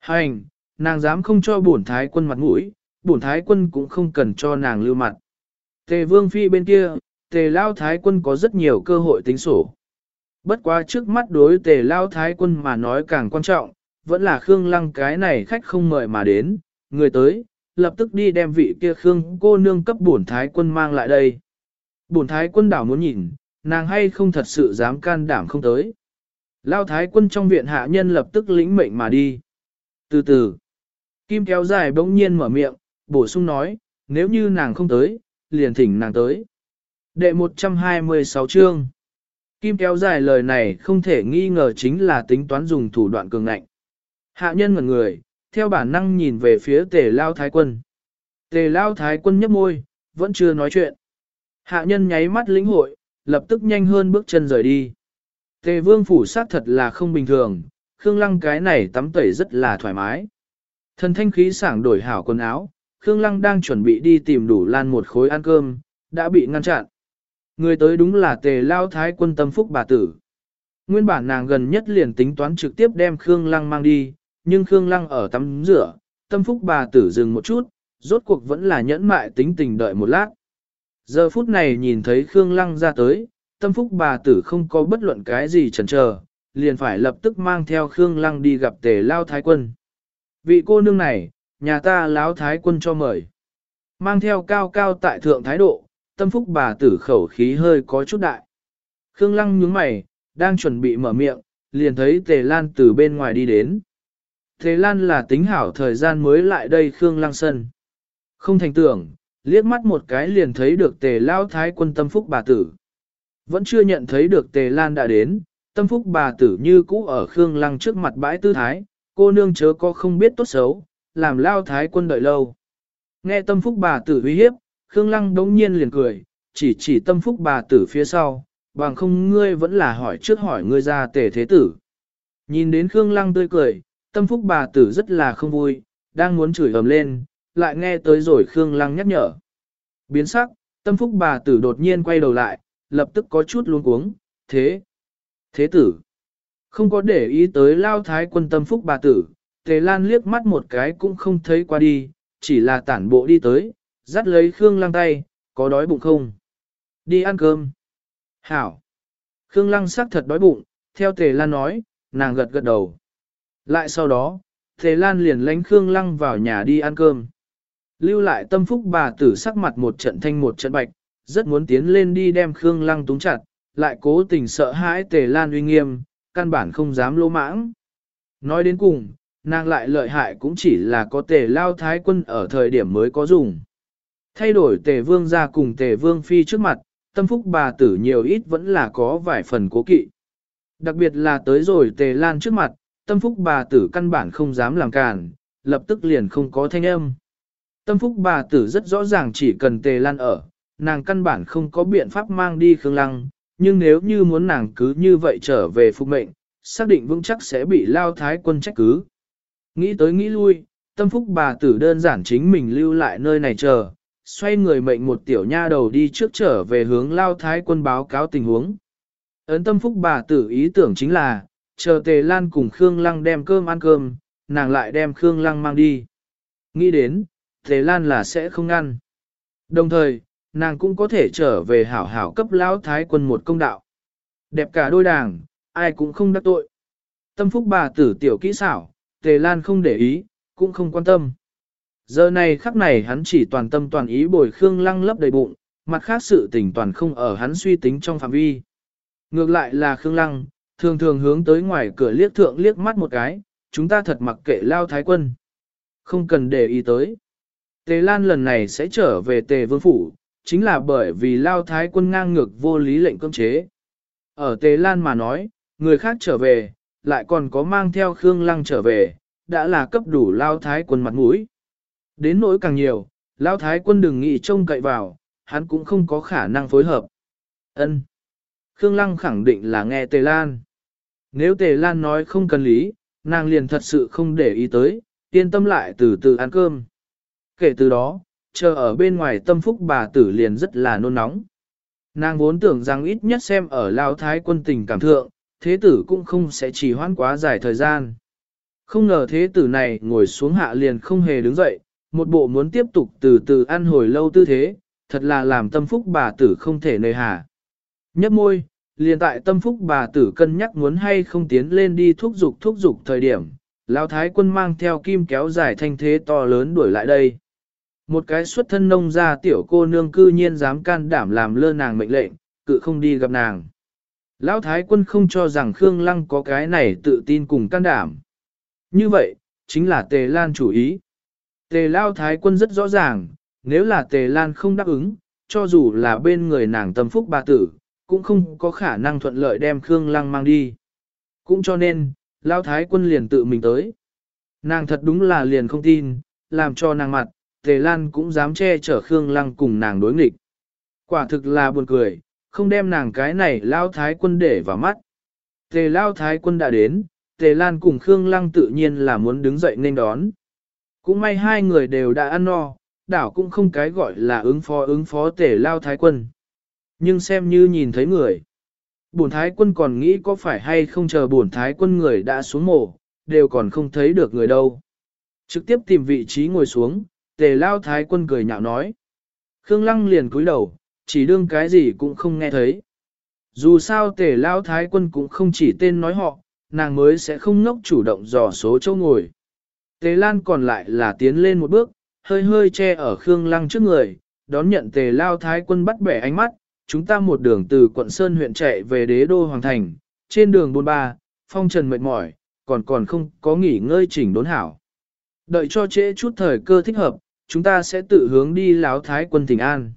Hành, nàng dám không cho bổn thái quân mặt mũi, bổn thái quân cũng không cần cho nàng lưu mặt. Tề vương phi bên kia, tề lao thái quân có rất nhiều cơ hội tính sổ. Bất quá trước mắt đối tề lao thái quân mà nói càng quan trọng, vẫn là Khương Lăng cái này khách không mời mà đến, người tới, lập tức đi đem vị kia Khương cô nương cấp bổn thái quân mang lại đây. Bổn thái quân đảo muốn nhìn, nàng hay không thật sự dám can đảm không tới. Lao thái quân trong viện hạ nhân lập tức lĩnh mệnh mà đi. Từ từ, Kim kéo dài bỗng nhiên mở miệng, bổ sung nói, nếu như nàng không tới, liền thỉnh nàng tới. Đệ 126 chương Kim kéo dài lời này không thể nghi ngờ chính là tính toán dùng thủ đoạn cường ngạnh. Hạ nhân ngẩn người, theo bản năng nhìn về phía tề lao thái quân. Tề lao thái quân nhấp môi, vẫn chưa nói chuyện. Hạ nhân nháy mắt lĩnh hội, lập tức nhanh hơn bước chân rời đi. Tề vương phủ sát thật là không bình thường, Khương Lăng cái này tắm tẩy rất là thoải mái. Thần thanh khí sảng đổi hảo quần áo, Khương Lăng đang chuẩn bị đi tìm đủ lan một khối ăn cơm, đã bị ngăn chặn. Người tới đúng là tề lao thái quân tâm phúc bà tử. Nguyên bản nàng gần nhất liền tính toán trực tiếp đem Khương Lăng mang đi, nhưng Khương Lăng ở tắm rửa, tâm phúc bà tử dừng một chút, rốt cuộc vẫn là nhẫn mại tính tình đợi một lát. Giờ phút này nhìn thấy Khương Lăng ra tới, tâm phúc bà tử không có bất luận cái gì chần chờ, liền phải lập tức mang theo Khương Lăng đi gặp tề lao thái quân. Vị cô nương này, nhà ta láo thái quân cho mời. Mang theo cao cao tại thượng thái độ, tâm phúc bà tử khẩu khí hơi có chút đại. Khương Lăng nhướng mày, đang chuẩn bị mở miệng, liền thấy Tề Lan từ bên ngoài đi đến. Tề Lan là tính hảo thời gian mới lại đây Khương Lăng sân. Không thành tưởng, liếc mắt một cái liền thấy được Tề Lao Thái quân tâm phúc bà tử. Vẫn chưa nhận thấy được Tề Lan đã đến, tâm phúc bà tử như cũ ở Khương Lăng trước mặt bãi tư thái, cô nương chớ có không biết tốt xấu, làm Lao Thái quân đợi lâu. Nghe tâm phúc bà tử uy hiếp, Khương Lăng đống nhiên liền cười, chỉ chỉ tâm phúc bà tử phía sau, bằng không ngươi vẫn là hỏi trước hỏi ngươi ra tề thế tử. Nhìn đến Khương Lăng tươi cười, tâm phúc bà tử rất là không vui, đang muốn chửi ầm lên, lại nghe tới rồi Khương Lăng nhắc nhở. Biến sắc, tâm phúc bà tử đột nhiên quay đầu lại, lập tức có chút luống cuống, thế, thế tử. Không có để ý tới lao thái quân tâm phúc bà tử, tề lan liếc mắt một cái cũng không thấy qua đi, chỉ là tản bộ đi tới, dắt lấy Khương Lăng tay, có đói bụng không? Đi ăn cơm. Hảo. Khương Lăng sắc thật đói bụng, theo Tề Lan nói, nàng gật gật đầu. Lại sau đó, Tề Lan liền lánh Khương Lăng vào nhà đi ăn cơm. Lưu lại tâm phúc bà tử sắc mặt một trận thanh một trận bạch, rất muốn tiến lên đi đem Khương Lăng túng chặt, lại cố tình sợ hãi Tề Lan uy nghiêm, căn bản không dám lỗ mãng. Nói đến cùng, nàng lại lợi hại cũng chỉ là có Tề Lao Thái quân ở thời điểm mới có dùng. Thay đổi Tề Vương ra cùng Tề Vương Phi trước mặt, tâm phúc bà tử nhiều ít vẫn là có vài phần cố kỵ. Đặc biệt là tới rồi Tề Lan trước mặt, tâm phúc bà tử căn bản không dám làm cản, lập tức liền không có thanh âm. Tâm phúc bà tử rất rõ ràng chỉ cần Tề Lan ở, nàng căn bản không có biện pháp mang đi Khương Lăng, nhưng nếu như muốn nàng cứ như vậy trở về phục mệnh, xác định vững chắc sẽ bị lao thái quân trách cứ. Nghĩ tới nghĩ lui, tâm phúc bà tử đơn giản chính mình lưu lại nơi này chờ, xoay người mệnh một tiểu nha đầu đi trước trở về hướng lao thái quân báo cáo tình huống. Ấn tâm phúc bà tử ý tưởng chính là, chờ tề lan cùng Khương Lăng đem cơm ăn cơm, nàng lại đem Khương Lăng mang đi. Nghĩ đến, tề lan là sẽ không ngăn. Đồng thời, nàng cũng có thể trở về hảo hảo cấp lão thái quân một công đạo. Đẹp cả đôi đảng, ai cũng không đắc tội. Tâm phúc bà tử tiểu kỹ xảo, tề lan không để ý, cũng không quan tâm. Giờ này khắc này hắn chỉ toàn tâm toàn ý bồi Khương Lăng lấp đầy bụng, mặt khác sự tình toàn không ở hắn suy tính trong phạm vi. Ngược lại là Khương Lăng, thường thường hướng tới ngoài cửa liếc thượng liếc mắt một cái, chúng ta thật mặc kệ lao thái quân. Không cần để ý tới. Tề Lan lần này sẽ trở về Tề Vương Phủ, chính là bởi vì lao thái quân ngang ngược vô lý lệnh cấm chế. Ở Tề Lan mà nói, người khác trở về, lại còn có mang theo Khương Lăng trở về, đã là cấp đủ lao thái quân mặt mũi. Đến nỗi càng nhiều, lao thái quân đừng nghĩ trông cậy vào, hắn cũng không có khả năng phối hợp. Ân. Khương Lăng khẳng định là nghe Tề Lan. Nếu Tề Lan nói không cần lý, nàng liền thật sự không để ý tới, yên tâm lại từ từ ăn cơm. Kể từ đó, chờ ở bên ngoài tâm phúc bà tử liền rất là nôn nóng. Nàng vốn tưởng rằng ít nhất xem ở Lao Thái quân tình cảm thượng, thế tử cũng không sẽ chỉ hoãn quá dài thời gian. Không ngờ thế tử này ngồi xuống hạ liền không hề đứng dậy, một bộ muốn tiếp tục từ từ ăn hồi lâu tư thế, thật là làm tâm phúc bà tử không thể nơi hà. Nhấp môi, liền tại tâm phúc bà tử cân nhắc muốn hay không tiến lên đi thúc giục thúc giục thời điểm, Lão thái quân mang theo kim kéo dài thanh thế to lớn đuổi lại đây. Một cái xuất thân nông gia tiểu cô nương cư nhiên dám can đảm làm lơ nàng mệnh lệnh, cự không đi gặp nàng. Lão thái quân không cho rằng Khương Lăng có cái này tự tin cùng can đảm. Như vậy, chính là Tề Lan chủ ý. Tề Lao thái quân rất rõ ràng, nếu là Tề Lan không đáp ứng, cho dù là bên người nàng tâm phúc bà tử, cũng không có khả năng thuận lợi đem Khương Lăng mang đi. Cũng cho nên, Lao thái quân liền tự mình tới. Nàng thật đúng là liền không tin, làm cho nàng mặt, Tề Lan cũng dám che chở Khương Lăng cùng nàng đối nghịch. Quả thực là buồn cười, không đem nàng cái này Lao Thái quân để vào mắt. Tề Lao Thái quân đã đến, Tề Lan cùng Khương Lăng tự nhiên là muốn đứng dậy nên đón. Cũng may hai người đều đã ăn no, đảo cũng không cái gọi là ứng phó ứng phó Tề Lao Thái quân. Nhưng xem như nhìn thấy người. Bổn Thái quân còn nghĩ có phải hay không chờ bổn Thái quân người đã xuống mổ, đều còn không thấy được người đâu. Trực tiếp tìm vị trí ngồi xuống, tề lao thái quân cười nhạo nói. Khương Lăng liền cúi đầu, chỉ đương cái gì cũng không nghe thấy. Dù sao tề lao thái quân cũng không chỉ tên nói họ, nàng mới sẽ không ngốc chủ động dò số chỗ ngồi. Tề Lan còn lại là tiến lên một bước, hơi hơi che ở Khương Lăng trước người, đón nhận tề lao thái quân bắt bẻ ánh mắt, chúng ta một đường từ quận Sơn huyện chạy về đế đô Hoàng Thành, trên đường bôn ba, phong trần mệt mỏi, còn còn không có nghỉ ngơi chỉnh đốn hảo. Đợi cho trễ chút thời cơ thích hợp, chúng ta sẽ tự hướng đi láo thái quân thỉnh an.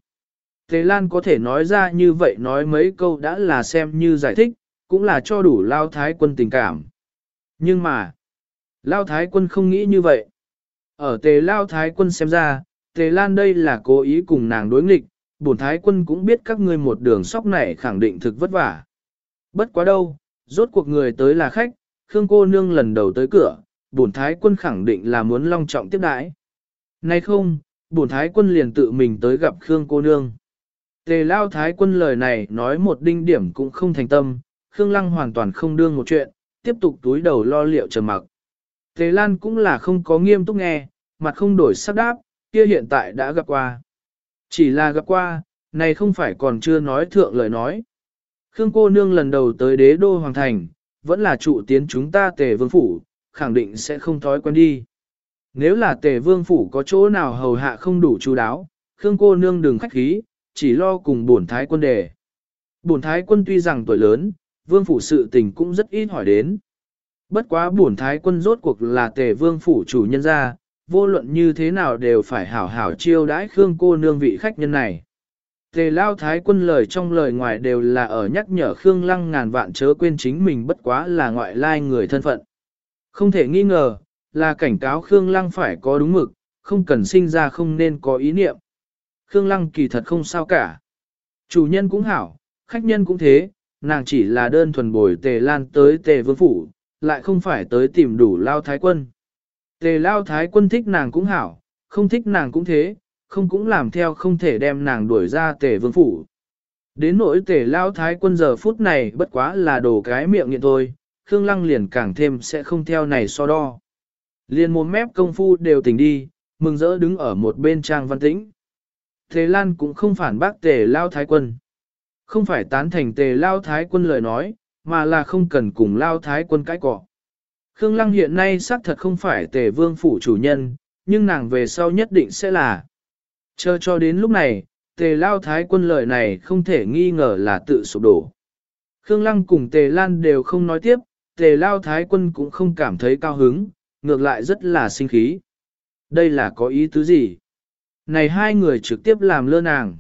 Tề Lan có thể nói ra như vậy nói mấy câu đã là xem như giải thích, cũng là cho đủ lao thái quân tình cảm. Nhưng mà, lao thái quân không nghĩ như vậy. Ở tề lao thái quân xem ra, tề Lan đây là cố ý cùng nàng đối nghịch, bổn thái quân cũng biết các ngươi một đường sóc này khẳng định thực vất vả. Bất quá đâu, rốt cuộc người tới là khách, Khương cô nương lần đầu tới cửa, bổn thái quân khẳng định là muốn long trọng tiếp đãi. Nay không, bổn thái quân liền tự mình tới gặp Khương cô nương. Tề lao thái quân lời này nói một đinh điểm cũng không thành tâm, Khương lăng hoàn toàn không đương một chuyện, tiếp tục túi đầu lo liệu trầm mặc. Tề lan cũng là không có nghiêm túc nghe, mặt không đổi sắc đáp, kia hiện tại đã gặp qua. Chỉ là gặp qua, này không phải còn chưa nói thượng lời nói. Khương cô nương lần đầu tới đế đô hoàng thành, vẫn là trụ tiến chúng ta tề vương phủ, khẳng định sẽ không thói quen đi. Nếu là tề vương phủ có chỗ nào hầu hạ không đủ chú đáo, Khương cô nương đừng khách khí, chỉ lo cùng bổn thái quân đề. Bổn thái quân tuy rằng tuổi lớn, vương phủ sự tình cũng rất ít hỏi đến. Bất quá bổn thái quân rốt cuộc là tề vương phủ chủ nhân gia, vô luận như thế nào đều phải hảo hảo chiêu đãi Khương cô nương vị khách nhân này. Tề lao thái quân lời trong lời ngoài đều là ở nhắc nhở Khương lăng ngàn vạn chớ quên chính mình bất quá là ngoại lai người thân phận. Không thể nghi ngờ, là cảnh cáo Khương lăng phải có đúng mực, không cần sinh ra không nên có ý niệm. Khương lăng kỳ thật không sao cả. Chủ nhân cũng hảo, khách nhân cũng thế, nàng chỉ là đơn thuần bồi tề lan tới tề vương phủ, lại không phải tới tìm đủ lao thái quân. Tề lao thái quân thích nàng cũng hảo, không thích nàng cũng thế, không cũng làm theo không thể đem nàng đuổi ra tề vương phủ. Đến nỗi tề lao thái quân giờ phút này bất quá là đồ cái miệng nghiện thôi, Khương Lăng liền càng thêm sẽ không theo này so đo. Liền một mép công phu đều tỉnh đi, mừng rỡ đứng ở một bên trang văn tĩnh. Tề Lan cũng không phản bác tề lao thái quân. Không phải tán thành tề lao thái quân lời nói, mà là không cần cùng lao thái quân cãi cọ. Khương Lăng hiện nay xác thật không phải tề vương phủ chủ nhân, nhưng nàng về sau nhất định sẽ là. Chờ cho đến lúc này, tề lao thái quân lời này không thể nghi ngờ là tự sụp đổ. Khương Lăng cùng tề lan đều không nói tiếp, tề lao thái quân cũng không cảm thấy cao hứng, ngược lại rất là sinh khí. Đây là có ý tứ gì? Này hai người trực tiếp làm lơ nàng.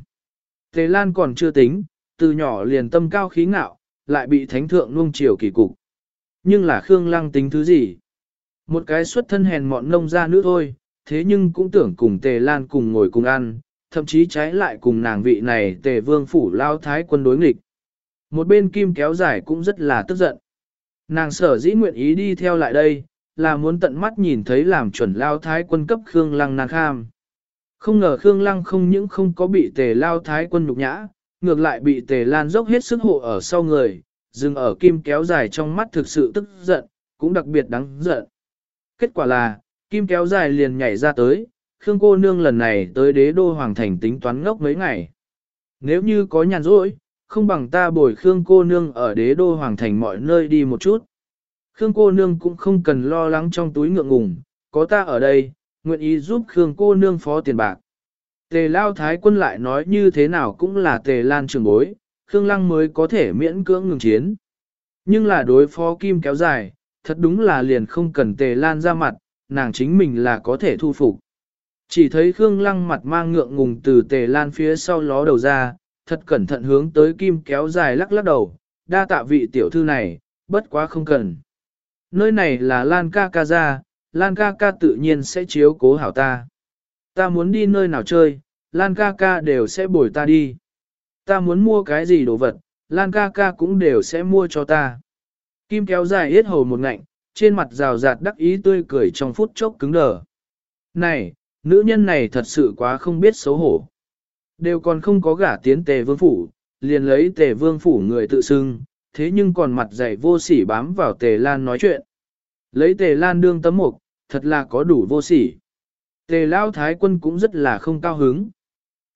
Tề lan còn chưa tính, từ nhỏ liền tâm cao khí ngạo, lại bị thánh thượng nuông chiều kỳ cục. Nhưng là Khương Lăng tính thứ gì? Một cái xuất thân hèn mọn nông ra nữa thôi, thế nhưng cũng tưởng cùng Tề Lan cùng ngồi cùng ăn, thậm chí trái lại cùng nàng vị này Tề Vương Phủ lao thái quân đối nghịch. Một bên kim kéo dài cũng rất là tức giận. Nàng sở dĩ nguyện ý đi theo lại đây, là muốn tận mắt nhìn thấy làm chuẩn lao thái quân cấp Khương Lăng nàng kham. Không ngờ Khương Lăng không những không có bị tề lao thái quân nhục nhã, ngược lại bị tề lan dốc hết sức hộ ở sau người, dừng ở kim kéo dài trong mắt thực sự tức giận, cũng đặc biệt đáng giận. Kết quả là, kim kéo dài liền nhảy ra tới, Khương cô nương lần này tới đế đô hoàng thành tính toán ngốc mấy ngày. Nếu như có nhàn rỗi, không bằng ta bồi Khương cô nương ở đế đô hoàng thành mọi nơi đi một chút. Khương cô nương cũng không cần lo lắng trong túi ngượng ngùng, có ta ở đây, nguyện ý giúp Khương cô nương phó tiền bạc. Tề lao thái quân lại nói như thế nào cũng là tề lan trường bối, Khương Lăng mới có thể miễn cưỡng ngừng chiến. Nhưng là đối phó kim kéo dài, thật đúng là liền không cần tề lan ra mặt, nàng chính mình là có thể thu phục. Chỉ thấy Khương Lăng mặt mang ngượng ngùng từ tề lan phía sau ló đầu ra, thật cẩn thận hướng tới kim kéo dài lắc lắc đầu, đa tạ vị tiểu thư này, bất quá không cần. Nơi này là Lan ca ca ra, Lan ca ca tự nhiên sẽ chiếu cố hảo ta. Ta muốn đi nơi nào chơi, Lan ca ca đều sẽ bồi ta đi. Ta muốn mua cái gì đồ vật, Lan ca ca cũng đều sẽ mua cho ta. Kim kéo dài hết hầu một ngạnh, trên mặt rào rạt đắc ý tươi cười trong phút chốc cứng đờ. Này, nữ nhân này thật sự quá không biết xấu hổ. Đều còn không có gả tiến tề vương phủ, liền lấy tề vương phủ người tự xưng, thế nhưng còn mặt dày vô sỉ bám vào tề lan nói chuyện. Lấy tề lan đương tấm mục, thật là có đủ vô sỉ. Tề lao thái quân cũng rất là không cao hứng.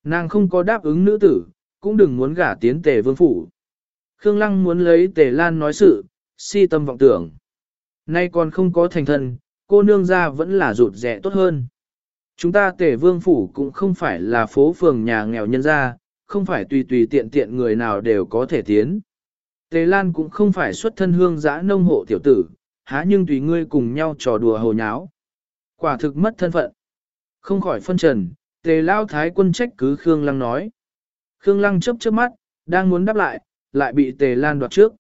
Nàng không có đáp ứng nữ tử, cũng đừng muốn gả tiến tề vương phủ. Khương Lăng muốn lấy tề lan nói sự, si tâm vọng tưởng. Nay còn không có thành thân, cô nương ra vẫn là rụt rẻ tốt hơn. Chúng ta tề vương phủ cũng không phải là phố phường nhà nghèo nhân gia, không phải tùy tùy tiện tiện người nào đều có thể tiến. Tề Lan cũng không phải xuất thân hương giã nông hộ tiểu tử, há nhưng tùy ngươi cùng nhau trò đùa hồ nháo. Quả thực mất thân phận. Không khỏi phân trần, tề lao thái quân trách cứ Khương Lăng nói. Khương Lăng chớp chớp mắt, đang muốn đáp lại, lại bị tề lan đoạt trước.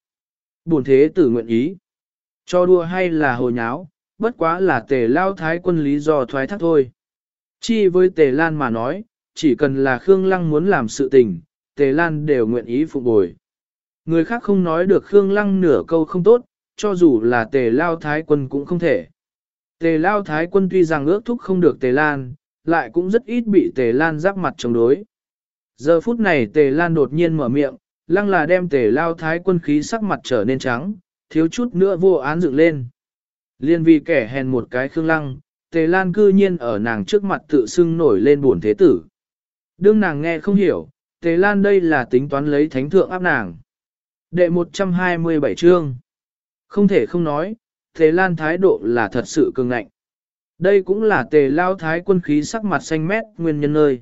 Buồn thế tử nguyện ý. Cho đùa hay là hồ nháo, bất quá là tề lao thái quân lý do thoái thác thôi. Chi với tề lan mà nói, chỉ cần là Khương Lăng muốn làm sự tình, tề lan đều nguyện ý phục bồi. Người khác không nói được Khương Lăng nửa câu không tốt, cho dù là tề lao thái quân cũng không thể. Tề lao thái quân tuy rằng ước thúc không được tề lan, lại cũng rất ít bị tề lan giáp mặt chống đối. Giờ phút này tề lan đột nhiên mở miệng, lăng là đem tề lao thái quân khí sắc mặt trở nên trắng, thiếu chút nữa vô án dựng lên. Liên vì kẻ hèn một cái khương lăng, tề lan cư nhiên ở nàng trước mặt tự xưng nổi lên buồn thế tử. Đương nàng nghe không hiểu, tề lan đây là tính toán lấy thánh thượng áp nàng. Đệ 127 chương. Không thể không nói, tề lan thái độ là thật sự cường ngạnh. Đây cũng là tề lao thái quân khí sắc mặt xanh mét nguyên nhân nơi.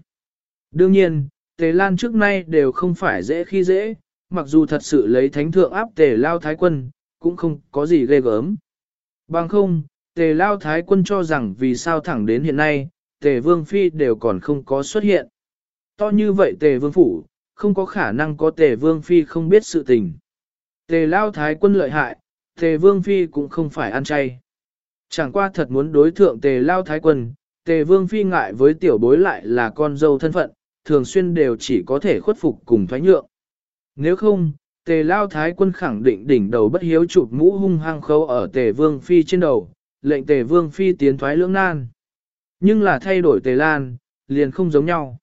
Đương nhiên, Tề Lan trước nay đều không phải dễ khi dễ, mặc dù thật sự lấy thánh thượng áp tề lao thái quân, cũng không có gì ghê gớm. Bằng không, tề lao thái quân cho rằng vì sao thẳng đến hiện nay, tề vương phi đều còn không có xuất hiện. To như vậy tề vương phủ, không có khả năng có tề vương phi không biết sự tình. Tề lao thái quân lợi hại, tề vương phi cũng không phải ăn chay. Chẳng qua thật muốn đối thượng tề lao thái quân, tề vương phi ngại với tiểu bối lại là con dâu thân phận, thường xuyên đều chỉ có thể khuất phục cùng thoái nhượng. Nếu không, tề lao thái quân khẳng định đỉnh đầu bất hiếu chụp mũ hung hăng khâu ở tề vương phi trên đầu, lệnh tề vương phi tiến thoái lưỡng nan. Nhưng là thay đổi tề lan, liền không giống nhau.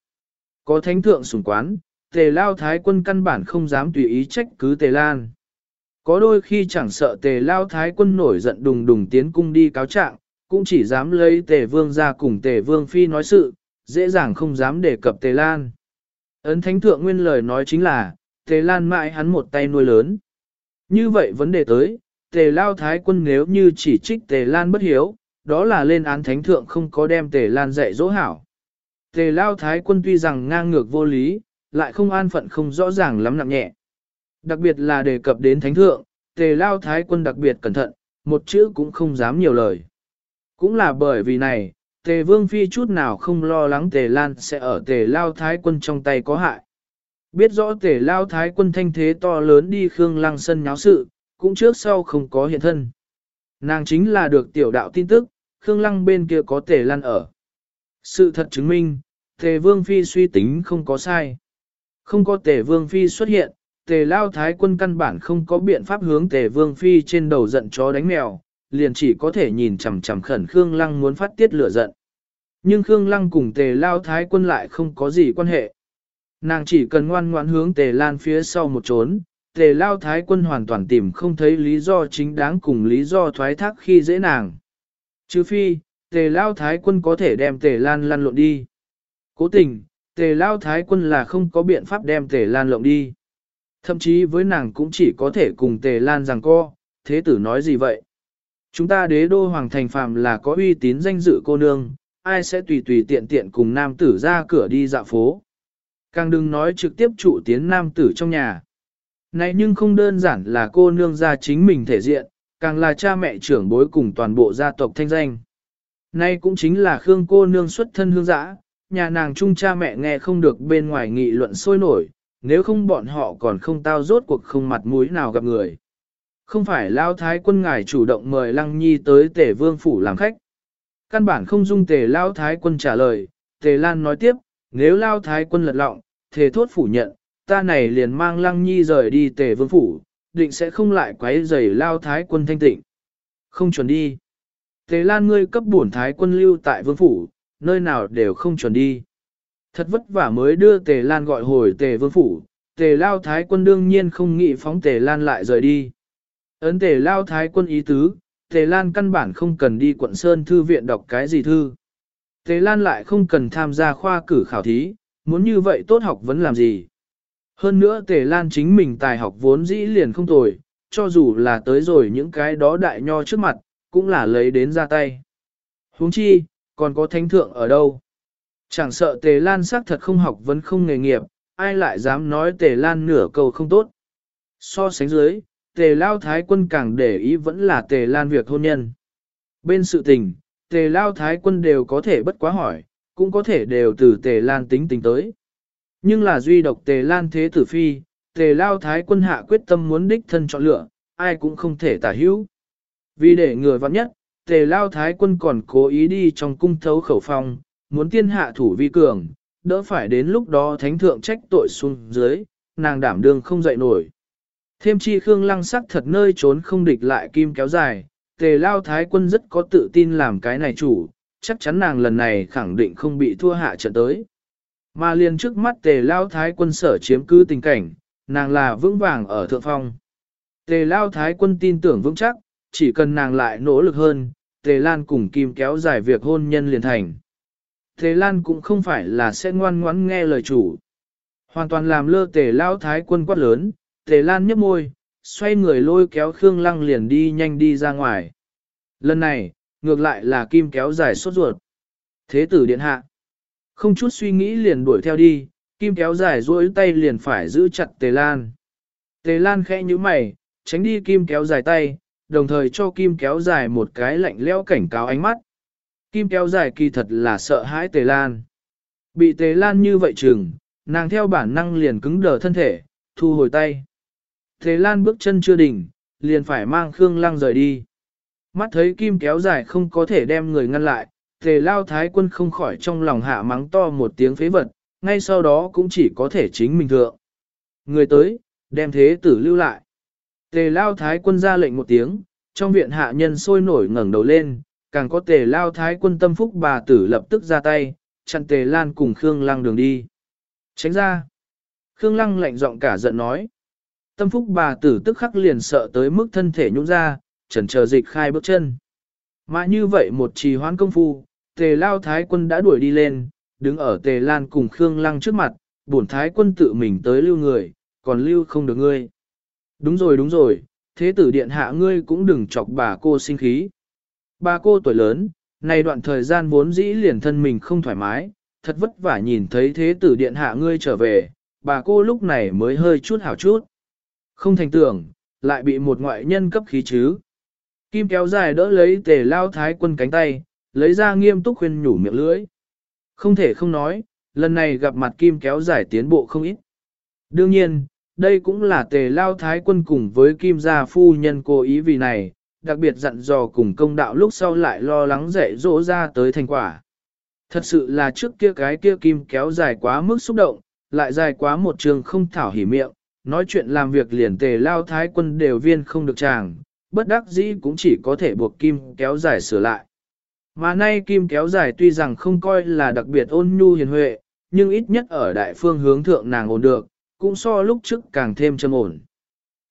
Có thánh thượng sủng quán, tề lao thái quân căn bản không dám tùy ý trách cứ tề lan. Có đôi khi chẳng sợ tề lao thái quân nổi giận đùng đùng tiến cung đi cáo trạng, cũng chỉ dám lấy tề vương ra cùng tề vương phi nói sự, dễ dàng không dám đề cập tề lan. Ấn thánh thượng nguyên lời nói chính là, tề lan mãi hắn một tay nuôi lớn. Như vậy vấn đề tới, tề lao thái quân nếu như chỉ trích tề lan bất hiếu, đó là lên án thánh thượng không có đem tề lan dạy dỗ hảo. Tề lao thái quân tuy rằng ngang ngược vô lý, lại không an phận không rõ ràng lắm nặng nhẹ. Đặc biệt là đề cập đến thánh thượng, tề lao thái quân đặc biệt cẩn thận, một chữ cũng không dám nhiều lời. Cũng là bởi vì này, tề vương phi chút nào không lo lắng tề lan sẽ ở tề lao thái quân trong tay có hại. Biết rõ tề lao thái quân thanh thế to lớn đi khương lăng sân nháo sự, cũng trước sau không có hiện thân. Nàng chính là được tiểu đạo tin tức, khương lăng bên kia có tề lan ở. Sự thật chứng minh, tề vương phi suy tính không có sai. Không có tề vương phi xuất hiện, tề lao thái quân căn bản không có biện pháp hướng tề vương phi trên đầu giận chó đánh mèo, liền chỉ có thể nhìn chằm chằm khẩn Khương Lăng muốn phát tiết lửa giận. Nhưng Khương Lăng cùng tề lao thái quân lại không có gì quan hệ. Nàng chỉ cần ngoan ngoãn hướng tề lan phía sau một trốn, tề lao thái quân hoàn toàn tìm không thấy lý do chính đáng cùng lý do thoái thác khi dễ nàng. Chứ phi, tề lao thái quân có thể đem tề lan lăn lộn đi. Cố tình, tề lao thái quân là không có biện pháp đem tề lan lộn đi. Thậm chí với nàng cũng chỉ có thể cùng tề lan rằng co, thế tử nói gì vậy? Chúng ta đế đô hoàng thành phàm là có uy tín danh dự cô nương, ai sẽ tùy tùy tiện tiện cùng nam tử ra cửa đi dạo phố. Càng đừng nói trực tiếp trụ tiến nam tử trong nhà. Này nhưng không đơn giản là cô nương ra chính mình thể diện, càng là cha mẹ trưởng bối cùng toàn bộ gia tộc thanh danh. Nay cũng chính là Khương cô nương xuất thân hương giã, nhà nàng chung cha mẹ nghe không được bên ngoài nghị luận sôi nổi, nếu không bọn họ còn không tao rốt cuộc không mặt mũi nào gặp người. Không phải lao thái quân ngài chủ động mời Lăng Nhi tới tể vương phủ làm khách. Căn bản không dung tề lao thái quân trả lời, tề lan nói tiếp, nếu lao thái quân lật lọng, thề thốt phủ nhận, ta này liền mang Lăng Nhi rời đi tề vương phủ, định sẽ không lại quấy rầy lao thái quân thanh tịnh. Không chuẩn đi. Tề lan ngươi cấp bổn thái quân lưu tại vương phủ, nơi nào đều không chuẩn đi. Thật vất vả mới đưa tề lan gọi hồi tề vương phủ, tề lao thái quân đương nhiên không nghĩ phóng tề lan lại rời đi. Ấn tề lao thái quân ý tứ, tề lan căn bản không cần đi quận Sơn Thư viện đọc cái gì thư. Tề lan lại không cần tham gia khoa cử khảo thí, muốn như vậy tốt học vẫn làm gì. Hơn nữa tề lan chính mình tài học vốn dĩ liền không tồi, cho dù là tới rồi những cái đó đại nho trước mặt, cũng là lấy đến ra tay. huống chi, còn có thánh thượng ở đâu? Chẳng sợ tề lan xác thật không học vẫn không nghề nghiệp, ai lại dám nói tề lan nửa câu không tốt. So sánh dưới, tề lao thái quân càng để ý vẫn là tề lan việc hôn nhân. Bên sự tình, tề lao thái quân đều có thể bất quá hỏi, cũng có thể đều từ tề lan tính tính tới. Nhưng là duy độc tề lan thế tử phi, tề lao thái quân hạ quyết tâm muốn đích thân chọn lựa, ai cũng không thể tả hữu. Vì để người vặn nhất, tề lao thái quân còn cố ý đi trong cung thấu khẩu phòng muốn tiên hạ thủ vi cường, đỡ phải đến lúc đó thánh thượng trách tội xuống dưới, nàng đảm đương không dậy nổi. Thêm chi Khương Lăng sắc thật nơi trốn không địch lại kim kéo dài, tề lao thái quân rất có tự tin làm cái này chủ, chắc chắn nàng lần này khẳng định không bị thua hạ trận tới. Mà liền trước mắt tề lao thái quân sở chiếm cứ tình cảnh, nàng là vững vàng ở thượng phong. Tề lao thái quân tin tưởng vững chắc, chỉ cần nàng lại nỗ lực hơn, tề lan cùng kim kéo dài việc hôn nhân liền thành. Thế lan cũng không phải là sẽ ngoan ngoãn nghe lời chủ. Hoàn toàn làm lơ tề lao thái quân quát lớn, tề lan nhấp môi, xoay người lôi kéo Khương Lăng liền đi nhanh đi ra ngoài. Lần này, ngược lại là kim kéo dài sốt ruột. Thế tử điện hạ. Không chút suy nghĩ liền đuổi theo đi, Kim kéo dài duỗi tay liền phải giữ chặt Tề Lan. Tề Lan khẽ như mày, tránh đi Kim kéo dài tay, đồng thời cho Kim kéo dài một cái lạnh lẽo cảnh cáo ánh mắt. Kim kéo dài kỳ thật là sợ hãi Tề Lan. Bị Tề Lan như vậy chừng, nàng theo bản năng liền cứng đờ thân thể, thu hồi tay. Tề Lan bước chân chưa đỉnh, liền phải mang Khương Lăng rời đi. Mắt thấy Kim kéo dài không có thể đem người ngăn lại, Tề Lao Thái quân không khỏi trong lòng hạ mắng to một tiếng phế vật, ngay sau đó cũng chỉ có thể chính mình thượng. Người tới, đem thế tử lưu lại. Tề Lao Thái quân ra lệnh một tiếng, trong viện hạ nhân sôi nổi ngẩng đầu lên, càng có Tề Lao Thái quân tâm phúc bà tử lập tức ra tay, chặn Tề Lan cùng Khương Lăng đường đi. Tránh ra. Khương Lăng lạnh giọng cả giận nói. Tâm phúc bà tử tức khắc liền sợ tới mức thân thể nhũng ra, chần chờ dịch khai bước chân. Mà như vậy một trì hoãn công phu, Tề Lao Thái quân đã đuổi đi lên, đứng ở Tề Lan cùng Khương Lăng trước mặt, bổn Thái quân tự mình tới lưu người, còn lưu không được ngươi. Đúng rồi đúng rồi, thế tử điện hạ ngươi cũng đừng chọc bà cô sinh khí. Bà cô tuổi lớn, này đoạn thời gian vốn dĩ liền thân mình không thoải mái, thật vất vả nhìn thấy thế tử điện hạ ngươi trở về, bà cô lúc này mới hơi chút hảo chút. Không thành tưởng, lại bị một ngoại nhân cấp khí chứ. Kim kéo dài đỡ lấy tề lao thái quân cánh tay, lấy ra nghiêm túc khuyên nhủ miệng lưỡi. Không thể không nói, lần này gặp mặt Kim kéo dài tiến bộ không ít. Đương nhiên, đây cũng là tề lao thái quân cùng với Kim gia phu nhân cố ý vì này, đặc biệt dặn dò cùng công đạo lúc sau lại lo lắng dạy dỗ ra tới thành quả. Thật sự là trước kia cái kia Kim kéo dài quá mức xúc động, lại dài quá một trường không thảo hỉ miệng, nói chuyện làm việc liền tề lao thái quân đều viên không được chàng, bất đắc dĩ cũng chỉ có thể buộc Kim kéo dài sửa lại. Mà nay Kim kéo dài tuy rằng không coi là đặc biệt ôn nhu hiền huệ, nhưng ít nhất ở đại phương hướng thượng nàng ổn được, cũng so lúc trước càng thêm châm ổn.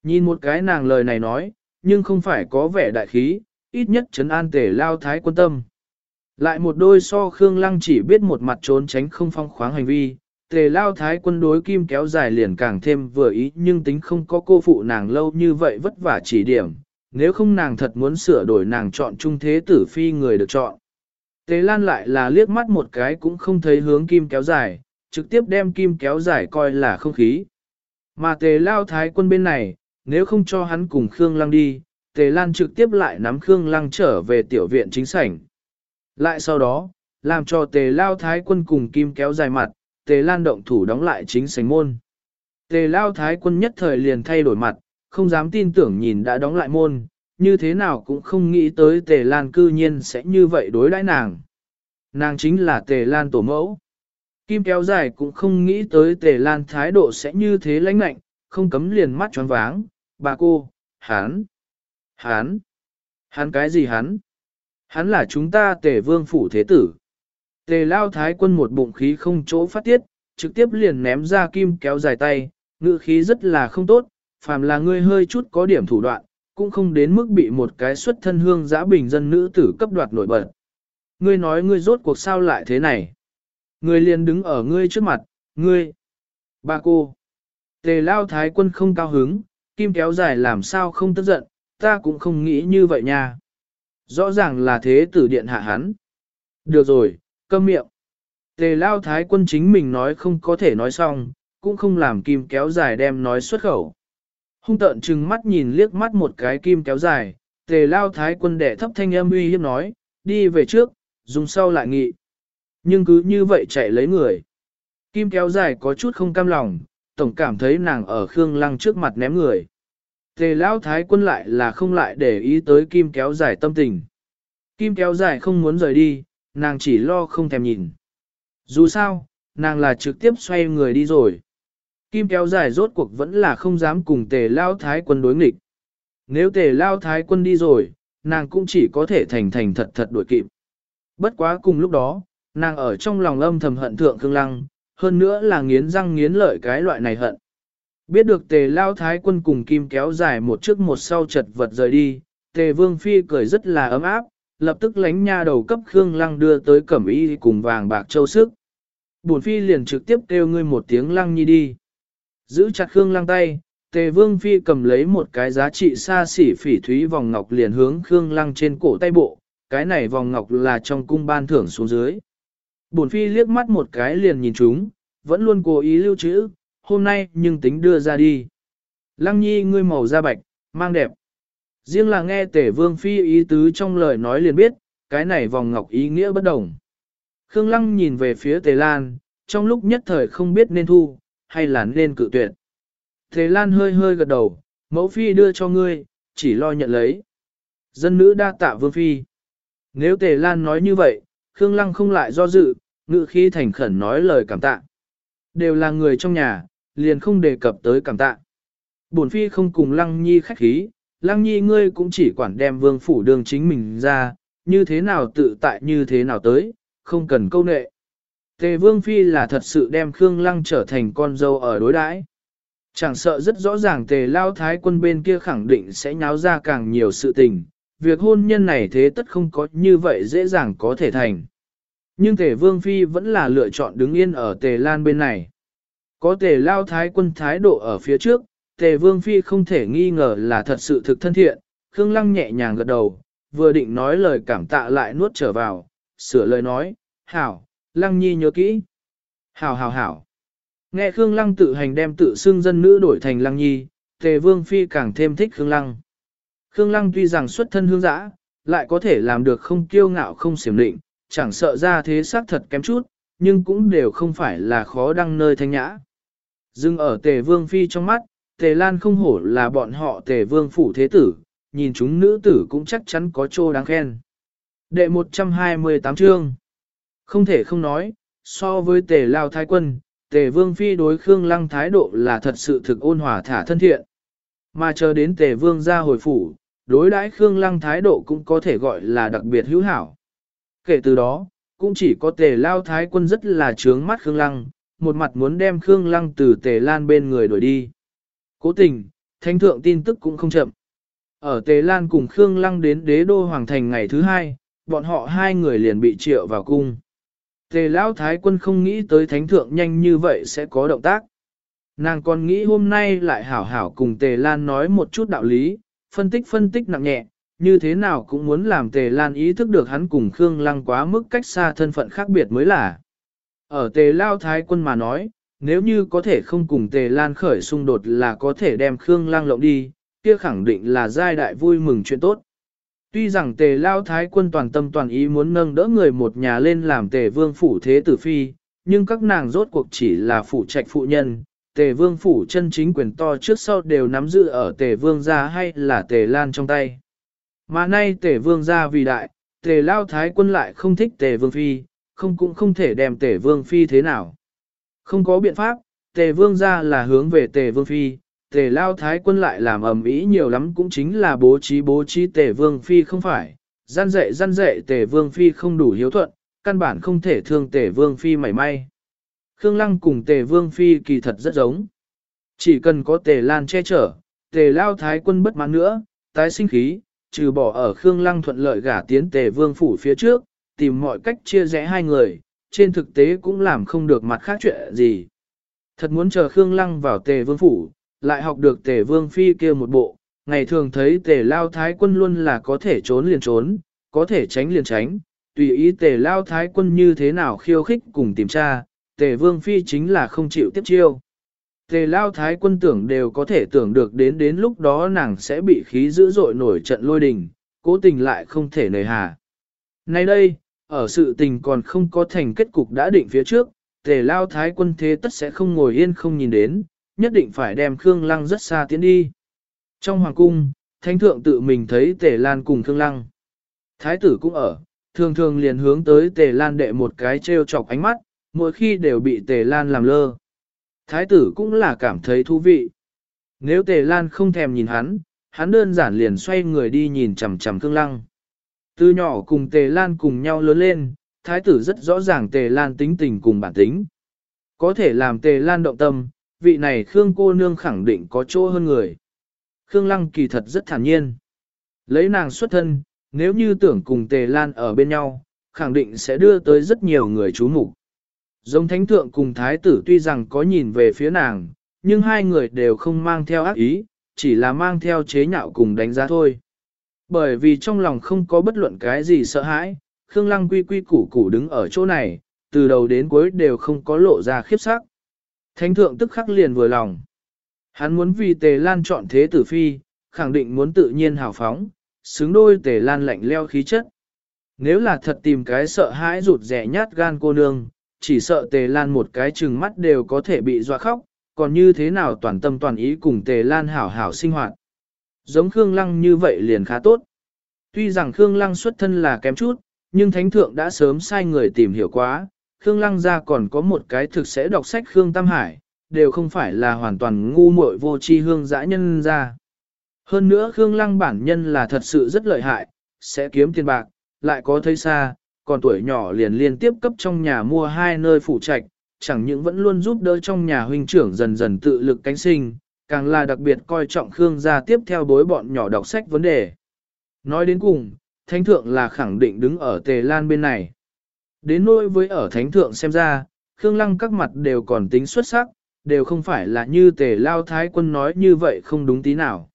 Nhìn một cái nàng lời này nói, nhưng không phải có vẻ đại khí, ít nhất trấn an tề lao thái quân tâm. Lại một đôi so Khương Lăng chỉ biết một mặt trốn tránh không phong khoáng hành vi, tề lao thái quân đối kim kéo dài liền càng thêm vừa ý nhưng tính không có cô phụ nàng lâu như vậy vất vả chỉ điểm, nếu không nàng thật muốn sửa đổi nàng chọn trung thế tử phi người được chọn. Tề Lan lại là liếc mắt một cái cũng không thấy hướng kim kéo dài, trực tiếp đem kim kéo dài coi là không khí. Mà tề lao thái quân bên này, nếu không cho hắn cùng Khương Lăng đi, tề Lan trực tiếp lại nắm Khương Lăng trở về tiểu viện chính sảnh. Lại sau đó, làm cho tề lao thái quân cùng kim kéo dài mặt, tề Lan động thủ đóng lại chính sảnh môn. Tề lao thái quân nhất thời liền thay đổi mặt, không dám tin tưởng nhìn đã đóng lại môn, như thế nào cũng không nghĩ tới tề lan cư nhiên sẽ như vậy đối đãi nàng. Nàng chính là tề lan tổ mẫu. Kim kéo dài cũng không nghĩ tới tề lan thái độ sẽ như thế lãnh lạnh, không cấm liền mắt tròn váng, bà cô, hắn, hắn, hắn cái gì hắn? Hắn là chúng ta tề vương phủ thế tử. Tề lao thái quân một bụng khí không chỗ phát tiết, trực tiếp liền ném ra kim kéo dài tay, ngự khí rất là không tốt, phàm là ngươi hơi chút có điểm thủ đoạn, cũng không đến mức bị một cái xuất thân hương giã bình dân nữ tử cấp đoạt nổi bật. Ngươi nói ngươi rốt cuộc sao lại thế này? Ngươi liền đứng ở ngươi trước mặt, ngươi. Ba cô. Tề lao thái quân không cao hứng, kim kéo dài làm sao không tức giận, ta cũng không nghĩ như vậy nha. Rõ ràng là thế tử điện hạ hắn. Được rồi, câm miệng. Tề lao thái quân chính mình nói không có thể nói xong, cũng không làm kim kéo dài đem nói xuất khẩu. Hung tợn chừng mắt nhìn liếc mắt một cái kim kéo dài, tề lao thái quân đệ thấp thanh âm uy hiếp nói, đi về trước, dùng sau lại nghị. Nhưng cứ như vậy chạy lấy người. Kim kéo dài có chút không cam lòng, tổng cảm thấy nàng ở Khương Lăng trước mặt ném người. Tề lão thái quân lại là không lại để ý tới kim kéo dài tâm tình. Kim kéo dài không muốn rời đi, nàng chỉ lo không thèm nhìn. Dù sao, nàng là trực tiếp xoay người đi rồi. Kim kéo dài rốt cuộc vẫn là không dám cùng tề lao thái quân đối nghịch. Nếu tề lao thái quân đi rồi, nàng cũng chỉ có thể thành thành thật thật đuổi kịp. Bất quá cùng lúc đó, nàng ở trong lòng âm thầm hận thượng Khương Lăng, hơn nữa là nghiến răng nghiến lợi cái loại này hận. Biết được tề lao thái quân cùng kim kéo dài một trước một sau chật vật rời đi, tề vương phi cười rất là ấm áp, lập tức lánh nha đầu cấp Khương Lăng đưa tới cẩm y cùng vàng bạc châu sức. Bổn phi liền trực tiếp kêu ngươi một tiếng Lăng nhi đi. Giữ chặt Khương Lăng tay, Tề Vương Phi cầm lấy một cái giá trị xa xỉ phỉ thúy vòng ngọc liền hướng Khương Lăng trên cổ tay bộ, cái này vòng ngọc là trong cung ban thưởng xuống dưới. Bổn Phi liếc mắt một cái liền nhìn chúng, vẫn luôn cố ý lưu trữ, hôm nay nhưng tính đưa ra đi. Lăng nhi ngươi màu da bạch, mang đẹp. Riêng là nghe tể vương phi ý tứ trong lời nói liền biết, cái này vòng ngọc ý nghĩa bất đồng. Khương Lăng nhìn về phía Tề Lan, trong lúc nhất thời không biết nên thu, hay là nên cự tuyệt. Tề Lan hơi hơi gật đầu, mẫu phi đưa cho ngươi, chỉ lo nhận lấy. Dân nữ đa tạ vương phi. Nếu Tề Lan nói như vậy, Khương Lăng không lại do dự, ngự khi thành khẩn nói lời cảm tạ. Đều là người trong nhà, liền không đề cập tới cảm tạ. Bổn phi không cùng Lăng Nhi khách khí, Lăng Nhi ngươi cũng chỉ quản đem vương phủ đường chính mình ra, như thế nào tự tại như thế nào tới, không cần câu nệ. Tề vương phi là thật sự đem Khương Lăng trở thành con dâu ở đối đãi. Chẳng sợ rất rõ ràng tề lao thái quân bên kia khẳng định sẽ nháo ra càng nhiều sự tình, việc hôn nhân này thế tất không có như vậy dễ dàng có thể thành. Nhưng tề vương phi vẫn là lựa chọn đứng yên ở tề lan bên này. Có tề lao thái quân thái độ ở phía trước, tề vương phi không thể nghi ngờ là thật sự thực thân thiện, Khương Lăng nhẹ nhàng gật đầu, vừa định nói lời cảm tạ lại nuốt trở vào, sửa lời nói, hảo, Lăng Nhi nhớ kỹ. Hảo hảo hảo. Nghe Khương Lăng tự hành đem tự xưng dân nữ đổi thành Lăng Nhi, Tề Vương Phi càng thêm thích Khương Lăng. Khương Lăng tuy rằng xuất thân hương giã, lại có thể làm được không kiêu ngạo không xiểm định, chẳng sợ ra thế xác thật kém chút, nhưng cũng đều không phải là khó đăng nơi thanh nhã. Dưng ở Tề Vương Phi trong mắt, Tề Lan không hổ là bọn họ Tề Vương Phủ Thế Tử, nhìn chúng nữ tử cũng chắc chắn có trô đáng khen. Đệ 128 chương Không thể không nói, so với Tề Lao Thái Quân, Tề Vương Phi đối Khương Lăng thái độ là thật sự thực ôn hòa thả thân thiện. Mà chờ đến Tề Vương ra hồi phủ, đối đãi Khương Lăng thái độ cũng có thể gọi là đặc biệt hữu hảo. Kể từ đó, cũng chỉ có Tề Lao Thái Quân rất là trướng mắt Khương Lăng, một mặt muốn đem Khương Lăng từ Tề Lan bên người đuổi đi. Cố tình, thánh thượng tin tức cũng không chậm. Ở Tề Lan cùng Khương Lăng đến đế đô hoàng thành ngày thứ hai, bọn họ hai người liền bị triệu vào cung. Tề Lão Thái quân không nghĩ tới thánh thượng nhanh như vậy sẽ có động tác. Nàng còn nghĩ hôm nay lại hảo hảo cùng Tề Lan nói một chút đạo lý, phân tích phân tích nặng nhẹ, như thế nào cũng muốn làm Tề Lan ý thức được hắn cùng Khương Lăng quá mức cách xa thân phận khác biệt mới là. Ở Tề Lao Thái quân mà nói, nếu như có thể không cùng Tề Lan khởi xung đột là có thể đem Khương Lăng lộng đi, kia khẳng định là giai đại vui mừng chuyện tốt. Tuy rằng tề lao thái quân toàn tâm toàn ý muốn nâng đỡ người một nhà lên làm tề vương phủ thế tử phi, nhưng các nàng rốt cuộc chỉ là phụ trạch phụ nhân, tề vương phủ chân chính quyền to trước sau đều nắm giữ ở tề vương gia hay là tề lan trong tay. Mà nay tề vương gia vì đại, tề lao thái quân lại không thích tề vương phi, không cũng không thể đem tề vương phi thế nào. Không có biện pháp, tề vương gia là hướng về tề vương phi, tề lao thái quân lại làm ầm ĩ nhiều lắm cũng chính là bố trí bố trí tề vương phi không phải, gian dạy gian dạy tề vương phi không đủ hiếu thuận, căn bản không thể thương tề vương phi mảy may. Khương Lăng cùng tề vương phi kỳ thật rất giống. Chỉ cần có tề lan che chở, tề lao thái quân bất mãn nữa, tái sinh khí, trừ bỏ ở Khương Lăng thuận lợi gả tiến tề vương phủ phía trước, tìm mọi cách chia rẽ hai người, trên thực tế cũng làm không được mặt khác chuyện gì. Thật muốn chờ Khương Lăng vào tề vương phủ, lại học được tề vương phi kia một bộ, ngày thường thấy tề lao thái quân luôn là có thể trốn liền trốn, có thể tránh liền tránh, tùy ý tề lao thái quân như thế nào khiêu khích cùng tìm tra, tề vương phi chính là không chịu tiếp chiêu. Tề lao thái quân tưởng đều có thể tưởng được đến đến lúc đó nàng sẽ bị khí dữ dội nổi trận lôi đình, cố tình lại không thể nề hà. Nay đây, ở sự tình còn không có thành kết cục đã định phía trước, tề lao thái quân thế tất sẽ không ngồi yên không nhìn đến, nhất định phải đem Khương Lăng rất xa tiến đi. Trong hoàng cung, thánh thượng tự mình thấy Tề Lan cùng Khương Lăng. Thái tử cũng ở, thường thường liền hướng tới Tề Lan đệ một cái trêu chọc ánh mắt, mỗi khi đều bị Tề Lan làm lơ. Thái tử cũng là cảm thấy thú vị. Nếu Tề Lan không thèm nhìn hắn, hắn đơn giản liền xoay người đi nhìn chằm chằm Khương Lăng. Từ nhỏ cùng Tề Lan cùng nhau lớn lên, thái tử rất rõ ràng Tề Lan tính tình cùng bản tính. Có thể làm Tề Lan động tâm, vị này Khương cô nương khẳng định có chỗ hơn người. Khương Lăng kỳ thật rất thản nhiên. Lấy nàng xuất thân, nếu như tưởng cùng Tề Lan ở bên nhau, khẳng định sẽ đưa tới rất nhiều người chú mục. Giống thánh thượng cùng thái tử tuy rằng có nhìn về phía nàng, nhưng hai người đều không mang theo ác ý, chỉ là mang theo chế nhạo cùng đánh giá thôi. Bởi vì trong lòng không có bất luận cái gì sợ hãi, Khương Lăng quy quy củ củ đứng ở chỗ này, từ đầu đến cuối đều không có lộ ra khiếp sắc. Thánh thượng tức khắc liền vừa lòng. Hắn muốn vì tề lan chọn thế tử phi, khẳng định muốn tự nhiên hào phóng, xứng đôi tề lan lạnh leo khí chất. Nếu là thật tìm cái sợ hãi rụt rẻ nhát gan cô nương, chỉ sợ tề lan một cái chừng mắt đều có thể bị dọa khóc, còn như thế nào toàn tâm toàn ý cùng tề lan hảo hảo sinh hoạt. Giống Khương Lăng như vậy liền khá tốt. Tuy rằng Khương Lăng xuất thân là kém chút, nhưng Thánh Thượng đã sớm sai người tìm hiểu quá, Khương Lăng ra còn có một cái thực sẽ đọc sách Khương Tam Hải, đều không phải là hoàn toàn ngu muội vô tri hương dã nhân ra. Hơn nữa Khương Lăng bản nhân là thật sự rất lợi hại, sẽ kiếm tiền bạc, lại có thấy xa, còn tuổi nhỏ liền liên tiếp cấp trong nhà mua hai nơi phủ trạch, chẳng những vẫn luôn giúp đỡ trong nhà huynh trưởng dần dần tự lực cánh sinh, càng là đặc biệt coi trọng Khương gia tiếp theo đối bọn nhỏ đọc sách vấn đề. Nói đến cùng, Thánh Thượng là khẳng định đứng ở Tề Lan bên này. Đến nỗi với ở Thánh Thượng xem ra, Khương Lăng các mặt đều còn tính xuất sắc, đều không phải là như Tề Lao Thái quân nói như vậy không đúng tí nào.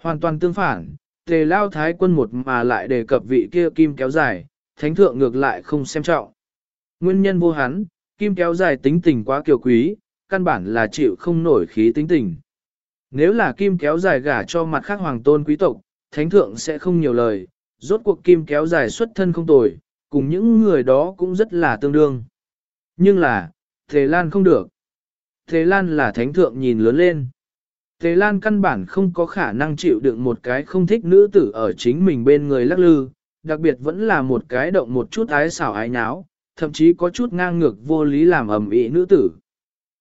Hoàn toàn tương phản, Tề Lao Thái quân một mà lại đề cập vị kia kim kéo dài, Thánh Thượng ngược lại không xem trọng. Nguyên nhân vô hắn, kim kéo dài tính tình quá kiều quý, căn bản là chịu không nổi khí tính tình. Nếu là kim kéo dài gả cho mặt khác hoàng tôn quý tộc, thánh thượng sẽ không nhiều lời, rốt cuộc kim kéo dài xuất thân không tồi, cùng những người đó cũng rất là tương đương. Nhưng là, Thế Lan không được. Thế Lan là thánh thượng nhìn lớn lên. Thế Lan căn bản không có khả năng chịu đựng một cái không thích nữ tử ở chính mình bên người lắc lư, đặc biệt vẫn là một cái động một chút ái xảo ái nháo, thậm chí có chút ngang ngược vô lý làm ầm ĩ nữ tử.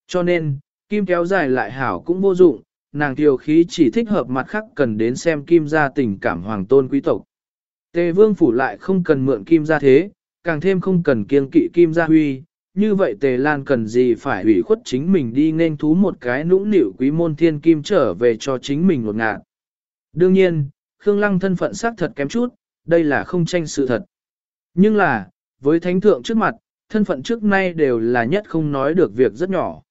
Cho nên, kim kéo dài lại hảo cũng vô dụng, nàng tiểu khí chỉ thích hợp mặt khác cần đến xem kim gia tình cảm hoàng tôn quý tộc. Tề vương phủ lại không cần mượn kim gia thế, càng thêm không cần kiêng kỵ kim gia huy, như vậy tề lan cần gì phải hủy khuất chính mình đi nên thú một cái nũng nịu quý môn thiên kim trở về cho chính mình một ngạn. Đương nhiên, Khương Lăng thân phận xác thật kém chút, đây là không tranh sự thật. Nhưng là, với thánh thượng trước mặt, thân phận trước nay đều là nhất không nói được việc rất nhỏ.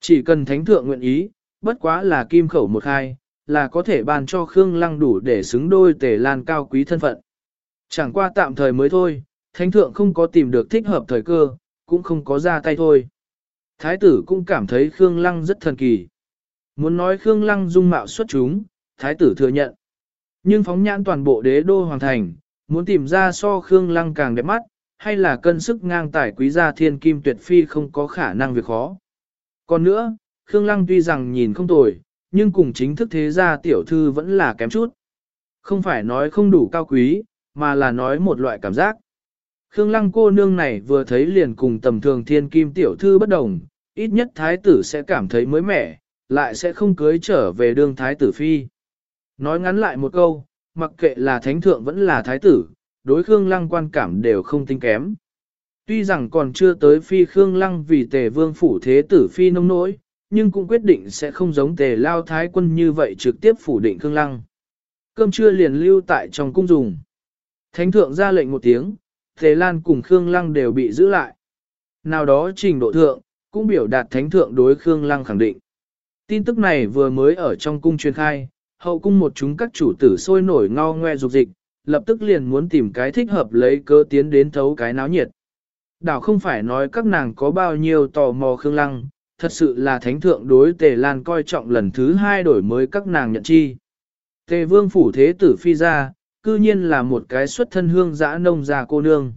Chỉ cần thánh thượng nguyện ý, bất quá là kim khẩu một hai là có thể ban cho Khương Lăng đủ để xứng đôi tề lan cao quý thân phận. Chẳng qua tạm thời mới thôi, thánh thượng không có tìm được thích hợp thời cơ, cũng không có ra tay thôi. Thái tử cũng cảm thấy Khương Lăng rất thần kỳ. Muốn nói Khương Lăng dung mạo xuất chúng, thái tử thừa nhận. Nhưng phóng nhãn toàn bộ đế đô hoàng thành, muốn tìm ra so Khương Lăng càng đẹp mắt, hay là cân sức ngang tài quý gia thiên kim tuyệt phi không có khả năng việc khó. Còn nữa, Khương Lăng tuy rằng nhìn không tồi, nhưng cùng chính thức thế gia tiểu thư vẫn là kém chút. Không phải nói không đủ cao quý, mà là nói một loại cảm giác. Khương Lăng cô nương này vừa thấy liền cùng tầm thường thiên kim tiểu thư bất đồng, ít nhất thái tử sẽ cảm thấy mới mẻ, lại sẽ không cưới trở về đương thái tử phi. Nói ngắn lại một câu, mặc kệ là thánh thượng vẫn là thái tử, đối Khương Lăng quan cảm đều không tinh kém. Tuy rằng còn chưa tới phi Khương Lăng vì tề vương phủ thế tử phi nông nỗi, nhưng cũng quyết định sẽ không giống tề lao thái quân như vậy trực tiếp phủ định Khương Lăng. Cơm trưa liền lưu tại trong cung dùng. Thánh thượng ra lệnh một tiếng, Tề Lan cùng Khương Lăng đều bị giữ lại. Nào đó trình độ thượng, cũng biểu đạt thánh thượng đối Khương Lăng khẳng định. Tin tức này vừa mới ở trong cung truyền khai, hậu cung một chúng các chủ tử sôi nổi ngao ngoe dục dịch, lập tức liền muốn tìm cái thích hợp lấy cơ tiến đến thấu cái náo nhiệt. Đảo không phải nói các nàng có bao nhiêu tò mò Khương Lăng, thật sự là thánh thượng đối Tề Lan coi trọng lần thứ hai đổi mới các nàng nhận chi. Tề vương phủ thế tử phi ra, cư nhiên là một cái xuất thân hương dã nông già cô nương.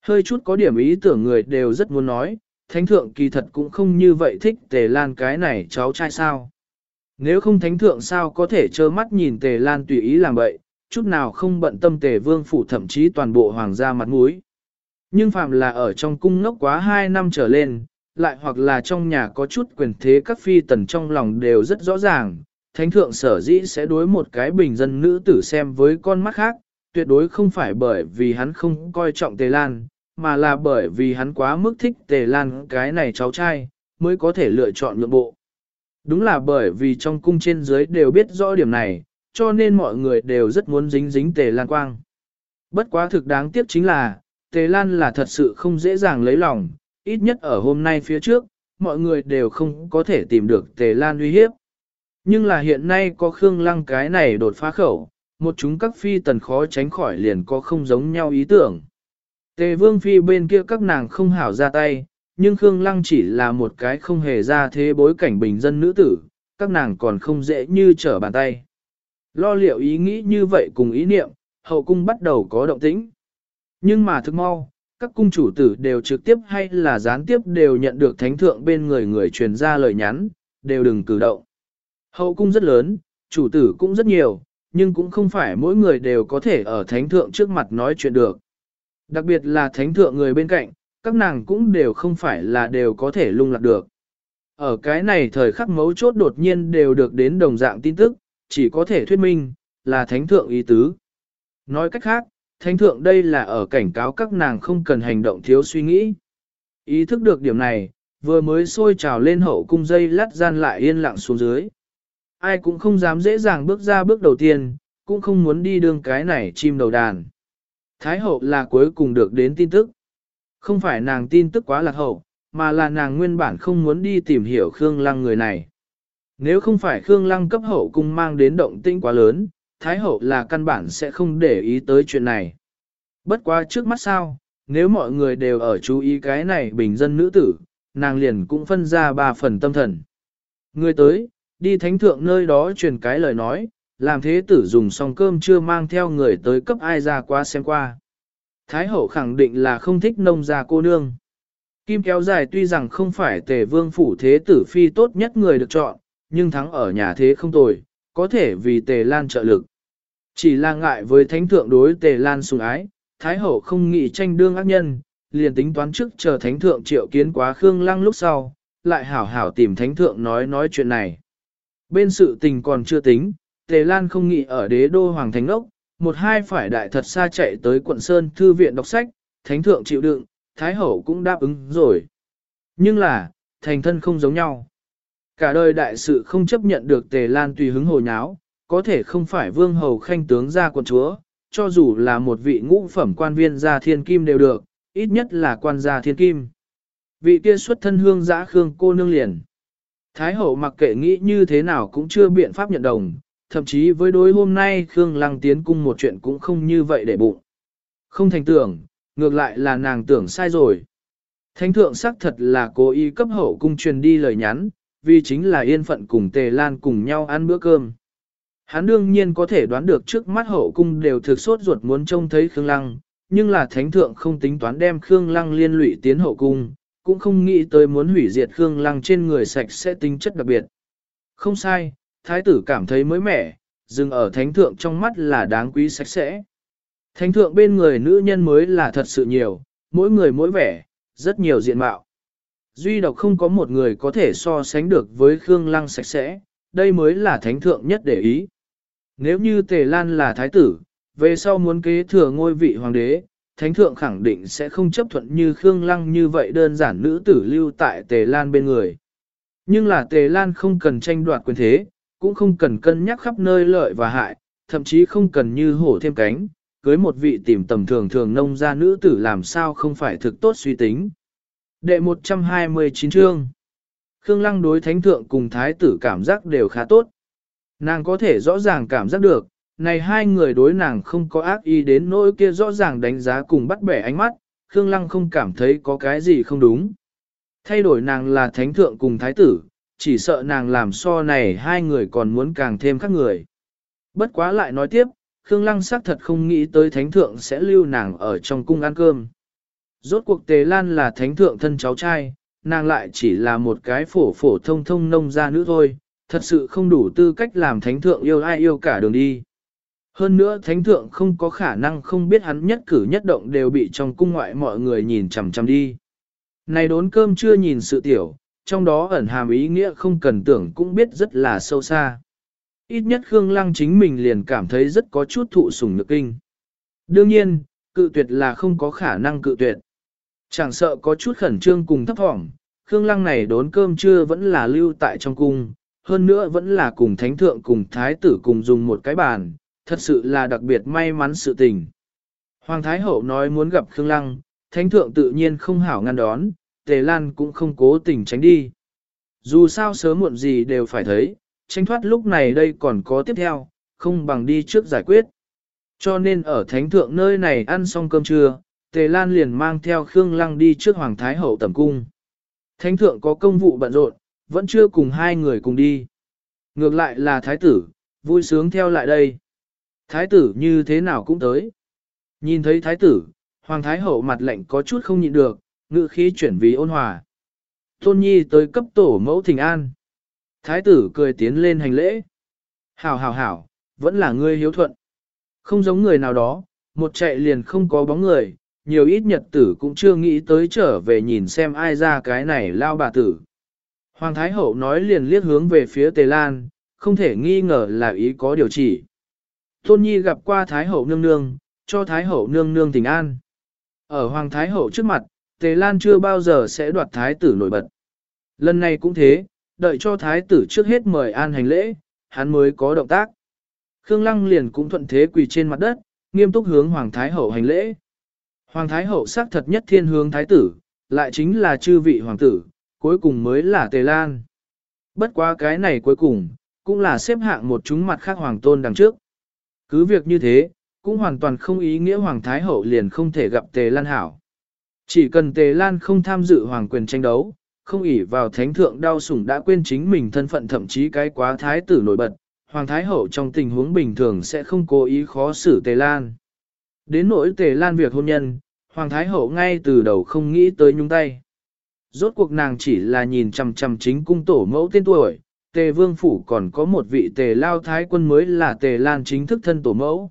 Hơi chút có điểm ý tưởng người đều rất muốn nói, thánh thượng kỳ thật cũng không như vậy thích Tề Lan cái này cháu trai sao. Nếu không thánh thượng sao có thể trơ mắt nhìn Tề Lan tùy ý làm vậy, chút nào không bận tâm Tề vương phủ thậm chí toàn bộ hoàng gia mặt mũi. Nhưng phạm là ở trong cung ngốc quá 2 năm trở lên, lại hoặc là trong nhà có chút quyền thế các phi tần trong lòng đều rất rõ ràng, thánh thượng sở dĩ sẽ đối một cái bình dân nữ tử xem với con mắt khác, tuyệt đối không phải bởi vì hắn không coi trọng Tề Lan, mà là bởi vì hắn quá mức thích Tề Lan cái này cháu trai, mới có thể lựa chọn nhượng bộ. Đúng là bởi vì trong cung trên dưới đều biết rõ điểm này, cho nên mọi người đều rất muốn dính dính Tề Lan quang. Bất quá thực đáng tiếc chính là, Tề Lan là thật sự không dễ dàng lấy lòng, ít nhất ở hôm nay phía trước, mọi người đều không có thể tìm được Tề Lan uy hiếp. Nhưng là hiện nay có Khương Lăng cái này đột phá khẩu, một chúng các phi tần khó tránh khỏi liền có không giống nhau ý tưởng. Tề vương phi bên kia các nàng không hảo ra tay, nhưng Khương Lăng chỉ là một cái không hề ra thế bối cảnh bình dân nữ tử, các nàng còn không dễ như trở bàn tay. Lo liệu ý nghĩ như vậy cùng ý niệm, hậu cung bắt đầu có động tĩnh. Nhưng mà thức mau, các cung chủ tử đều trực tiếp hay là gián tiếp đều nhận được thánh thượng bên người người truyền ra lời nhắn, đều đừng cử động. Hậu cung rất lớn, chủ tử cũng rất nhiều, nhưng cũng không phải mỗi người đều có thể ở thánh thượng trước mặt nói chuyện được. Đặc biệt là thánh thượng người bên cạnh, các nàng cũng đều không phải là đều có thể lung lạc được. Ở cái này thời khắc mấu chốt đột nhiên đều được đến đồng dạng tin tức, chỉ có thể thuyết minh, là thánh thượng ý tứ. Nói cách khác, thánh thượng đây là ở cảnh cáo các nàng không cần hành động thiếu suy nghĩ. Ý thức được điểm này, vừa mới sôi trào lên hậu cung dây lát gian lại yên lặng xuống dưới. Ai cũng không dám dễ dàng bước ra bước đầu tiên, cũng không muốn đi đường cái này chim đầu đàn. Thái hậu là cuối cùng được đến tin tức. Không phải nàng tin tức quá lạc hậu, mà là nàng nguyên bản không muốn đi tìm hiểu Khương Lăng người này. Nếu không phải Khương Lăng cấp hậu cung mang đến động tĩnh quá lớn, Thái hậu là căn bản sẽ không để ý tới chuyện này. Bất quá trước mắt sao, nếu mọi người đều ở chú ý cái này bình dân nữ tử, nàng liền cũng phân ra ba phần tâm thần. Người tới, đi thánh thượng nơi đó truyền cái lời nói, làm thế tử dùng xong cơm chưa mang theo người tới cấp ai ra qua xem qua. Thái hậu khẳng định là không thích nông gia cô nương. Kim kéo dài tuy rằng không phải tề vương phủ thế tử phi tốt nhất người được chọn, nhưng thắng ở nhà thế không tồi, có thể vì tề lan trợ lực. Chỉ là ngại với thánh thượng đối tề lan sùng ái, thái hậu không nghĩ tranh đương ác nhân, liền tính toán trước chờ thánh thượng triệu kiến quá khương lăng lúc sau, lại hảo hảo tìm thánh thượng nói nói chuyện này. Bên sự tình còn chưa tính, tề lan không nghĩ ở đế đô hoàng thánh ốc, một hai phải đại thật xa chạy tới quận Sơn Thư viện đọc sách, thánh thượng chịu đựng, thái hậu cũng đáp ứng rồi. Nhưng là, thành thân không giống nhau. Cả đời đại sự không chấp nhận được tề lan tùy hứng hồ nháo, có thể không phải vương hầu khanh tướng ra quận chúa, cho dù là một vị ngũ phẩm quan viên gia thiên kim đều được, ít nhất là quan gia thiên kim. Vị kia xuất thân hương giã khương cô nương liền. Thái hậu mặc kệ nghĩ như thế nào cũng chưa biện pháp nhận đồng, thậm chí với đối hôm nay Khương Lăng tiến cung một chuyện cũng không như vậy để bụng. Không thành tưởng, ngược lại là nàng tưởng sai rồi. Thánh thượng xác thật là cố ý cấp hậu cung truyền đi lời nhắn, vì chính là yên phận cùng Tề Lan cùng nhau ăn bữa cơm. Hắn đương nhiên có thể đoán được trước mắt hậu cung đều thực sốt ruột muốn trông thấy Khương Lăng, nhưng là thánh thượng không tính toán đem Khương Lăng liên lụy tiến hậu cung, cũng không nghĩ tới muốn hủy diệt Khương Lăng trên người sạch sẽ tính chất đặc biệt. Không sai, thái tử cảm thấy mới mẻ, dừng ở thánh thượng trong mắt là đáng quý sạch sẽ. Thánh thượng bên người nữ nhân mới là thật sự nhiều, mỗi người mỗi vẻ, rất nhiều diện mạo. Duy độc không có một người có thể so sánh được với Khương Lăng sạch sẽ, đây mới là thánh thượng nhất để ý. Nếu như Tề Lan là thái tử, về sau muốn kế thừa ngôi vị hoàng đế, thánh thượng khẳng định sẽ không chấp thuận như Khương Lăng như vậy đơn giản nữ tử lưu tại Tề Lan bên người. Nhưng là Tề Lan không cần tranh đoạt quyền thế, cũng không cần cân nhắc khắp nơi lợi và hại, thậm chí không cần như hổ thêm cánh, cưới một vị tìm tầm thường thường nông gia nữ tử làm sao không phải thực tốt suy tính. Đệ 129 chương Khương Lăng đối thánh thượng cùng thái tử cảm giác đều khá tốt. Nàng có thể rõ ràng cảm giác được, này hai người đối nàng không có ác ý đến nỗi kia rõ ràng đánh giá cùng bắt bẻ ánh mắt, Khương Lăng không cảm thấy có cái gì không đúng. Thay đổi nàng là thánh thượng cùng thái tử, chỉ sợ nàng làm so này hai người còn muốn càng thêm khác người. Bất quá lại nói tiếp, Khương Lăng xác thật không nghĩ tới thánh thượng sẽ lưu nàng ở trong cung ăn cơm. Rốt cuộc Tề Lan là thánh thượng thân cháu trai, nàng lại chỉ là một cái phổ phổ thông thông nông gia nữ thôi, thật sự không đủ tư cách làm thánh thượng yêu ai yêu cả đường đi. Hơn nữa thánh thượng không có khả năng không biết hắn nhất cử nhất động đều bị trong cung ngoại mọi người nhìn chằm chằm đi. Này đốn cơm chưa nhìn sự tiểu, trong đó ẩn hàm ý nghĩa không cần tưởng cũng biết rất là sâu xa. Ít nhất Khương Lăng chính mình liền cảm thấy rất có chút thụ sủng nhược kinh. Đương nhiên, cự tuyệt là không có khả năng cự tuyệt. Chẳng sợ có chút khẩn trương cùng thấp thỏm, Khương Lăng này đốn cơm trưa vẫn là lưu tại trong cung, hơn nữa vẫn là cùng thánh thượng cùng thái tử cùng dùng một cái bàn, thật sự là đặc biệt may mắn sự tình. Hoàng Thái Hậu nói muốn gặp Khương Lăng, thánh thượng tự nhiên không hảo ngăn đón, Tề Lan cũng không cố tình tránh đi. Dù sao sớm muộn gì đều phải thấy, tránh thoát lúc này đây còn có tiếp theo, không bằng đi trước giải quyết. Cho nên ở thánh thượng nơi này ăn xong cơm trưa, Tề Lan liền mang theo Khương Lăng đi trước Hoàng Thái Hậu tẩm cung. Thánh thượng có công vụ bận rộn, vẫn chưa cùng hai người cùng đi. Ngược lại là Thái tử, vui sướng theo lại đây. Thái tử như thế nào cũng tới. Nhìn thấy Thái tử, Hoàng Thái Hậu mặt lạnh có chút không nhịn được, ngự khí chuyển vì ôn hòa. Tôn Nhi tới cấp tổ mẫu thỉnh an. Thái tử cười tiến lên hành lễ. Hảo hảo hảo, vẫn là ngươi hiếu thuận. Không giống người nào đó, một chạy liền không có bóng người, nhiều ít nhật tử cũng chưa nghĩ tới trở về nhìn xem ai ra cái này lao bà tử. Hoàng Thái Hậu nói liền liếc hướng về phía Tề Lan, không thể nghi ngờ là ý có điều chỉ. Tôn Nhi gặp qua Thái Hậu nương nương, cho Thái Hậu nương nương tình an. Ở Hoàng Thái Hậu trước mặt, Tề Lan chưa bao giờ sẽ đoạt Thái tử nổi bật. Lần này cũng thế, đợi cho Thái tử trước hết mời an hành lễ, hắn mới có động tác. Khương Lăng liền cũng thuận thế quỳ trên mặt đất, nghiêm túc hướng Hoàng Thái Hậu hành lễ. Hoàng Thái Hậu xác thật nhất thiên hướng Thái tử, lại chính là chư vị Hoàng tử, cuối cùng mới là Tề Lan. Bất quá cái này cuối cùng, cũng là xếp hạng một chúng mặt khác Hoàng Tôn đằng trước. Cứ việc như thế, cũng hoàn toàn không ý nghĩa Hoàng Thái Hậu liền không thể gặp Tề Lan hảo. Chỉ cần Tề Lan không tham dự Hoàng quyền tranh đấu, không ỷ vào thánh thượng đau sủng đã quên chính mình thân phận thậm chí cái quá thái tử nổi bật, Hoàng Thái Hậu trong tình huống bình thường sẽ không cố ý khó xử Tề Lan. Đến nỗi Tề Lan việc hôn nhân, Hoàng Thái Hậu ngay từ đầu không nghĩ tới nhung tay. Rốt cuộc nàng chỉ là nhìn chằm chằm chính cung tổ mẫu tên tuổi, Tề Vương Phủ còn có một vị Tề Lao Thái Quân mới là Tề Lan chính thức thân tổ mẫu.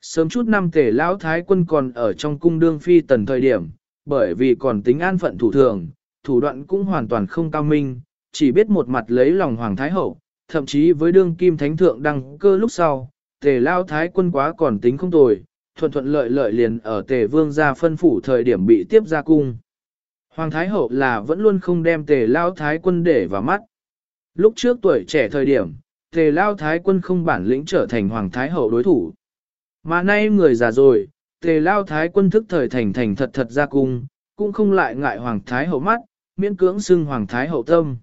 Sớm chút năm Tề Lao Thái Quân còn ở trong cung đương phi tần thời điểm, bởi vì còn tính an phận thủ thường, thủ đoạn cũng hoàn toàn không cao minh, chỉ biết một mặt lấy lòng Hoàng Thái Hậu, thậm chí với đương kim thánh thượng đăng cơ lúc sau, tề lao thái quân quá còn tính không tồi, thuận thuận lợi lợi liền ở tề vương gia phân phủ thời điểm bị tiếp ra cung. Hoàng Thái Hậu là vẫn luôn không đem tề lao thái quân để vào mắt. Lúc trước tuổi trẻ thời điểm, tề lao thái quân không bản lĩnh trở thành Hoàng Thái Hậu đối thủ. Mà nay người già rồi, tề lao thái quân thức thời thành thành thật thật ra cung, cũng không lại ngại Hoàng Thái Hậu mắt, miễn cưỡng xưng Hoàng Thái Hậu tâm.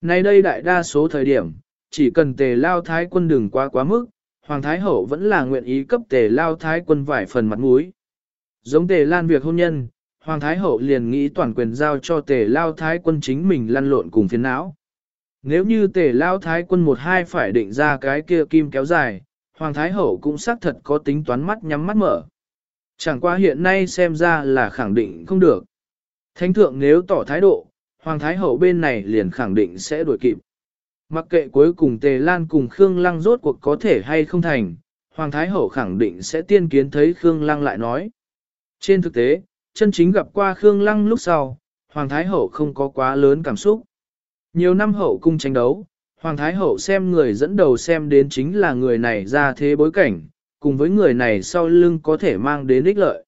Nay đây đại đa số thời điểm, chỉ cần tề lao thái quân đừng quá quá mức, Hoàng Thái Hậu vẫn là nguyện ý cấp tề lao thái quân vài phần mặt mũi. Giống tề lan việc hôn nhân, Hoàng Thái Hậu liền nghĩ toàn quyền giao cho tề lao thái quân chính mình lăn lộn cùng phiền não. Nếu như tề lao thái quân một hai phải định ra cái kia kim kéo dài, Hoàng Thái Hậu cũng xác thật có tính toán mắt nhắm mắt mở. Chẳng qua hiện nay xem ra là khẳng định không được. Thánh thượng nếu tỏ thái độ, Hoàng Thái Hậu bên này liền khẳng định sẽ đuổi kịp. Mặc kệ cuối cùng Tề Lan cùng Khương Lăng rốt cuộc có thể hay không thành, Hoàng Thái Hậu khẳng định sẽ tiên kiến thấy Khương Lăng lại nói. Trên thực tế, chân chính gặp qua Khương Lăng lúc sau, Hoàng Thái Hậu không có quá lớn cảm xúc. Nhiều năm hậu cung tranh đấu, Hoàng Thái Hậu xem người dẫn đầu xem đến chính là người này ra thế bối cảnh, cùng với người này sau lưng có thể mang đến ích lợi.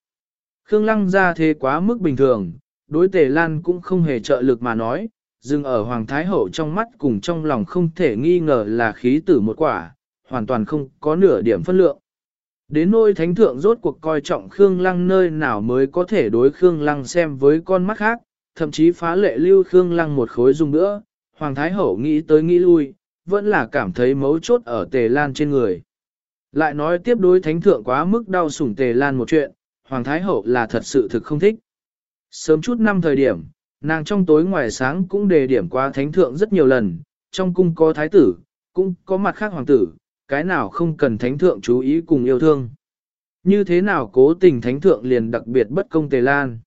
Khương Lăng ra thế quá mức bình thường, đối Tề Lan cũng không hề trợ lực mà nói, dừng ở Hoàng Thái Hậu trong mắt cùng trong lòng không thể nghi ngờ là khí tử một quả, hoàn toàn không có nửa điểm phân lượng. Đến nôi thánh thượng rốt cuộc coi trọng Khương Lăng nơi nào mới có thể đối Khương Lăng xem với con mắt khác, thậm chí phá lệ lưu Khương Lăng một khối dung nữa, Hoàng Thái Hậu nghĩ tới nghĩ lui, vẫn là cảm thấy mấu chốt ở tề lan trên người. Lại nói tiếp đối thánh thượng quá mức đau sủng tề lan một chuyện, Hoàng Thái Hậu là thật sự thực không thích. Sớm chút năm thời điểm, Nàng trong tối ngoài sáng cũng đề điểm qua thánh thượng rất nhiều lần, trong cung có thái tử, cũng có mặt khác hoàng tử, cái nào không cần thánh thượng chú ý cùng yêu thương. Như thế nào cố tình thánh thượng liền đặc biệt bất công tề lan.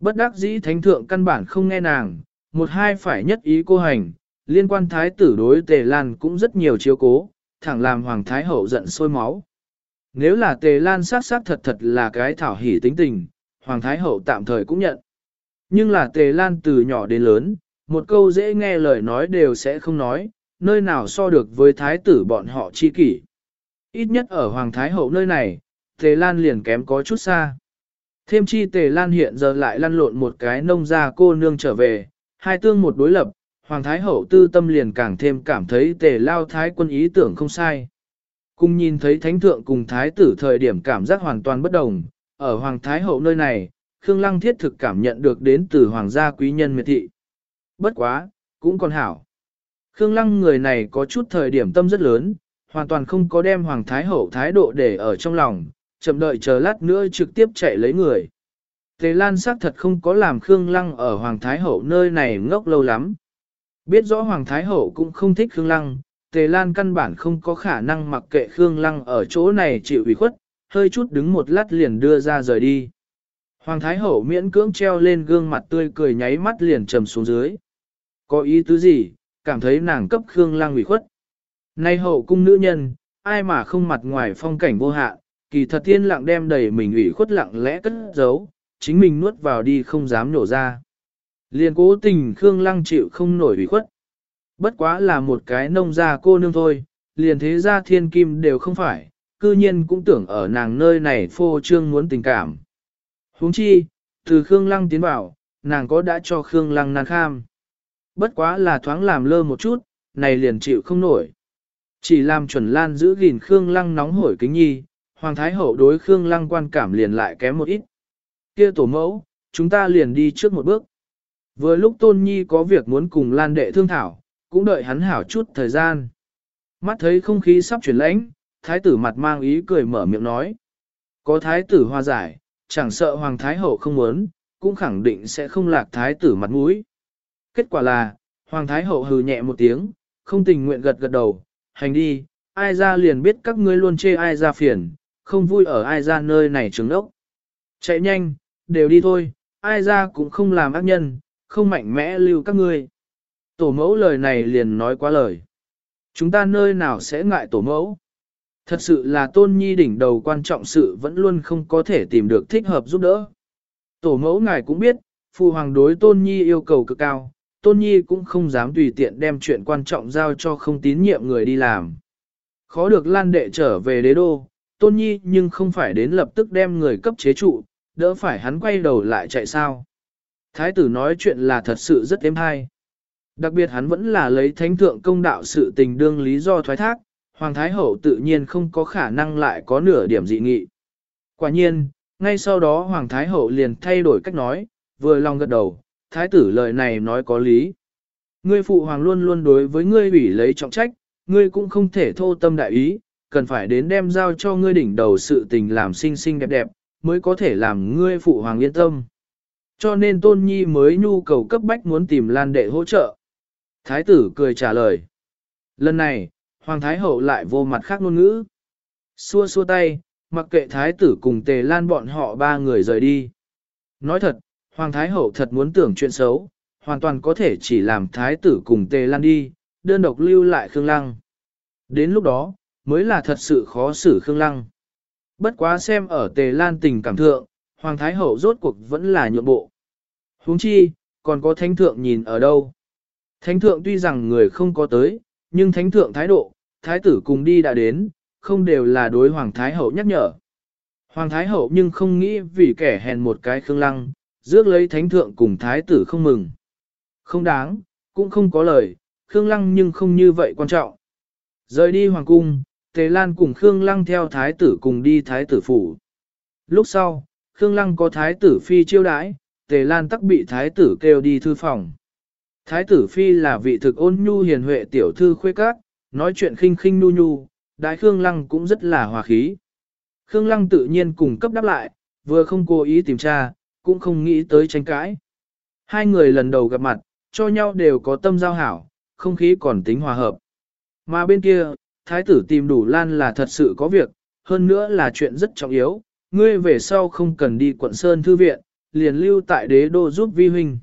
Bất đắc dĩ thánh thượng căn bản không nghe nàng, một hai phải nhất ý cô hành, liên quan thái tử đối tề lan cũng rất nhiều chiếu cố, thẳng làm hoàng thái hậu giận sôi máu. Nếu là tề lan sát sát thật thật là cái thảo hỉ tính tình, hoàng thái hậu tạm thời cũng nhận. Nhưng là tề lan từ nhỏ đến lớn, một câu dễ nghe lời nói đều sẽ không nói, nơi nào so được với thái tử bọn họ chi kỷ. Ít nhất ở Hoàng Thái Hậu nơi này, tề lan liền kém có chút xa. Thêm chi tề lan hiện giờ lại lăn lộn một cái nông gia cô nương trở về, hai tương một đối lập, Hoàng Thái Hậu tư tâm liền càng thêm cảm thấy tề lao thái quân ý tưởng không sai. Cùng nhìn thấy thánh thượng cùng thái tử thời điểm cảm giác hoàn toàn bất đồng, ở Hoàng Thái Hậu nơi này, Khương Lăng thiết thực cảm nhận được đến từ hoàng gia quý nhân miệt thị. Bất quá, cũng còn hảo. Khương Lăng người này có chút thời điểm tâm rất lớn, hoàn toàn không có đem hoàng thái hậu thái độ để ở trong lòng, chậm đợi chờ lát nữa trực tiếp chạy lấy người. Tề Lan xác thật không có làm Khương Lăng ở Hoàng Thái Hậu nơi này ngốc lâu lắm. Biết rõ Hoàng Thái Hậu cũng không thích Khương Lăng, Tề Lan căn bản không có khả năng mặc kệ Khương Lăng ở chỗ này chịu ủy khuất, hơi chút đứng một lát liền đưa ra rời đi. Hoàng Thái Hậu miễn cưỡng treo lên gương mặt tươi cười nháy mắt liền trầm xuống dưới. Có ý tứ gì, cảm thấy nàng cấp Khương Lăng ủy khuất. Nay hậu cung nữ nhân, ai mà không mặt ngoài phong cảnh vô hạ, kỳ thật tiên lặng đem đầy mình ủy khuất lặng lẽ cất giấu, chính mình nuốt vào đi không dám nổ ra. Liền cố tình Khương Lăng chịu không nổi ủy khuất. Bất quá là một cái nông gia cô nương thôi, liền thế gia thiên kim đều không phải, cư nhiên cũng tưởng ở nàng nơi này phô trương muốn tình cảm. huống chi, từ Khương Lăng tiến vào, nàng có đã cho Khương Lăng nan kham. Bất quá là thoáng làm lơ một chút, này liền chịu không nổi. Chỉ làm chuẩn lan giữ gìn Khương Lăng nóng hổi kính nhi, Hoàng Thái Hậu đối Khương Lăng quan cảm liền lại kém một ít. Kia tổ mẫu, chúng ta liền đi trước một bước. Vừa lúc Tôn Nhi có việc muốn cùng Lan đệ thương thảo, cũng đợi hắn hảo chút thời gian. Mắt thấy không khí sắp chuyển lãnh, thái tử mặt mang ý cười mở miệng nói. Có thái tử hòa giải, chẳng sợ Hoàng Thái Hậu không muốn, cũng khẳng định sẽ không lạc thái tử mặt mũi. Kết quả là, Hoàng Thái Hậu hừ nhẹ một tiếng, không tình nguyện gật gật đầu, hành đi, ai ra liền biết các ngươi luôn chê ai ra phiền, không vui ở ai ra nơi này trứng ốc. Chạy nhanh, đều đi thôi, ai ra cũng không làm ác nhân, không mạnh mẽ lưu các ngươi. Tổ mẫu lời này liền nói quá lời. Chúng ta nơi nào sẽ ngại tổ mẫu? Thật sự là tôn nhi đỉnh đầu quan trọng sự vẫn luôn không có thể tìm được thích hợp giúp đỡ. Tổ mẫu ngài cũng biết, phụ hoàng đối tôn nhi yêu cầu cực cao, tôn nhi cũng không dám tùy tiện đem chuyện quan trọng giao cho không tín nhiệm người đi làm. Khó được lan đệ trở về đế đô, tôn nhi nhưng không phải đến lập tức đem người cấp chế trụ, đỡ phải hắn quay đầu lại chạy sao. Thái tử nói chuyện là thật sự rất êm hay. Đặc biệt hắn vẫn là lấy thánh thượng công đạo sự tình đương lý do thoái thác, Hoàng Thái Hậu tự nhiên không có khả năng lại có nửa điểm dị nghị. Quả nhiên, ngay sau đó Hoàng Thái Hậu liền thay đổi cách nói, vừa lòng gật đầu, Thái tử lời này nói có lý. Ngươi phụ hoàng luôn luôn đối với ngươi ủy lấy trọng trách, ngươi cũng không thể thô tâm đại ý, cần phải đến đem giao cho ngươi đỉnh đầu sự tình làm xinh xinh đẹp đẹp, mới có thể làm ngươi phụ hoàng yên tâm. Cho nên Tôn Nhi mới nhu cầu cấp bách muốn tìm Lan đệ hỗ trợ. Thái tử cười trả lời. Lần này, Hoàng Thái Hậu lại vô mặt khác ngôn ngữ. Xua xua tay, mặc kệ Thái tử cùng Tề Lan bọn họ ba người rời đi. Nói thật, Hoàng Thái Hậu thật muốn tưởng chuyện xấu, hoàn toàn có thể chỉ làm Thái tử cùng Tề Lan đi, đơn độc lưu lại Khương Lăng. Đến lúc đó, mới là thật sự khó xử Khương Lăng. Bất quá xem ở Tề Lan tình cảm thượng, Hoàng Thái Hậu rốt cuộc vẫn là nhượng bộ. huống chi, còn có Thánh Thượng nhìn ở đâu. Thánh Thượng tuy rằng người không có tới, nhưng Thánh Thượng thái độ, Thái tử cùng đi đã đến, không đều là đối Hoàng Thái Hậu nhắc nhở. Hoàng Thái Hậu nhưng không nghĩ vì kẻ hèn một cái Khương Lăng, rước lấy Thánh Thượng cùng Thái tử không mừng. Không đáng, cũng không có lời, Khương Lăng nhưng không như vậy quan trọng. Rời đi Hoàng Cung, Tề Lan cùng Khương Lăng theo Thái tử cùng đi Thái tử phủ. Lúc sau, Khương Lăng có Thái tử Phi chiêu đãi, Tề Lan tắc bị Thái tử kêu đi thư phòng. Thái tử Phi là vị thực ôn nhu hiền huệ tiểu thư khuê các, nói chuyện khinh khinh nhu nhu, đại Khương Lăng cũng rất là hòa khí. Khương Lăng tự nhiên cùng cấp đáp lại, vừa không cố ý tìm tra, cũng không nghĩ tới tranh cãi. Hai người lần đầu gặp mặt, cho nhau đều có tâm giao hảo, không khí còn tính hòa hợp. Mà bên kia, thái tử tìm đủ lan là thật sự có việc, hơn nữa là chuyện rất trọng yếu, ngươi về sau không cần đi quận Sơn Thư Viện, liền lưu tại đế đô giúp vi huynh.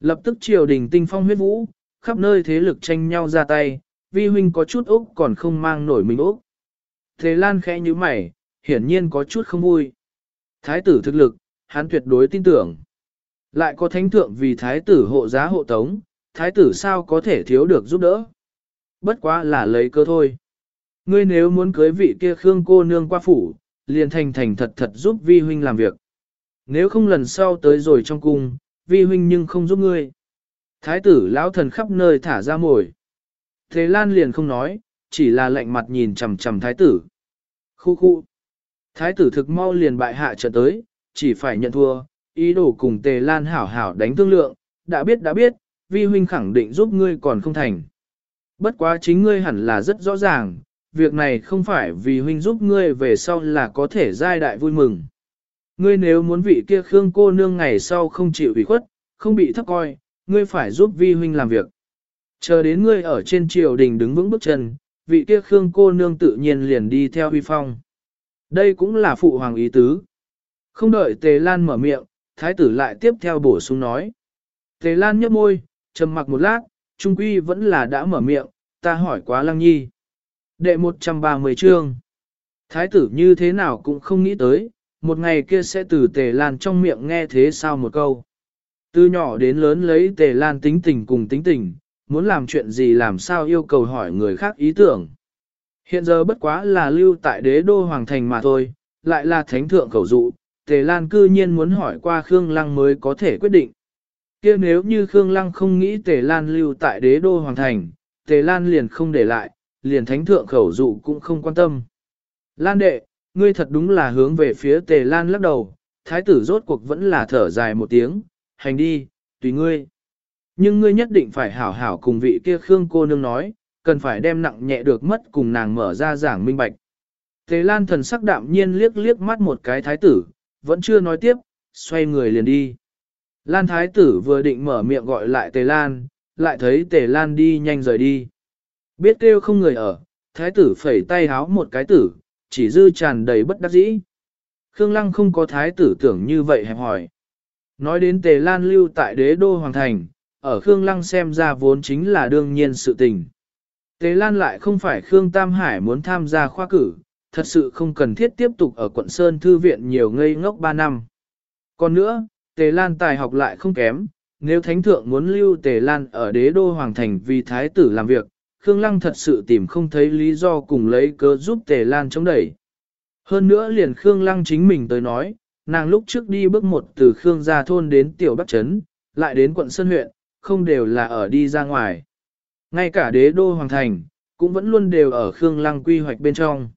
Lập tức triều đình tinh phong huyết vũ, khắp nơi thế lực tranh nhau ra tay, vi huynh có chút úc còn không mang nổi mình úc. Thế Lan khẽ như mày, hiển nhiên có chút không vui. Thái tử thực lực, hắn tuyệt đối tin tưởng. Lại có thánh thượng vì thái tử hộ giá hộ tống, thái tử sao có thể thiếu được giúp đỡ. Bất quá là lấy cơ thôi. Ngươi nếu muốn cưới vị kia Khương cô nương qua phủ, liền thành thành thật thật giúp vi huynh làm việc. Nếu không lần sau tới rồi trong cung, vi huynh nhưng không giúp ngươi. Thái tử lão thần khắp nơi thả ra mồi. Thế Lan liền không nói, chỉ là lạnh mặt nhìn chằm chằm thái tử. Khu khu. Thái tử thực mau liền bại hạ trận tới, chỉ phải nhận thua, ý đồ cùng Tề Lan hảo hảo đánh thương lượng, đã biết đã biết, vi huynh khẳng định giúp ngươi còn không thành. Bất quá chính ngươi hẳn là rất rõ ràng, việc này không phải vì huynh giúp ngươi về sau là có thể giai đại vui mừng. Ngươi nếu muốn vị kia Khương cô nương ngày sau không chịu ủy khuất, không bị thấp coi, ngươi phải giúp vi huynh làm việc. Chờ đến ngươi ở trên triều đình đứng vững bước chân, vị kia Khương cô nương tự nhiên liền đi theo huy phong. Đây cũng là phụ hoàng ý tứ. Không đợi Tề Lan mở miệng, thái tử lại tiếp theo bổ sung nói. Tề Lan nhấp môi, trầm mặc một lát, trung quy vẫn là đã mở miệng, ta hỏi quá lăng nhi. Đệ 130 chương. Thái tử như thế nào cũng không nghĩ tới, một ngày kia sẽ từ Tề Lan trong miệng nghe thế sao một câu. Từ nhỏ đến lớn lấy Tề Lan tính tình cùng tính tình, muốn làm chuyện gì làm sao yêu cầu hỏi người khác ý tưởng. Hiện giờ bất quá là lưu tại đế đô hoàng thành mà thôi, lại là thánh thượng khẩu dụ, Tề Lan cư nhiên muốn hỏi qua Khương Lăng mới có thể quyết định. kia nếu như Khương Lăng không nghĩ Tề Lan lưu tại đế đô hoàng thành, Tề Lan liền không để lại, liền thánh thượng khẩu dụ cũng không quan tâm. Lan đệ, ngươi thật đúng là hướng về phía Tề Lan lắc đầu, thái tử rốt cuộc vẫn là thở dài một tiếng, hành đi, tùy ngươi. Nhưng ngươi nhất định phải hảo hảo cùng vị kia Khương cô nương nói, cần phải đem nặng nhẹ được mất cùng nàng mở ra giảng minh bạch. Tề Lan thần sắc đạm nhiên liếc liếc mắt một cái thái tử, vẫn chưa nói tiếp, xoay người liền đi. Lan thái tử vừa định mở miệng gọi lại Tề Lan, lại thấy Tề Lan đi nhanh rời đi. Biết kêu không người ở, thái tử phẩy tay háo một cái tử, chỉ dư tràn đầy bất đắc dĩ. Khương Lăng không có thái tử tưởng như vậy hẹp hỏi. Nói đến Tề Lan lưu tại đế đô hoàng thành, ở Khương Lăng xem ra vốn chính là đương nhiên sự tình. Tề Lan lại không phải Khương Tam Hải muốn tham gia khoa cử, thật sự không cần thiết tiếp tục ở quận Sơn Thư viện nhiều ngây ngốc 3 năm. Còn nữa, Tề Lan tài học lại không kém, nếu Thánh Thượng muốn lưu Tề Lan ở đế đô Hoàng Thành vì Thái tử làm việc, Khương Lăng thật sự tìm không thấy lý do cùng lấy cớ giúp Tề Lan chống đẩy. Hơn nữa liền Khương Lăng chính mình tới nói, nàng lúc trước đi bước một từ Khương gia thôn đến Tiểu Bắc Trấn, lại đến quận Sơn huyện, không đều là ở đi ra ngoài. Ngay cả đế đô hoàng thành, cũng vẫn luôn đều ở Khương Lăng quy hoạch bên trong.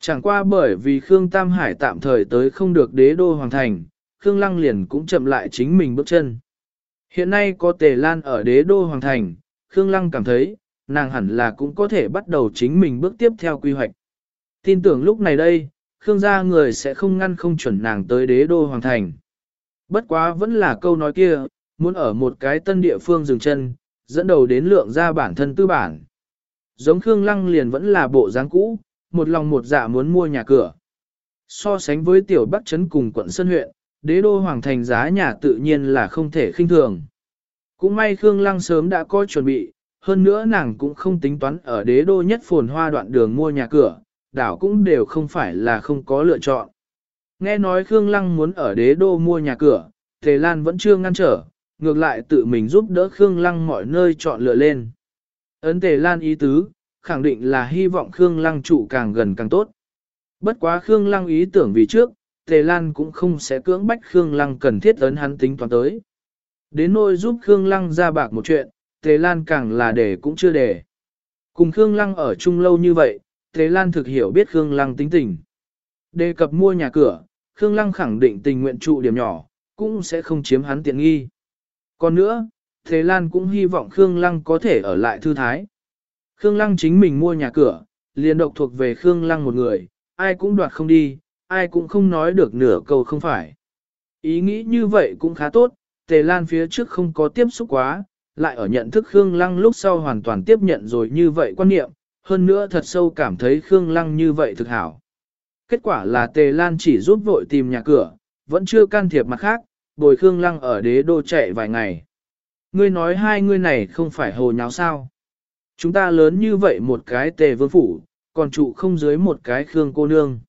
Chẳng qua bởi vì Khương Tam Hải tạm thời tới không được đế đô hoàng thành, Khương Lăng liền cũng chậm lại chính mình bước chân. Hiện nay có Tề Lan ở đế đô hoàng thành, Khương Lăng cảm thấy, nàng hẳn là cũng có thể bắt đầu chính mình bước tiếp theo quy hoạch. Tin tưởng lúc này đây, Khương gia người sẽ không ngăn không chuẩn nàng tới đế đô hoàng thành. Bất quá vẫn là câu nói kia, muốn ở một cái tân địa phương dừng chân, dẫn đầu đến lượng ra bản thân tư bản. Giống Khương Lăng liền vẫn là bộ dáng cũ, một lòng một dạ muốn mua nhà cửa. So sánh với tiểu Bắc Trấn cùng quận Sơn huyện, đế đô hoàng thành giá nhà tự nhiên là không thể khinh thường. Cũng may Khương Lăng sớm đã có chuẩn bị, hơn nữa nàng cũng không tính toán ở đế đô nhất phồn hoa đoạn đường mua nhà cửa, đảo cũng đều không phải là không có lựa chọn. Nghe nói Khương Lăng muốn ở đế đô mua nhà cửa, Tề Lan vẫn chưa ngăn trở, ngược lại tự mình giúp đỡ Khương Lăng mọi nơi chọn lựa lên. Ấn Tề Lan ý tứ, khẳng định là hy vọng Khương Lăng trụ càng gần càng tốt. Bất quá Khương Lăng ý tưởng vì trước, Tề Lan cũng không sẽ cưỡng bách Khương Lăng cần thiết ấn hắn tính toán tới. Đến nôi giúp Khương Lăng ra bạc một chuyện, Tề Lan càng là để cũng chưa để. Cùng Khương Lăng ở chung lâu như vậy, Tề Lan thực hiểu biết Khương Lăng tính tình. Đề cập mua nhà cửa, Khương Lăng khẳng định tình nguyện trụ điểm nhỏ, cũng sẽ không chiếm hắn tiện nghi. Còn nữa, Thế Lan cũng hy vọng Khương Lăng có thể ở lại thư thái. Khương Lăng chính mình mua nhà cửa, liền độc thuộc về Khương Lăng một người, ai cũng đoạt không đi, ai cũng không nói được nửa câu không phải. Ý nghĩ như vậy cũng khá tốt, Tề Lan phía trước không có tiếp xúc quá, lại ở nhận thức Khương Lăng lúc sau hoàn toàn tiếp nhận rồi như vậy quan niệm, hơn nữa thật sâu cảm thấy Khương Lăng như vậy thực hảo. Kết quả là Tề Lan chỉ giúp vội tìm nhà cửa, vẫn chưa can thiệp mặt khác, bồi Khương Lăng ở đế đô chạy vài ngày. Ngươi nói hai ngươi này không phải hồ nháo sao. Chúng ta lớn như vậy một cái tề vương phủ, còn trụ không dưới một cái Khương cô nương.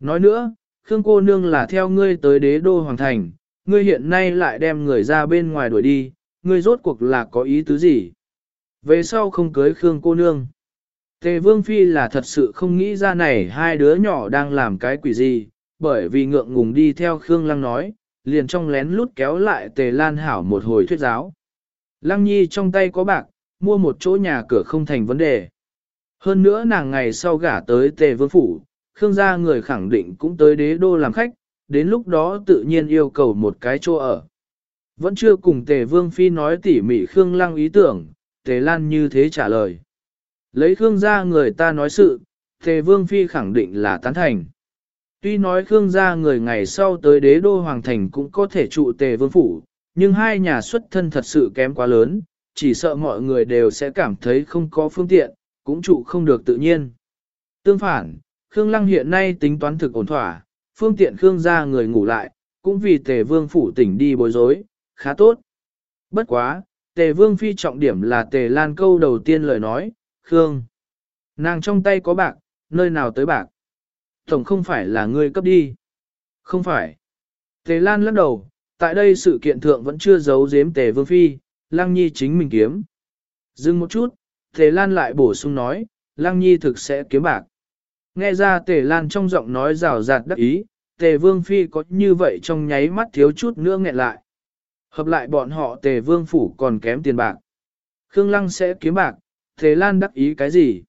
Nói nữa, Khương cô nương là theo ngươi tới đế đô hoàng thành, ngươi hiện nay lại đem người ra bên ngoài đuổi đi, ngươi rốt cuộc là có ý tứ gì? Về sau không cưới Khương cô nương. Tề Vương Phi là thật sự không nghĩ ra này hai đứa nhỏ đang làm cái quỷ gì, bởi vì ngượng ngùng đi theo Khương Lăng nói, liền trong lén lút kéo lại Tề Lan Hảo một hồi thuyết giáo. Lăng Nhi trong tay có bạc, mua một chỗ nhà cửa không thành vấn đề. Hơn nữa nàng ngày sau gả tới Tề Vương Phủ, Khương gia người khẳng định cũng tới đế đô làm khách, đến lúc đó tự nhiên yêu cầu một cái chỗ ở. Vẫn chưa cùng Tề Vương Phi nói tỉ mỉ Khương Lăng ý tưởng, Tề Lan như thế trả lời. Lấy Khương gia người ta nói sự, Tề Vương Phi khẳng định là tán thành. Tuy nói Khương gia người ngày sau tới đế đô hoàng thành cũng có thể trụ tề vương phủ, nhưng hai nhà xuất thân thật sự kém quá lớn, chỉ sợ mọi người đều sẽ cảm thấy không có phương tiện, cũng trụ không được tự nhiên. Tương phản, Khương Lăng hiện nay tính toán thực ổn thỏa, phương tiện Khương gia người ngủ lại, cũng vì tề vương phủ tỉnh đi bối rối, khá tốt. Bất quá, tề vương phi trọng điểm là tề lan câu đầu tiên lời nói, Khương. Nàng trong tay có bạc, nơi nào tới bạc? Tổng không phải là ngươi cấp đi. Không phải. Tề lan lắc đầu, tại đây sự kiện thượng vẫn chưa giấu giếm tề vương phi, lăng nhi chính mình kiếm. Dừng một chút, tề lan lại bổ sung nói, lăng nhi thực sẽ kiếm bạc. Nghe ra tề lan trong giọng nói rào rạt đắc ý, tề vương phi có như vậy trong nháy mắt thiếu chút nữa nghẹn lại. Hợp lại bọn họ tề vương phủ còn kém tiền bạc. Khương lăng sẽ kiếm bạc, tề lan đắc ý cái gì?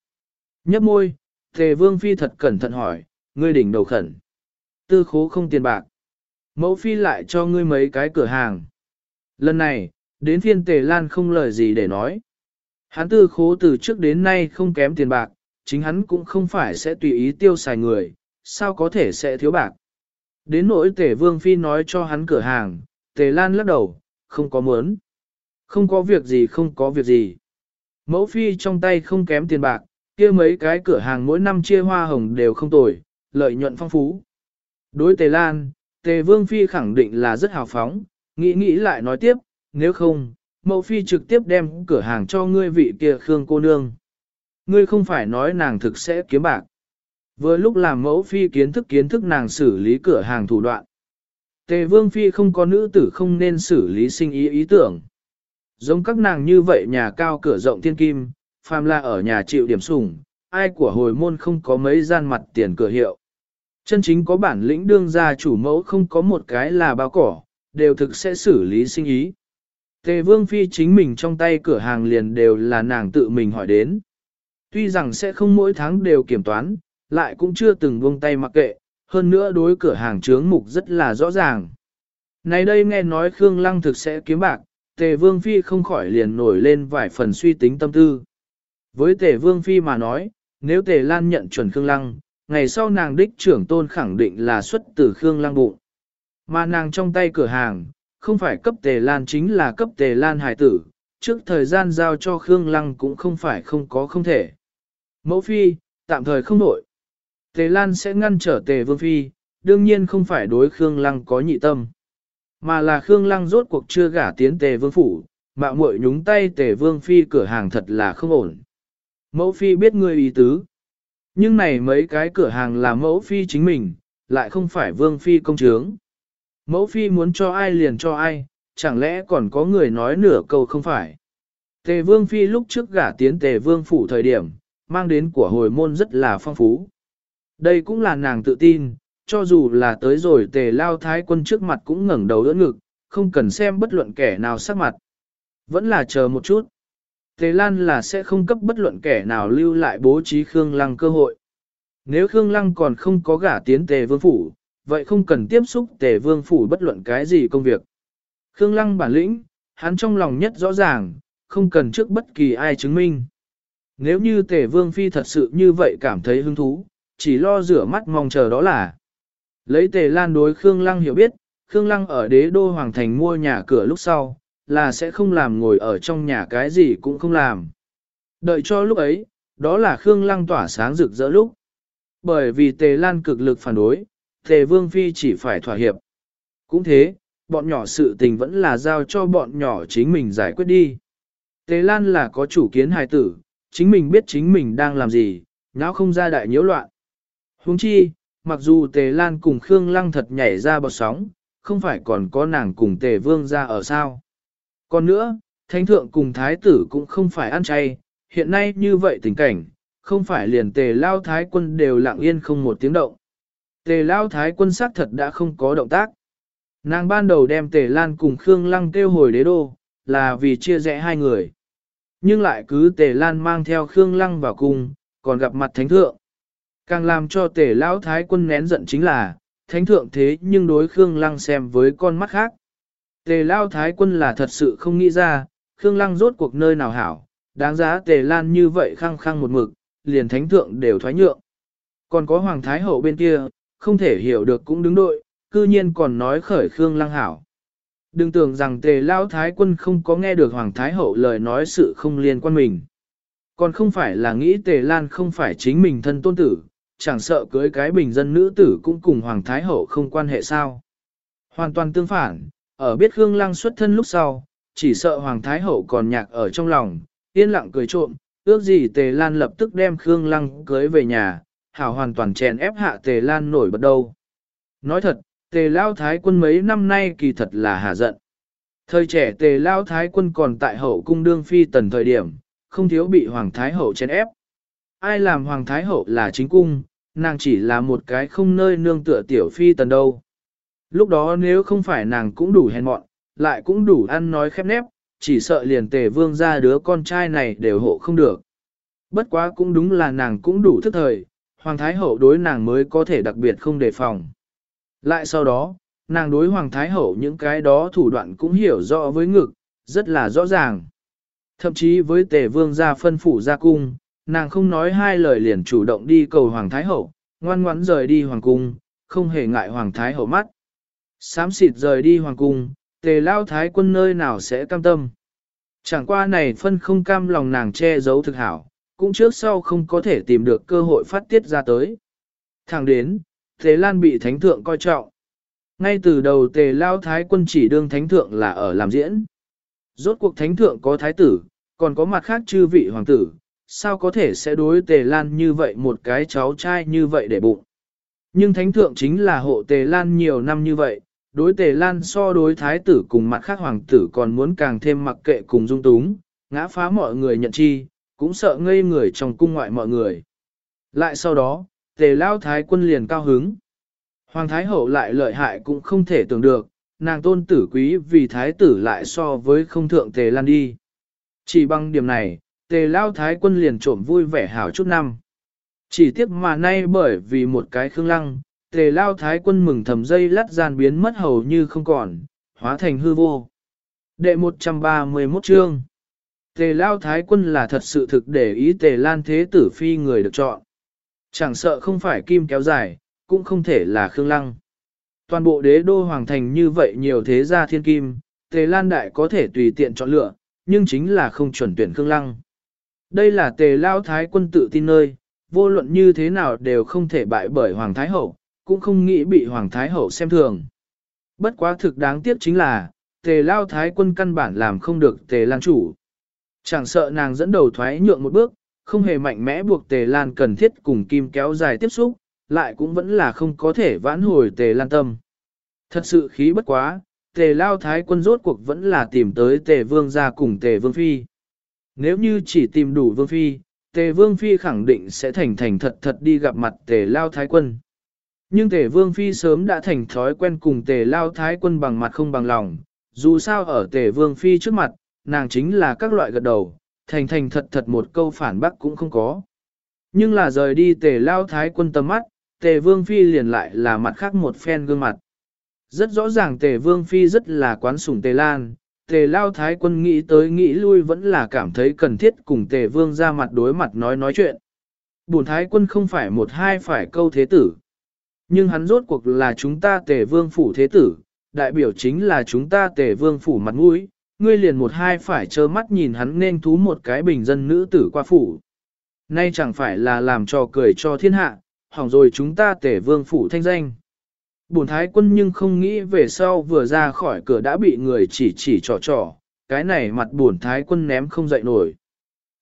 Nhấp môi, tề vương phi thật cẩn thận hỏi, ngươi đỉnh đầu khẩn. Tư khố không tiền bạc. Mẫu phi lại cho ngươi mấy cái cửa hàng. Lần này, đến phiên tề lan không lời gì để nói. Hắn tư khố từ trước đến nay không kém tiền bạc, chính hắn cũng không phải sẽ tùy ý tiêu xài người, sao có thể sẽ thiếu bạc. Đến nỗi tề vương phi nói cho hắn cửa hàng, tề lan lắc đầu, không có muốn. Không có việc gì không có việc gì. Mẫu phi trong tay không kém tiền bạc, kia mấy cái cửa hàng mỗi năm chia hoa hồng đều không tồi, lợi nhuận phong phú. Đối tề lan, tề vương phi khẳng định là rất hào phóng, nghĩ nghĩ lại nói tiếp, nếu không, mẫu phi trực tiếp đem cửa hàng cho ngươi vị kia khương cô nương. Ngươi không phải nói nàng thực sẽ kiếm bạc. Vừa lúc làm mẫu phi kiến thức kiến thức nàng xử lý cửa hàng thủ đoạn. Tề vương phi không có nữ tử không nên xử lý sinh ý ý tưởng. Giống các nàng như vậy nhà cao cửa rộng thiên kim, phàm là ở nhà chịu điểm sủng, ai của hồi môn không có mấy gian mặt tiền cửa hiệu. Chân chính có bản lĩnh đương gia chủ mẫu không có một cái là bao cỏ, đều thực sẽ xử lý sinh ý. Tề vương phi chính mình trong tay cửa hàng liền đều là nàng tự mình hỏi đến. Tuy rằng sẽ không mỗi tháng đều kiểm toán, lại cũng chưa từng buông tay mặc kệ, hơn nữa đối cửa hàng trướng mục rất là rõ ràng. Này đây nghe nói Khương Lăng thực sẽ kiếm bạc, Tề Vương Phi không khỏi liền nổi lên vài phần suy tính tâm tư. Với Tề Vương Phi mà nói, nếu Tề Lan nhận chuẩn Khương Lăng, ngày sau nàng đích trưởng tôn khẳng định là xuất từ Khương Lăng bụng. Mà nàng trong tay cửa hàng, không phải cấp Tề Lan chính là cấp Tề Lan hải tử, trước thời gian giao cho Khương Lăng cũng không phải không có không thể. Mẫu Phi, tạm thời không nổi. Tề Lan sẽ ngăn trở Tề Vương Phi, đương nhiên không phải đối Khương Lăng có nhị tâm. Mà là Khương Lăng rốt cuộc chưa gả tiến Tề Vương Phủ, mạo muội nhúng tay Tề Vương Phi cửa hàng thật là không ổn. Mẫu Phi biết ngươi ý tứ. Nhưng này mấy cái cửa hàng là mẫu Phi chính mình, lại không phải Vương Phi công chướng. Mẫu Phi muốn cho ai liền cho ai, chẳng lẽ còn có người nói nửa câu không phải. Tề Vương Phi lúc trước gả tiến Tề Vương Phủ thời điểm, mang đến của hồi môn rất là phong phú. Đây cũng là nàng tự tin, cho dù là tới rồi tề lao thái quân trước mặt cũng ngẩng đầu đỡ ngực, không cần xem bất luận kẻ nào sắc mặt. Vẫn là chờ một chút. Tề Lan là sẽ không cấp bất luận kẻ nào lưu lại bố trí Khương Lăng cơ hội. Nếu Khương Lăng còn không có gả tiến Tề Vương Phủ, vậy không cần tiếp xúc Tề Vương Phủ bất luận cái gì công việc. Khương Lăng bản lĩnh, hắn trong lòng nhất rõ ràng, không cần trước bất kỳ ai chứng minh. Nếu như Tề Vương Phi thật sự như vậy cảm thấy hứng thú, chỉ lo rửa mắt mong chờ đó là. Lấy tề lan đối Khương Lăng hiểu biết, Khương Lăng ở đế đô hoàng thành mua nhà cửa lúc sau, là sẽ không làm ngồi ở trong nhà cái gì cũng không làm. Đợi cho lúc ấy, đó là Khương Lăng tỏa sáng rực rỡ lúc. Bởi vì tề lan cực lực phản đối, tề vương phi chỉ phải thỏa hiệp. Cũng thế, bọn nhỏ sự tình vẫn là giao cho bọn nhỏ chính mình giải quyết đi. Tề lan là có chủ kiến hài tử, chính mình biết chính mình đang làm gì, nháo không ra đại nhiễu loạn. Huống chi, mặc dù Tề Lan cùng Khương Lăng thật nhảy ra bọt sóng, không phải còn có nàng cùng Tề Vương ra ở sao. Còn nữa, Thánh Thượng cùng Thái tử cũng không phải ăn chay, hiện nay như vậy tình cảnh, không phải liền Tề Lao Thái quân đều lặng yên không một tiếng động. Tề Lao Thái quân xác thật đã không có động tác. Nàng ban đầu đem Tề Lan cùng Khương Lăng kêu hồi đế đô, là vì chia rẽ hai người. Nhưng lại cứ Tề Lan mang theo Khương Lăng vào cùng, còn gặp mặt Thánh Thượng. Càng làm cho tể lão thái quân nén giận chính là, thánh thượng thế nhưng đối Khương Lăng xem với con mắt khác. Tề lao thái quân là thật sự không nghĩ ra, Khương Lăng rốt cuộc nơi nào hảo, đáng giá tề lan như vậy khăng khăng một mực, liền thánh thượng đều thoái nhượng. Còn có hoàng thái hậu bên kia, không thể hiểu được cũng đứng đội, cư nhiên còn nói khởi Khương Lăng hảo. Đừng tưởng rằng tề lao thái quân không có nghe được Hoàng Thái Hậu lời nói sự không liên quan mình. Còn không phải là nghĩ tề lan không phải chính mình thân tôn tử, chẳng sợ cưới cái bình dân nữ tử cũng cùng Hoàng Thái Hậu không quan hệ sao. Hoàn toàn tương phản, ở biết Khương Lăng xuất thân lúc sau, chỉ sợ Hoàng Thái Hậu còn nhạc ở trong lòng, yên lặng cười trộm, ước gì Tề Lan lập tức đem Khương Lăng cưới về nhà, hảo hoàn toàn chèn ép hạ Tề Lan nổi bật đâu. Nói thật, Tề Lao Thái quân mấy năm nay kỳ thật là hà giận. Thời trẻ Tề Lao Thái quân còn tại hậu cung đương phi tần thời điểm, không thiếu bị Hoàng Thái Hậu chèn ép. Ai làm Hoàng Thái Hậu là chính cung, nàng chỉ là một cái không nơi nương tựa tiểu phi tần đâu. Lúc đó nếu không phải nàng cũng đủ hèn mọn, lại cũng đủ ăn nói khép nép, chỉ sợ liền tề vương ra đứa con trai này đều hộ không được. Bất quá cũng đúng là nàng cũng đủ thức thời, Hoàng Thái Hậu đối nàng mới có thể đặc biệt không đề phòng. Lại sau đó, nàng đối Hoàng Thái Hậu những cái đó thủ đoạn cũng hiểu rõ với ngực, rất là rõ ràng. Thậm chí với tề vương gia phân phủ ra cung, nàng không nói hai lời liền chủ động đi cầu Hoàng Thái Hậu, ngoan ngoãn rời đi Hoàng cung, không hề ngại Hoàng Thái Hậu mắt. Sám xịt rời đi Hoàng cung, tề lao thái quân nơi nào sẽ cam tâm. Chẳng qua này phân không cam lòng nàng che giấu thực hảo, cũng trước sau không có thể tìm được cơ hội phát tiết ra tới. Thẳng đến, Tề Lan bị thánh thượng coi trọng. Ngay từ đầu Tề Lao Thái quân chỉ đương thánh thượng là ở làm diễn. Rốt cuộc thánh thượng có thái tử, còn có mặt khác chư vị hoàng tử, sao có thể sẽ đối Tề Lan như vậy một cái cháu trai như vậy để bụng. Nhưng thánh thượng chính là hộ Tề Lan nhiều năm như vậy, đối tề lan so đối thái tử cùng mặt khác hoàng tử còn muốn càng thêm mặc kệ cùng dung túng, ngã phá mọi người nhận chi, cũng sợ ngây người trong cung ngoại mọi người. Lại sau đó, tề lao thái quân liền cao hứng. Hoàng thái hậu lại lợi hại cũng không thể tưởng được, nàng tôn tử quý vì thái tử lại so với không thượng tề lan đi. Chỉ bằng điểm này, tề lao thái quân liền trộm vui vẻ hảo chút năm. Chỉ tiếc mà nay bởi vì một cái khương lăng, tề lao thái quân mừng thầm dây lắt gian biến mất hầu như không còn, hóa thành hư vô. Đệ 131 chương Tề lao thái quân là thật sự thực để ý tề lan thế tử phi người được chọn. Chẳng sợ không phải kim kéo dài, cũng không thể là khương lăng. Toàn bộ đế đô hoàng thành như vậy nhiều thế gia thiên kim, tề lan đại có thể tùy tiện chọn lựa, nhưng chính là không chuẩn tuyển khương lăng. Đây là tề lao thái quân tự tin nơi, vô luận như thế nào đều không thể bại bởi hoàng thái hậu, cũng không nghĩ bị Hoàng Thái Hậu xem thường. Bất quá thực đáng tiếc chính là, tề lao thái quân căn bản làm không được tề lan chủ. Chẳng sợ nàng dẫn đầu thoái nhượng một bước, không hề mạnh mẽ buộc tề lan cần thiết cùng kim kéo dài tiếp xúc, lại cũng vẫn là không có thể vãn hồi tề lan tâm. Thật sự khí bất quá, tề lao thái quân rốt cuộc vẫn là tìm tới tề vương ra cùng tề vương phi. Nếu như chỉ tìm đủ vương phi, tề vương phi khẳng định sẽ thành thành thật thật đi gặp mặt tề lao thái quân. Nhưng tề vương phi sớm đã thành thói quen cùng tề lao thái quân bằng mặt không bằng lòng, dù sao ở tề vương phi trước mặt, nàng chính là các loại gật đầu, thành thành thật thật một câu phản bác cũng không có. Nhưng là rời đi tề lao thái quân tầm mắt, tề vương phi liền lại là mặt khác một phen gương mặt. Rất rõ ràng tề vương phi rất là quán sủng tề lan, tề lao thái quân nghĩ tới nghĩ lui vẫn là cảm thấy cần thiết cùng tề vương ra mặt đối mặt nói nói chuyện. Bùn thái quân không phải một hai phải câu thế tử. Nhưng hắn rốt cuộc là chúng ta tề vương phủ thế tử, đại biểu chính là chúng ta tề vương phủ mặt mũi, ngươi liền một hai phải trơ mắt nhìn hắn nên thú một cái bình dân nữ tử qua phủ. Nay chẳng phải là làm trò cười cho thiên hạ, hỏng rồi chúng ta tề vương phủ thanh danh. Bổn thái quân nhưng không nghĩ về sau vừa ra khỏi cửa đã bị người chỉ chỉ trò trò, cái này mặt bổn thái quân ném không dậy nổi.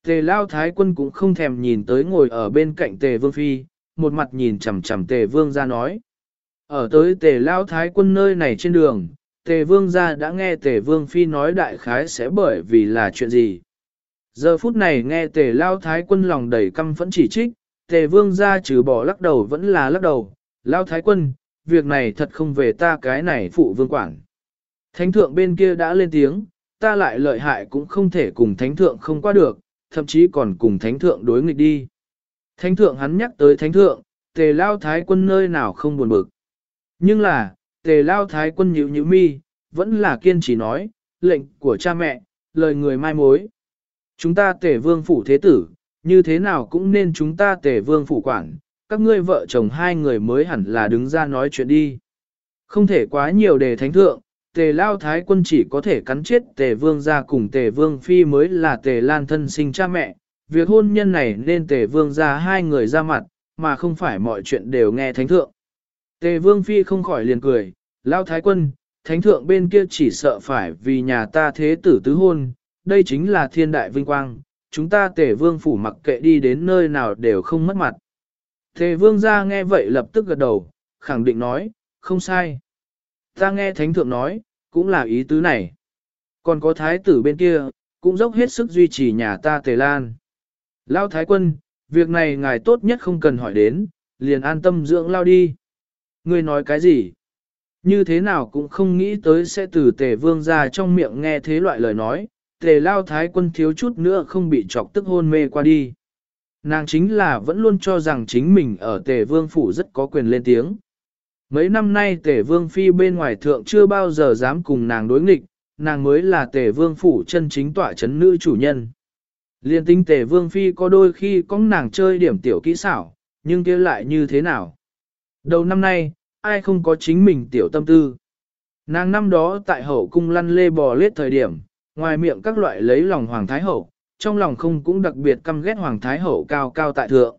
Tề lao thái quân cũng không thèm nhìn tới ngồi ở bên cạnh tề vương phi, một mặt nhìn chằm chằm tề vương ra nói. Ở tới tề lao thái quân nơi này trên đường, tề vương ra đã nghe tề vương phi nói đại khái sẽ bởi vì là chuyện gì. Giờ phút này nghe tề lao thái quân lòng đầy căm phẫn chỉ trích, tề vương ra trừ bỏ lắc đầu vẫn là lắc đầu, lao thái quân, việc này thật không về ta cái này phụ vương quản. Thánh thượng bên kia đã lên tiếng, ta lại lợi hại cũng không thể cùng thánh thượng không qua được, thậm chí còn cùng thánh thượng đối nghịch đi. Thánh thượng hắn nhắc tới thánh thượng, tề lao thái quân nơi nào không buồn bực. Nhưng là, tề lao thái quân nhịu nhịu mi, vẫn là kiên trì nói, lệnh của cha mẹ, lời người mai mối. Chúng ta tề vương phủ thế tử, như thế nào cũng nên chúng ta tề vương phủ quản, các ngươi vợ chồng hai người mới hẳn là đứng ra nói chuyện đi. Không thể quá nhiều đề thánh thượng, tề lao thái quân chỉ có thể cắn chết tề vương ra cùng tề vương phi mới là tề lan thân sinh cha mẹ, việc hôn nhân này nên tề vương ra hai người ra mặt, mà không phải mọi chuyện đều nghe thánh thượng. Tề vương phi không khỏi liền cười, lao thái quân, thánh thượng bên kia chỉ sợ phải vì nhà ta thế tử tứ hôn, đây chính là thiên đại vinh quang, chúng ta tề vương phủ mặc kệ đi đến nơi nào đều không mất mặt. Tề vương gia nghe vậy lập tức gật đầu, khẳng định nói, không sai. Ta nghe thánh thượng nói, cũng là ý tứ này. Còn có thái tử bên kia, cũng dốc hết sức duy trì nhà ta tề lan. Lao thái quân, việc này ngài tốt nhất không cần hỏi đến, liền an tâm dưỡng lao đi. Ngươi nói cái gì? Như thế nào cũng không nghĩ tới sẽ từ tề vương ra trong miệng nghe thế loại lời nói, tề lao thái quân thiếu chút nữa không bị chọc tức hôn mê qua đi. Nàng chính là vẫn luôn cho rằng chính mình ở tề vương phủ rất có quyền lên tiếng. Mấy năm nay tề vương phi bên ngoài thượng chưa bao giờ dám cùng nàng đối nghịch, nàng mới là tề vương phủ chân chính tỏa chấn nữ chủ nhân. Liên tinh tề vương phi có đôi khi có nàng chơi điểm tiểu kỹ xảo, nhưng kia lại như thế nào? Đầu năm nay, ai không có chính mình tiểu tâm tư? Nàng năm đó tại hậu cung lăn lê bò lết thời điểm, ngoài miệng các loại lấy lòng hoàng thái hậu, trong lòng không cũng đặc biệt căm ghét hoàng thái hậu cao cao tại thượng.